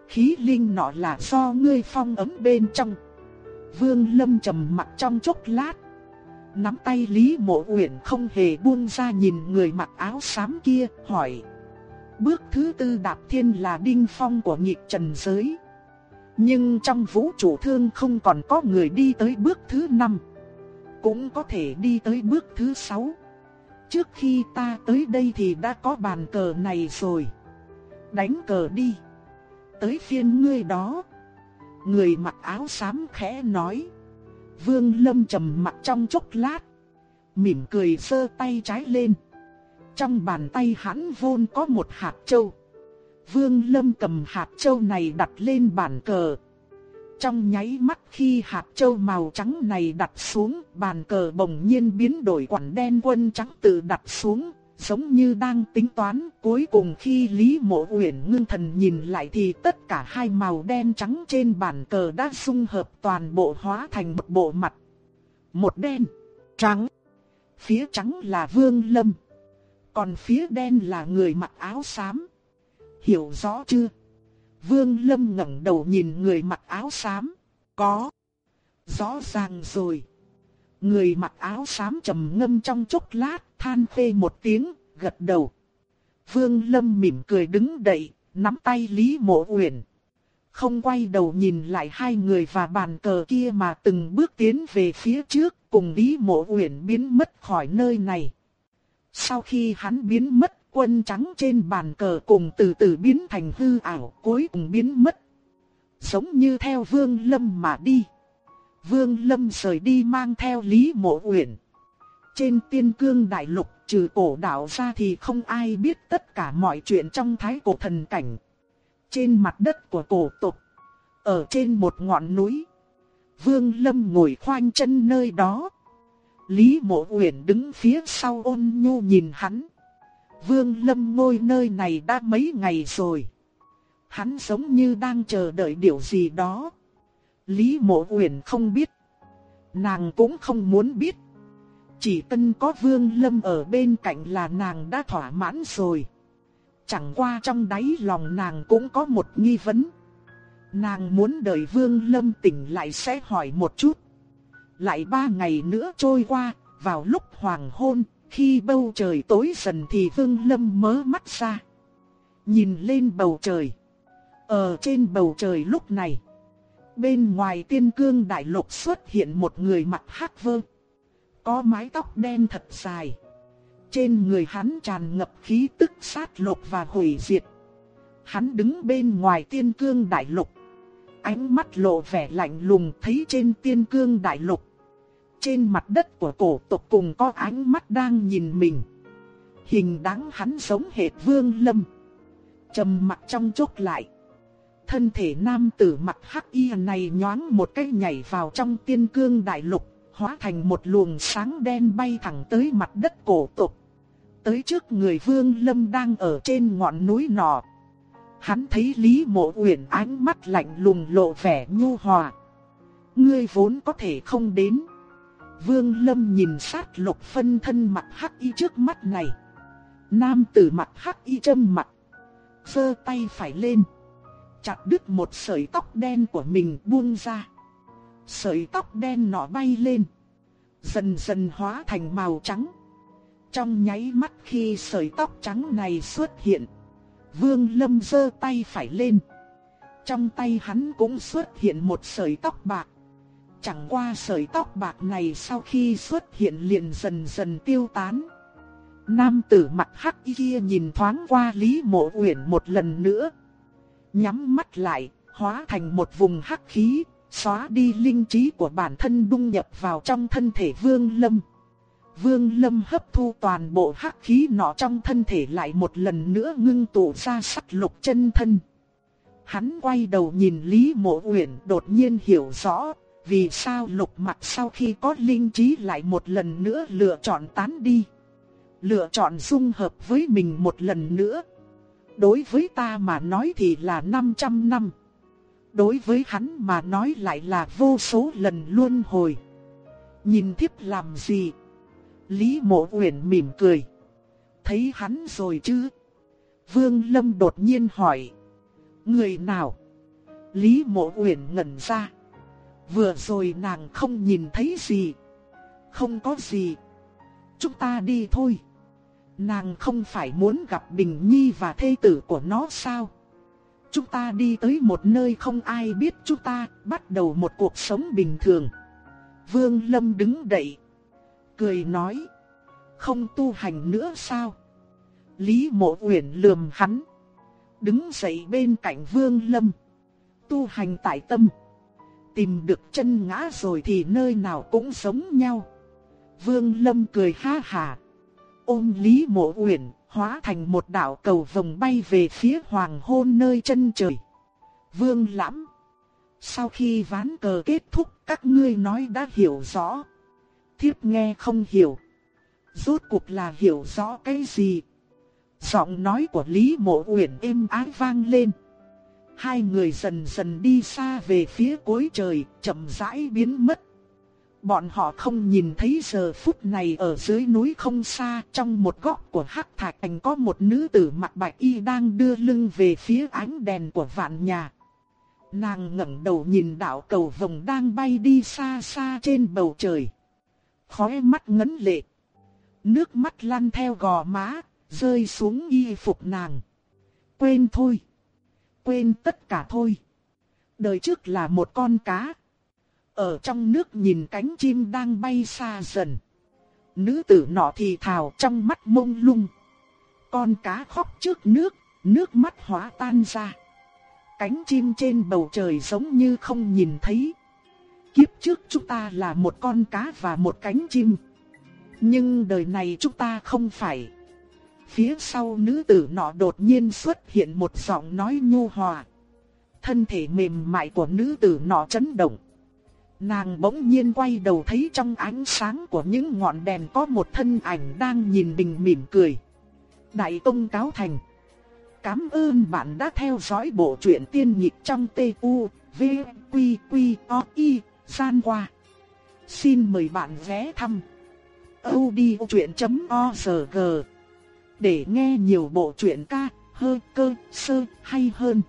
Khí linh nọ là do ngươi phong ấm bên trong. Vương Lâm trầm mặt trong chốc lát. Nắm tay Lý Mộ Uyển không hề buông ra nhìn người mặc áo xám kia, hỏi. Bước thứ tư đạp thiên là đinh phong của nhịp trần giới. Nhưng trong vũ trụ thương không còn có người đi tới bước thứ năm. Cũng có thể đi tới bước thứ sáu. Trước khi ta tới đây thì đã có bàn cờ này rồi. Đánh cờ đi. Tới phiên ngươi đó. Người mặc áo xám khẽ nói. Vương Lâm trầm mặt trong chốc lát. Mỉm cười sơ tay trái lên. Trong bàn tay hắn vốn có một hạt châu. Vương Lâm cầm hạt châu này đặt lên bàn cờ. Trong nháy mắt khi hạt châu màu trắng này đặt xuống, bàn cờ bỗng nhiên biến đổi quản đen quân trắng tự đặt xuống, giống như đang tính toán. Cuối cùng khi Lý Mộ Uyển ngưng thần nhìn lại thì tất cả hai màu đen trắng trên bàn cờ đã xung hợp toàn bộ hóa thành một bộ mặt. Một đen, trắng. Phía trắng là Vương Lâm. Còn phía đen là người mặc áo xám. Hiểu rõ chưa? Vương Lâm ngẩng đầu nhìn người mặc áo xám. Có. Rõ ràng rồi. Người mặc áo xám trầm ngâm trong chốc lát, than phê một tiếng, gật đầu. Vương Lâm mỉm cười đứng dậy, nắm tay Lý Mộ Uyển. Không quay đầu nhìn lại hai người và bàn cờ kia mà từng bước tiến về phía trước, cùng Lý Mộ Uyển biến mất khỏi nơi này. Sau khi hắn biến mất, quân trắng trên bàn cờ cùng từ từ biến thành hư ảo, cuối cùng biến mất. Giống như theo Vương Lâm mà đi. Vương Lâm rời đi mang theo Lý Mộ Uyển. Trên tiên cương đại lục trừ cổ đạo ra thì không ai biết tất cả mọi chuyện trong thái cổ thần cảnh. Trên mặt đất của cổ tộc, ở trên một ngọn núi, Vương Lâm ngồi khoanh chân nơi đó. Lý Mộ Uyển đứng phía sau ôn nhu nhìn hắn. Vương Lâm ngồi nơi này đã mấy ngày rồi. Hắn giống như đang chờ đợi điều gì đó. Lý Mộ Uyển không biết. Nàng cũng không muốn biết. Chỉ tân có Vương Lâm ở bên cạnh là nàng đã thỏa mãn rồi. Chẳng qua trong đáy lòng nàng cũng có một nghi vấn. Nàng muốn đợi Vương Lâm tỉnh lại sẽ hỏi một chút. Lại ba ngày nữa trôi qua, vào lúc hoàng hôn, khi bầu trời tối dần thì Vương Lâm mớ mắt ra. Nhìn lên bầu trời. Ở trên bầu trời lúc này, bên ngoài tiên cương đại lục xuất hiện một người mặt hắc vơ. Có mái tóc đen thật dài. Trên người hắn tràn ngập khí tức sát lục và hủy diệt. Hắn đứng bên ngoài tiên cương đại lục. Ánh mắt lộ vẻ lạnh lùng thấy trên tiên cương đại lục trên mặt đất của cổ tộc cùng có ánh mắt đang nhìn mình. Hình dáng hắn giống hệt Vương Lâm. Trầm mặt trong chốc lại. Thân thể nam tử mặt hắc y này nhoáng một cái nhảy vào trong tiên cương đại lục, hóa thành một luồng sáng đen bay thẳng tới mặt đất cổ tộc. Tới trước người Vương Lâm đang ở trên ngọn núi nọ. Hắn thấy Lý Mộ Uyển ánh mắt lạnh lùng lộ vẻ nhu hòa. Ngươi vốn có thể không đến. Vương Lâm nhìn sát lục phân thân mặt hắc y trước mắt này. Nam tử mặt hắc y châm mặt. giơ tay phải lên. Chặt đứt một sợi tóc đen của mình buông ra. Sợi tóc đen nọ bay lên. Dần dần hóa thành màu trắng. Trong nháy mắt khi sợi tóc trắng này xuất hiện. Vương Lâm giơ tay phải lên. Trong tay hắn cũng xuất hiện một sợi tóc bạc. Chẳng qua sợi tóc bạc này sau khi xuất hiện liền dần dần tiêu tán. Nam tử mặt hắc y kia nhìn thoáng qua Lý Mộ Uyển một lần nữa. Nhắm mắt lại, hóa thành một vùng hắc khí, xóa đi linh trí của bản thân đung nhập vào trong thân thể Vương Lâm. Vương Lâm hấp thu toàn bộ hắc khí nọ trong thân thể lại một lần nữa ngưng tụ ra sắc lục chân thân. Hắn quay đầu nhìn Lý Mộ Uyển đột nhiên hiểu rõ, vì sao lục mặt sau khi có linh trí lại một lần nữa lựa chọn tán đi. Lựa chọn dung hợp với mình một lần nữa. Đối với ta mà nói thì là 500 năm. Đối với hắn mà nói lại là vô số lần luân hồi. Nhìn thiếp làm gì? Lý mộ uyển mỉm cười. Thấy hắn rồi chứ? Vương Lâm đột nhiên hỏi. Người nào? Lý mộ uyển ngẩn ra. Vừa rồi nàng không nhìn thấy gì. Không có gì. Chúng ta đi thôi. Nàng không phải muốn gặp Bình Nhi và thê tử của nó sao? Chúng ta đi tới một nơi không ai biết chúng ta, bắt đầu một cuộc sống bình thường. Vương Lâm đứng dậy, cười nói, không tu hành nữa sao? Lý Mộ Uyển lườm hắn, đứng dậy bên cạnh Vương Lâm. Tu hành tại tâm, tìm được chân ngã rồi thì nơi nào cũng giống nhau. Vương Lâm cười ha hà, ôm Lý Mộ Uyển, hóa thành một đạo cầu vồng bay về phía hoàng hôn nơi chân trời. Vương Lãm, sau khi ván cờ kết thúc các ngươi nói đã hiểu rõ. Thiếp nghe không hiểu. Rốt cuộc là hiểu rõ cái gì? Giọng nói của Lý Mộ Uyển êm ái vang lên. Hai người dần dần đi xa về phía cuối trời, chậm rãi biến mất. Bọn họ không nhìn thấy giờ phút này ở dưới núi không xa, trong một góc của Hắc Thạch Thành có một nữ tử mặt bạch y đang đưa lưng về phía ánh đèn của vạn nhà. Nàng ngẩng đầu nhìn đạo cầu vồng đang bay đi xa xa trên bầu trời. Khóe mắt ngấn lệ. Nước mắt lăn theo gò má, rơi xuống y phục nàng. Quên thôi. Quên tất cả thôi. Đời trước là một con cá. Ở trong nước nhìn cánh chim đang bay xa dần. Nữ tử nọ thì thào trong mắt mông lung. Con cá khóc trước nước, nước mắt hóa tan ra. Cánh chim trên bầu trời giống như không nhìn thấy. Kiếp trước chúng ta là một con cá và một cánh chim. Nhưng đời này chúng ta không phải. Phía sau nữ tử nọ đột nhiên xuất hiện một giọng nói nhu hòa. Thân thể mềm mại của nữ tử nọ chấn động. Nàng bỗng nhiên quay đầu thấy trong ánh sáng của những ngọn đèn có một thân ảnh đang nhìn mình mỉm cười. Đại Tông Cáo Thành Cảm ơn bạn đã theo dõi bộ truyện tiên nhịp trong T.U. V. Quy Quy O. I. gian qua. Xin mời bạn ghé thăm audiochuyện.org để nghe nhiều bộ truyện ca, hơ cơ, sơ, hay hơn.